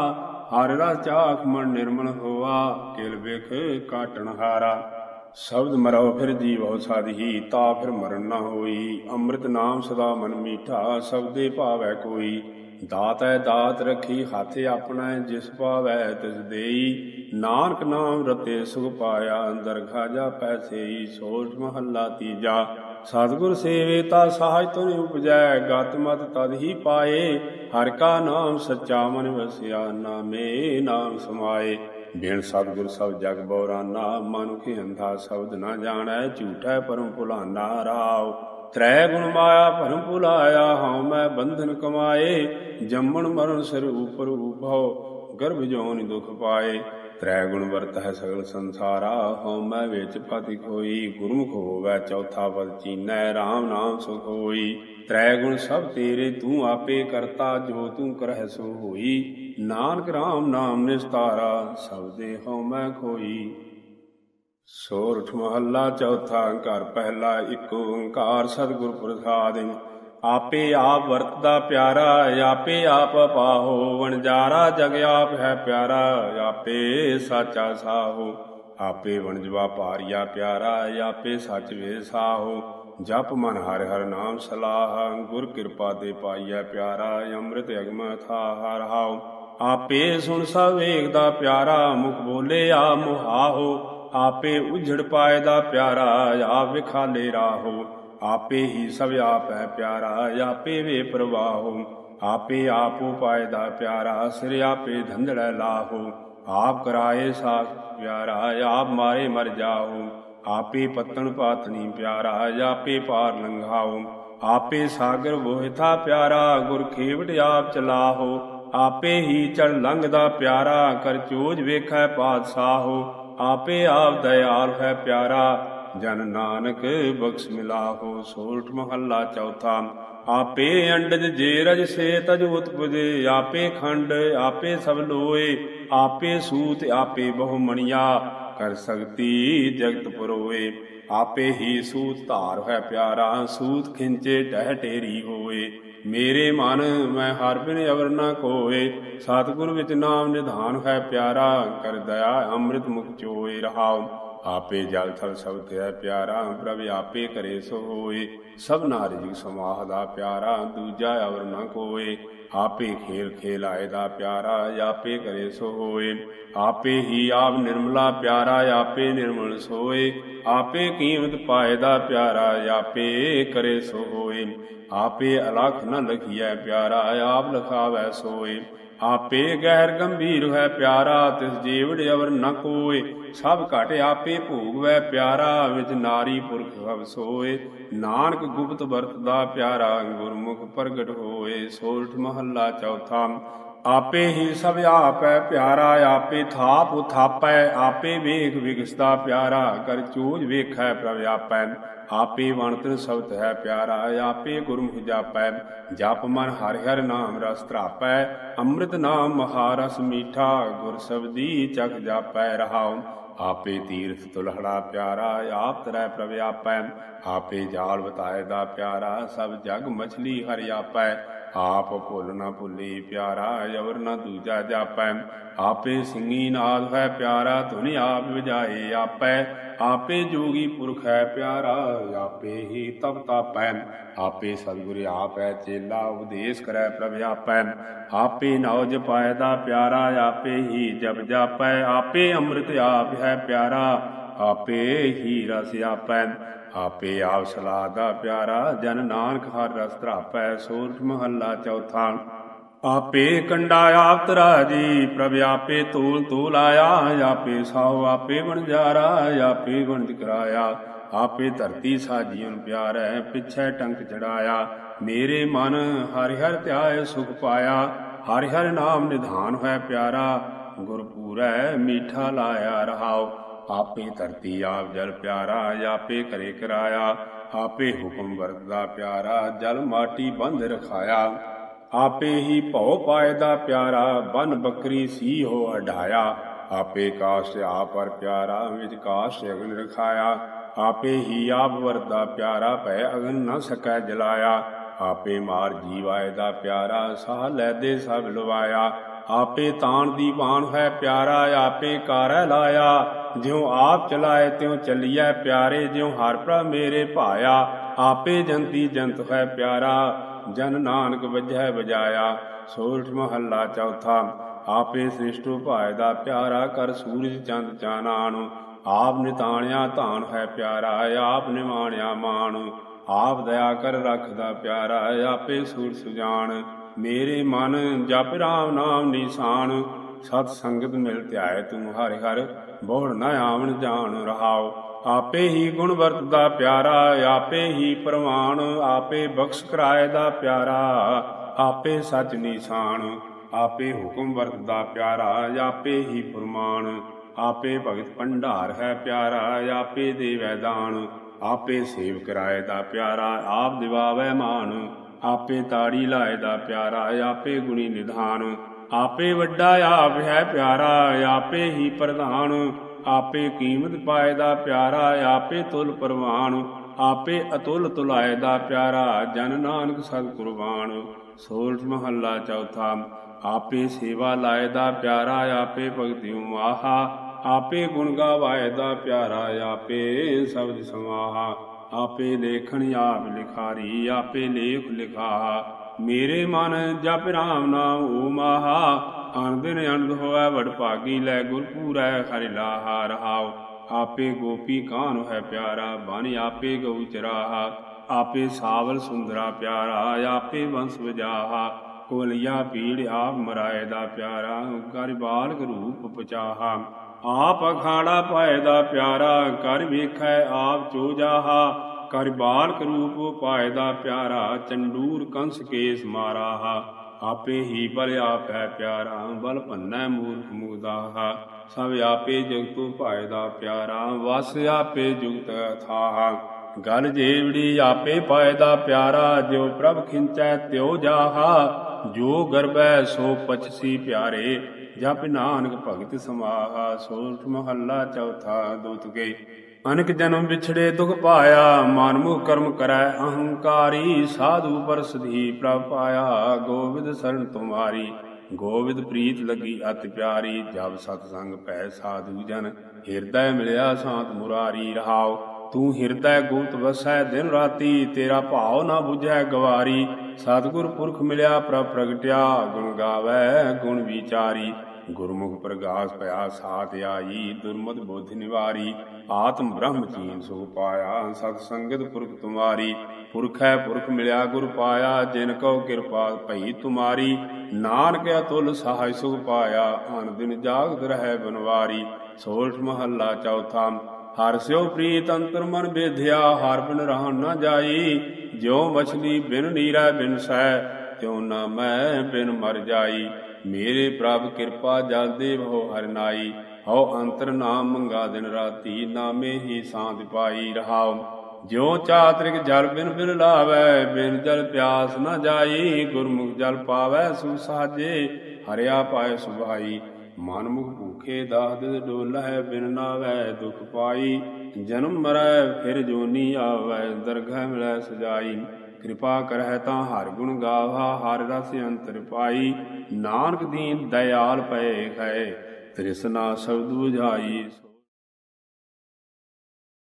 [SPEAKER 1] ਹਰ ਰਸ ਚਾਖ ਮਨ ਨਿਰਮਲ ਹੋਆ, ਕਿਲ ਵਿਖ ਕਾਟਣ ਹਾਰਾ। ਸ਼ਬਦ ਮਰੋ ਫਿਰ ਜੀਵੋ ਸਾਧੀ ਤਾ ਫਿਰ ਮਰਨ ਨਾ ਹੋਈ। ਅੰਮ੍ਰਿਤ ਨਾਮ ਸਦਾ ਮਨ ਮੀਠਾ ਸਬਦੇ ਭਾਵੈ ਕੋਈ। ਦਾਤ ਦਾਤੈ ਦਾਤ ਰਖੀ, ਹੱਥ ਆਪਣਾ ਜਿਸ ਪਾਵੈ ਤਿਸ ਦੇਈ। ਨਾਨਕ ਨਾਮ ਰਤੇ ਸੁਖ ਪਾਇਆ, ਅੰਦਰ ਖਾਜਾ ਪੈਸੇਈ ਸੋਚ ਮਹੱਲਾ ਤੀਜਾ। ਸਤਿਗੁਰ ਸੇਵੇ, ਤਾ ਸਾਜ ਤੁਨ ਉਪਜੈ, ਗਤ ਮਤ ਤਦ ਹੀ ਪਾਏ। ਹਰ ਕਾ ਨਾਮ ਸੱਚਾ ਮਨ ਵਸਿਆ, ਨਾਮੇ ਨਾਮ ਸਮਾਏ। ਬਿਨ ਸਤਿਗੁਰ ਸਭ ਜਗ ਬੌਰਾਨਾ ਮਨੁਖ ਅੰਧਾ ਸ਼ਬਦ ਨਾ ਜਾਣੈ, ਝੂਠੈ ਪਰਮ ਭੁਲਾਨਾ ਰਾਵ ਤ੍ਰੈ ਗੁਣ ਮਾਇਆ ਭਰਮ ਭੁਲਾਇਆ, ਹਉ ਮੈਂ ਬੰਧਨ ਕਮਾਏ, ਜੰਮਣ ਮਰਨ ਸਿਰ ਉਪਰ ਉਭਉ ਗਰਭ ਜੋਨ ਦੁਖ ਪਾਏ। ਤ੍ਰੈ ਗੁਣ ਵਰਤ ਹੈ ਸਗਲ ਸੰਸਾਰਾ, ਹਉ ਮੈਂ ਵਿੱਚ ਪਤਿ ਕੋਈ ਗੁਰਮੁਖ ਹੋਵੈ ਚੌਥਾ ਪਦ ਚੀਨੈ RAM ਨਾਮ ਸੁਖ ਹੋਈ। ਤ੍ਰੈ ਗੁਣ ਸਭ ਤੇਰੇ, ਤੂੰ ਆਪੇ ਕਰਤਾ, ਜੋ ਤੂੰ ਕਰਹਿ ਸੋ ਹੋਈ। ਨਾਨਕ RAM ਨਾਮ ਨਿਸਤਾਰਾ, ਸਭ ਦੇ ਹਉ ਮੈਂ ਖੋਈ। ਸੋਰਠ ਮਹੱਲਾ ਚੌਥਾ ਘਰ ਪਹਿਲਾ ਇੱਕ ਓੰਕਾਰ ਸਤਿਗੁਰ ਪ੍ਰਸਾਦਿ। ਆਪੇ ਆਪ ਵਰਤਦਾ ਪਿਆਰਾ, ਆਪੇ ਆਪ ਪਾਹੋ। ਵਣਜਾਰਾ ਜਗ ਆਪ ਹੈ ਪਿਆਰਾ, ਆਪੇ ਸਾਚਾ ਸਾਹੋ। ਆਪੇ ਵਣਜਵਾ ਭਾਰੀਆ ਪਿਆਰਾ, ਆਪੇ ਸੱਚ ਵੇ ਸਾਹੋ। ਜਪ ਮਨ ਹਰਿ ਹਰਿ ਨਾਮ ਸਲਾਹ, ਗੁਰ ਕਿਰਪਾ ਤੇ ਪਾਈਐ ਪਿਆਰਾ, ਅੰਮ੍ਰਿਤ ਅਗਮ ਥਾ ਹਰ ਹਾਉ। ਆਪੇ ਸੁਣ ਸਭ ਵੇਖਦਾ ਪਿਆਰਾ, ਮੁਖ ਬੋਲੇ ਆ ਮੁਹਾਹੋ ਆਪੇ ਉਝੜ ਪਾਏ ਦਾ ਪਿਆਰਾ, ਆਪ ਵਿਖਾਲੇ ਰਾਹੋ। ਆਪੇ ਹੀ ਸਭ ਆਪ ਹੈ ਪਿਆਰਾ, ਆਪੇ ਵੇ ਪ੍ਰਵਾਹੋ। ਆਪੇ ਆਪ ਉਪਾਏ ਦਾ ਪਿਆਰਾ, ਸਿਰ ਆਪੇ ਧੰਦੜੈ ਲਾਹੋ। ਆਪ ਕਰਾਏ ਸਾਖ ਪਿਆਰਾ, ਆਪ ਮਾਰੇ ਮਰ ਜਾਓ। ਆਪੇ ਪਤਨ ਪਾਤਨੀ ਪਿਆਰਾ, ਆਪੇ ਪਾਰ ਲੰਘਾਓ। ਆਪੇ ਸਾਗਰ ਵੋਹਿਥਾ ਪਿਆਰਾ, ਗੁਰ ਖੇਵਟ ਆਪ ਚਲਾਹੋ। ਆਪੇ ਹੀ ਚੜ ਲੰਘਦਾ ਪਿਆਰਾ, ਕਰ ਚੋਜ ਵੇਖੈ ਪਾਤਸ਼ਾਹੋ। ਆਪੇ ਆਪ ਦਇਆਲ ਹੈ ਪਿਆਰਾ। ਜਨ ਨਾਨਕ ਬਖਸ਼ ਮਿਲਾਹੋ ਸੋਲਠ ਮਹੱਲਾ ਚੌਥਾ। ਆਪੇ ਅੰਡਜ ਜੇ ਰਜ ਸੇ ਤਜ ਉਤਪਜੇ, ਆਪੇ ਖੰਡ, ਆਪੇ ਸਭ ਲੋਏ, ਆਪੇ ਸੂਤ, ਆਪੇ ਬਹੁ ਮਣੀਆ ਕਰ ਸਕਤੀ ਜਗਤ ਪਰੋਏ, ਆਪੇ ਹੀ ਸੂਤ ਧਾਰ ਹੈ ਪਿਆਰਾ। ਸੂਤ ਖਿੰਚੇ, ਟਹਿ ਟੇਰੀ ਹੋਏ। ਮੇਰੇ ਮਨ, ਮੈਂ ਹਰ ਬਿਨ ਅਵਰ ਨਾ ਕੋਏ। ਸਤਿਗੁਰ ਵਿੱਚ ਨਾਮ ਨਿਧਾਨ ਹੈ ਪਿਆਰਾ, ਕਰ ਦਇਆ ਅੰਮ੍ਰਿਤ ਮੁਖ ਚੋਏ ਰਹਾਉ। ਆਪੇ ਜਲ ਥਲ ਸਭ ਤੇ ਪਿਆਰਾ, ਪ੍ਰਭ ਆਪੇ ਕਰੇ ਸੋ ਹੋਏ ਸਭ ਨਾਰਿ ਸਮਾਹ ਦਾ ਪਿਆਰਾ, ਦੂਜਾ ਅਵਰ ਨਾ ਕੋਏ। ਆਪੇ ਖੇਲ ਖੇਲਾਏ ਦਾ ਪਿਆਰਾ, ਆਪੇ ਕਰੇ ਸੋ ਹੋਏ ਆਪੇ ਹੀ ਆਪ ਨਿਰਮਲਾ ਪਿਆਰਾ, ਆਪੇ ਨਿਰਮਲ ਸੋਏ। ਆਪੇ ਕੀਮਤ ਪਾਏ ਦਾ ਪਿਆਰਾ, ਆਪੇ ਕਰੇ ਸੋ ਹੋਏ ਆਪੇ ਅਲਖ ਨ ਲਖੀਐ ਪਿਆਰਾ, ਆਪ ਲਖਾਵੈ ਸੋਏ। ਆਪੇ ਗਹਿਰ ਗੰਭੀਰ ਹੈ ਪਿਆਰਾ, ਤਿਸ ਜੀਵੜ ਅਵਰ ਨ ਕੋਏ। ਸਭ ਘਟ ਆਪੇ ਭੋਗਵੈ ਪਿਆਰਾ, ਵਿੱਚ ਨਾਰੀ ਪੁਰਖ ਹਵ ਸੋਏ। ਨਾਨਕ ਗੁਪਤ ਵਰਤਦਾ ਪਿਆਰਾ, ਗੁਰਮੁਖ ਪ੍ਰਗਟ ਹੋਏ। ਸੋਰਠ ਮਹੱਲਾ ਚੌਥਾ ਆਪੇ ਹੀ ਸਭ ਆਪੈ ਪਿਆਰਾ, ਆਪੇ ਥਾਪ ਉਥਾਪੈ ਆਪੇ ਵੇਖ ਵਿਗਸਦਾ ਪਿਆਰਾ, ਕਰ ਚੂਜ ਵੇਖੈ ਪ੍ਰਭ ਆਪੈ। ਆਪੇ ਵਣਤਨ ਸਬਦ ਹੈ ਪਿਆਰਾ, ਆਪੇ ਗੁਰਮੁਖ ਜਾਪੈ। ਜਪ ਮਨ ਹਰਿ ਹਰਿ ਨਾਮ ਰਸ ਧਰਾਪੈ, ਅੰਮ੍ਰਿਤ ਨਾਮ ਮਹਾਰਸ ਮੀਠਾ, ਗੁਰ ਸਬਦੀ ਚਖ ਜਾਪੈ ਰਹਾਉ। ਆਪੇ ਤੀਰਥ ਤੁਲਹੜਾ ਪਿਆਰਾ, ਆਪ ਤਰੈ ਪ੍ਰਭ ਆਪੈ। ਆਪੇ ਜਾਲ ਬਤਾਏ ਦਾ ਪਿਆਰਾ, ਸਭ ਜਗ ਮਛਲੀ ਹਰਿ ਆਪੈ। ਆਪ ਭੁੱਲ ਨਾ ਭੁੱਲੀ ਪਿਆਰਾ ਅਵਰ ਨਾ ਦੂਜਾ ਜਾਪੈ ਆਪੇ ਸਿੰਘੀ ਨਾਦ ਹੈ ਪਿਆਰਾ ਧੁਨੀ ਆਪ ਵਿਜਾਏ ਆਪੈ ਆਪੇ ਜੋਗੀ ਪੁਰਖ ਹੈ ਪਿਆਰਾ ਆਪੇ ਹੀ ਤਪ ਤਾਪੈ ਆਪੇ ਸਤਿਗੁਰ ਆਪੈ ਚੇਲਾ ਉਪਦੇਸ਼ ਕਰੈ ਪ੍ਰਭ ਆਪੈ ਆਪੇ ਨਉ ਜਪਾਇ ਦਾ ਪਿਆਰਾ ਆਪੇ ਹੀ ਜਪ ਜਾਪੈ ਆਪੇ ਅੰਮ੍ਰਿਤ ਆਪ ਹੈ ਪਿਆਰਾ ਆਪੇ ਹੀ ਰਸ ਆਪੈ ਆਪੇ ਆਪ ਸਲਾਹ ਦਾ ਪਿਆਰਾ, ਜਨ ਨਾਨਕ ਹਰ ਰਸ ਧਰਾਪੈ ਸੋਰਠ ਮਹੱਲਾ ਚੌਥਾ। ਆਪੇ ਕੰਡਾ ਆਪ ਤਰਾਜੀ, ਪ੍ਰਭ ਆਪੇ ਤੂਲ ਤੂਲ ਆਇਆ, ਆਪੇ ਸਾਹੁ ਆਪੇ ਬਣਜਾਰਾ ਆਪੇ ਵਣਜ ਕਰਾਇਆ। ਆਪੇ ਧਰਤੀ ਸਾਜੀਨ ਪਿਆਰੈ, ਪਿਛੈ ਟੰਕ ਚੜਾਇਆ। ਮੇਰੇ ਮਨ ਹਰਿ ਹਰਿ ਧਿਆਏ ਸੁਖ ਪਾਇਆ, ਹਰਿ ਹਰਿ ਨਾਮ ਨਿਧਾਨ ਹੋਇ ਪਿਆਰਾ। ਗੁਰਪੂਰੈ ਮੀਠਾ ਲਾਇਆ ਰਹਾਓ ਆਪੇ ਧਰਤੀ ਆਪ ਜਲ ਪਿਆਰਾ, ਆਪੇ ਕਰੇ ਕਰਾਇਆ। ਆਪੇ ਹੁਕਮ ਵਰਤਦਾ ਪਿਆਰਾ, ਜਲ ਮਾਟੀ ਬੰਧ ਰਖਾਇਆ। ਆਪੇ ਹੀ ਭਉ ਪਾਏ ਦਾ ਪਿਆਰਾ, ਬਨ ਬੱਕਰੀ ਸੀ ਹੋ ਅਢਾਇਆ। ਆਪੇ ਕਾਸ਼ ਆਪ ਪਰ ਪਿਆਰਾ, ਵਿਚ ਕਾਸ਼ ਅਗਨ ਰਖਾਇਆ। ਆਪੇ ਹੀ ਆਪ ਵਰਦਾ ਪਿਆਰਾ, ਭੈ ਅਗਨ ਨਾ ਸਕੈ ਜਲਾਇਆ। ਆਪੇ ਮਾਰ ਜੀਵਾਏ ਦਾ ਪਿਆਰਾ, ਸਾਹ ਲੈਦੇ ਸਭ ਲਵਾਇਆ। ਆਪੇ ਤਾਣ ਦੀ ਬਾਣ ਹੈ, ਪਿਆਰਾ ਆਪੇ ਕਾਰੈ ਲਾਇਆ। ਜਿਉ ਆਪ ਚਲਾਏ, ਤਿਉ ਚੱਲੀਐ ਪਿਆਰੇ, ਜਿਉ ਹਰ ਪ੍ਰਭ ਮੇਰੇ ਭਾਇਆ। ਆਪੇ ਜੰਤੀ ਜੰਤ ਹੈ ਪਿਆਰਾ, ਜਨ ਨਾਨਕ ਵਜੈ ਵਜਾਇਆ। ਸੋਰਠ ਮਹੱਲਾ ਚੌਥਾ, ਆਪੇ ਸ੍ਰਿਸ਼ਟੂ ਭਾਇ ਦਾ ਪਿਆਰਾ ਕਰ ਸੂਰਜ ਚੰਦ ਚਾਨਾਣ ਆਪ ਨਿਤਾਣਿਆ ਧਾਨ ਹੈ ਪਿਆਰਾ, ਆਪ ਨਿਮਾਣਿਆ ਮਾਣ। ਆਪ ਦਇਆ ਕਰ ਰੱਖਦਾ ਪਿਆਰਾ, ਆਪੇ ਸੂਰ ਸੁਜਾਨ ਮੇਰੇ ਮਨ ਜਪ ਰਾਮ ਨਾਮ ਨਿਸ਼ਾਨ, ਸਤ ਸੰਗਤ ਮਿਲ ਧਿਆਏ ਤੂੰ ਹਰਿ ਹਰ ਬੋੜ ਨਾ ਆਵਣ ਜਾਣ ਰਹਾਓ ਆਪੇ ਹੀ ਗੁਣ ਵਰਤਦਾ ਪਿਆਰਾ, ਆਪੇ ਹੀ ਪ੍ਰਵਾਨ, ਆਪੇ ਬਖਸ਼ ਕਰਾਏ ਦਾ ਪਿਆਰਾ, ਆਪੇ ਸੱਚ ਨਿਸ਼ਾਨ, ਆਪੇ ਹੁਕਮ ਵਰਤਦਾ ਪਿਆਰਾ, ਆਪੇ ਹੀ ਫਰਮਾਨ ਆਪੇ ਭਗਤ ਭੰਡਾਰ ਹੈ ਪਿਆਰਾ, ਆਪੇ ਦੇਵੈ ਦਾਨ, ਆਪੇ ਸੇਵ ਕਰਾਏ ਦਾ ਪਿਆਰਾ, ਆਪ ਦਿਵਾਵੇ ਮਾਨ। ਆਪੇ ਤਾੜੀ ਲਾਏ ਦਾ ਪਿਆਰਾ, ਆਪੇ ਗੁਣੀ ਨਿਧਾਨ। ਆਪੇ ਵੱਡਾ ਆਪ ਹੈ ਪਿਆਰਾ, ਆਪੇ ਹੀ ਪ੍ਰਧਾਨ। ਆਪੇ ਕੀਮਤ ਪਾਏ ਦਾ ਪਿਆਰਾ, ਆਪੇ ਤੁਲ ਪਰਵਾਨ। ਆਪੇ ਅਤੁਲ ਤੁਲਾਏ ਦਾ ਪਿਆਰਾ, ਜਨ ਨਾਨਕ ਸਤ ਕੁਰਬਾਨ। ਸੋਲਠ ਮਹੱਲਾ ਚੌਥਾ, ਆਪੇ ਸੇਵਾ ਲਾਏ ਦਾ ਪਿਆਰਾ, ਆਪੇ ਭਗਤਿ ਮਾਹਾ ਆਪੇ ਗੁਣ ਗਾਵਾਏ ਦਾ ਪਿਆਰਾ, ਆਪੇ ਸ਼ਬਦ ਸਮਾਹਾ। ਆਪੇ ਲੇਖਣ ਆਪ ਲਿਖਾਰੀ, ਆਪੇ ਲੇਖ ਲਿਖਾ। ਮੇਰੇ ਮਨ ਜਪ ਰਾਮ ਨਾਮ ਓ ਮਾਹਾ ਅਨੰਦਿਨ ਅਨੰਦ ਹੋਵੇ ਵਡ ਭਾਗੀ ਲੈ ਗੁਰ ਪੂਰੈ ਹਰਿ ਲਾਹਾ, ਰਹਾਉ। ਆਪੇ ਗੋਪੀ ਕਾਨ ਹੈ ਪਿਆਰਾ ਬਨ ਆਪੇ ਗਉ ਚਰਾਹਾ। ਆਪੇ ਸਾਵਲ ਸੁੰਦਰਾ ਪਿਆਰਾ, ਆਪੇ ਵੰਸ ਵਜਾਹਾ। ਕੋਲਿਆ ਪੀੜ ਆਪ ਮਰਾਏ ਦਾ ਪਿਆਰਾ ਕਰ ਬਾਲਕ ਰੂਪ ਪਚਾਹਾ ਆਪ ਅਖਾੜਾ ਪਾਏ ਦਾ ਪਿਆਰਾ ਕਰ ਵੇਖੈ ਆਪ ਚੋ ਜਾਹਾ। ਕਰ ਬਾਲਕ ਰੂਪ ਪਾਏ ਦਾ ਪਿਆਰਾ, ਚੰਡੂਰ ਕੰਸ ਕੇਸ ਮਾਰਾਹਾ। ਆਪੇ ਹੀ ਬਲ ਆਪੈ ਪਿਆਰਾ, ਬਲ ਭੰਨੈ ਮੂਰਖ ਮੁਗਦਾਹਾ ਸਭ ਆਪੇ ਜਗਤੂ ਭਾਇ ਦਾ ਪਿਆਰਾ, ਵਸ ਆਪੇ ਜੁਗਤ ਥਾਹਾ। ਗਲ ਜੇਵੜੀ ਆਪੇ ਪਾਇ ਦਾ ਪਿਆਰਾ, ਜਿਉ ਪ੍ਰਭ ਖਿੰਚੈ ਤਿਉ ਜਾਹਾ। ਜੋ ਗਰਬੈ ਸੋ ਪਛਸੀ ਪਿਆਰੇ ਜਪ ਨਾਨਕ ਭਗਤ ਸਮਾਹਾ ਸੋਠ ਮਹੱਲਾ ਚੌਥਾ ਦੁਤ ਗਏ ਅਨਕ ਜਨਮ ਵਿਛੜੇ ਦੁਖ ਪਾਇਆ, ਮਨ ਮੁਖ ਕਰਮ ਕਰੈ, ਅਹੰਕਾਰੀ ਸਾਧੂ ਪਰਸਧੀ ਪ੍ਰਭ ਪਾਇਆ। ਗੋਬਿੰਦ ਸਰਨ ਤੁਮਾਰੀ, ਗੋਬਿੰਦ ਪ੍ਰੀਤ ਲੱਗੀ ਅਤ ਪਿਆਰੀ। ਜਬ ਸਤ ਸੰਗ ਪੈ ਸਾਧੂ ਜਨ, ਹਿਰਦੈ ਮਿਲਿਆ ਸਾਤ ਮੁਰਾਰੀ ਰਹਾਉ। ਤੂੰ ਹਿਰਦੈ ਗੁਪਤ ਵਸੈ ਦਿਨ ਰਾਤੀ, ਤੇਰਾ ਭਾਉ ਨਾ 부ਝੈ ਗਵਾਰੀ। ਸਤਿਗੁਰ ਪੁਰਖ ਮਿਲਿਆ ਪ੍ਰਭ ਪ੍ਰਗਟਿਆ, ਗੁਣ ਗਾਵੇ ਗੁਣ ਵਿਚਾਰੀ। ਗੁਰਮੁਖ ਪ੍ਰਗਾਸ ਭਇਆ ਸਾਥ ਆਈ ਦੁਰਮਤ ਬੁੱਧ ਨਿਵਾਰੀ। ਆਤਮ ਬ੍ਰਹਮ ਚੀਨ ਸੁਖ ਪਾਇਆ, ਸਤ ਸੰਗਤ ਪੁਰਖ ਤੁਮਾਰੀ। ਪੁਰਖ ਹੈ ਪੁਰਖ ਮਿਲਿਆ ਗੁਰ ਪਾਇਆ, ਜਿਨ ਕਉ ਕਿਰਪਾ ਭਈ ਤੁਮਾਰੀ। ਨਾਨਕ ਅਤੁਲ ਸਹਾਇ ਸੁਖ ਪਾਇਆ ਅਨ ਦਿਨ ਜਾਗਤ ਰਹਿ ਬਨਵਾਰੀ। ਸੋਲਠ ਮਹੱਲਾ ਚੌਥਾ ਹਰ ਸਿਓ ਪ੍ਰੀਤ ਅੰਤਰ ਮਨ ਬੇਧਿਆ, ਹਰ ਬਿਨ ਰਹਿਣ ਨਾ ਜਾਈ। ਜਿਉ ਮਛਲੀ ਬਿਨ ਨੀਰਾ ਬਿਨ ਸੈ, ਤਿਉ ਨਾ ਮੈਂ ਬਿਨ ਮਰ ਜਾਈ। ਮੇਰੇ ਪ੍ਰਭ ਕਿਰਪਾ ਜਲ ਦੇਵ ਹੋ ਹਰਿ ਨਾਈ। ਹਉ ਅੰਤਰ ਨਾਮ ਮੰਗਾ ਦਿਨ ਰਾਤੀ, ਨਾਮੇ ਹੀ ਸਾਂਤ ਪਾਈ ਰਹਾਉ। ਜਿਉ ਚਾਤ੍ਰਿਕ ਜਲ ਬਿਨ ਬਿਨ ਲਾਵੇ, ਬਿਨ ਜਲ ਪਿਆਸ ਨਾ ਜਾਈ। ਗੁਰਮੁਖ ਜਲ ਪਾਵੇ, ਸੁ ਸਾਜੇ, ਹਰਿਆ ਪਾਏ ਸੁਭਾਈ। ਮਨ ਭੂਖੇ ਦਾਹ ਦੇ ਬਿਨ ਨਾਵੈ ਦੁਖ ਪਾਈ। ਜਨਮ ਮਰੈ ਫਿਰ ਜੋਨੀ ਆਵੈ, ਦਰਗਹਿ ਮਿਲੈ ਸਜਾਈ। ਕਿਰਪਾ ਕਰਹਿ ਤਾਂ ਹਰ ਗੁਣ ਗਾਵਾ, ਹਰ ਰਸ ਅੰਤਰ ਪਾਈ। ਨਾਨਕ ਦੀਨ ਦਇਆਲ ਪਏ ਖੈ ਤ੍ਰਿਸ਼ਨਾ ਸ਼ਬਦ 부ਝਾਈ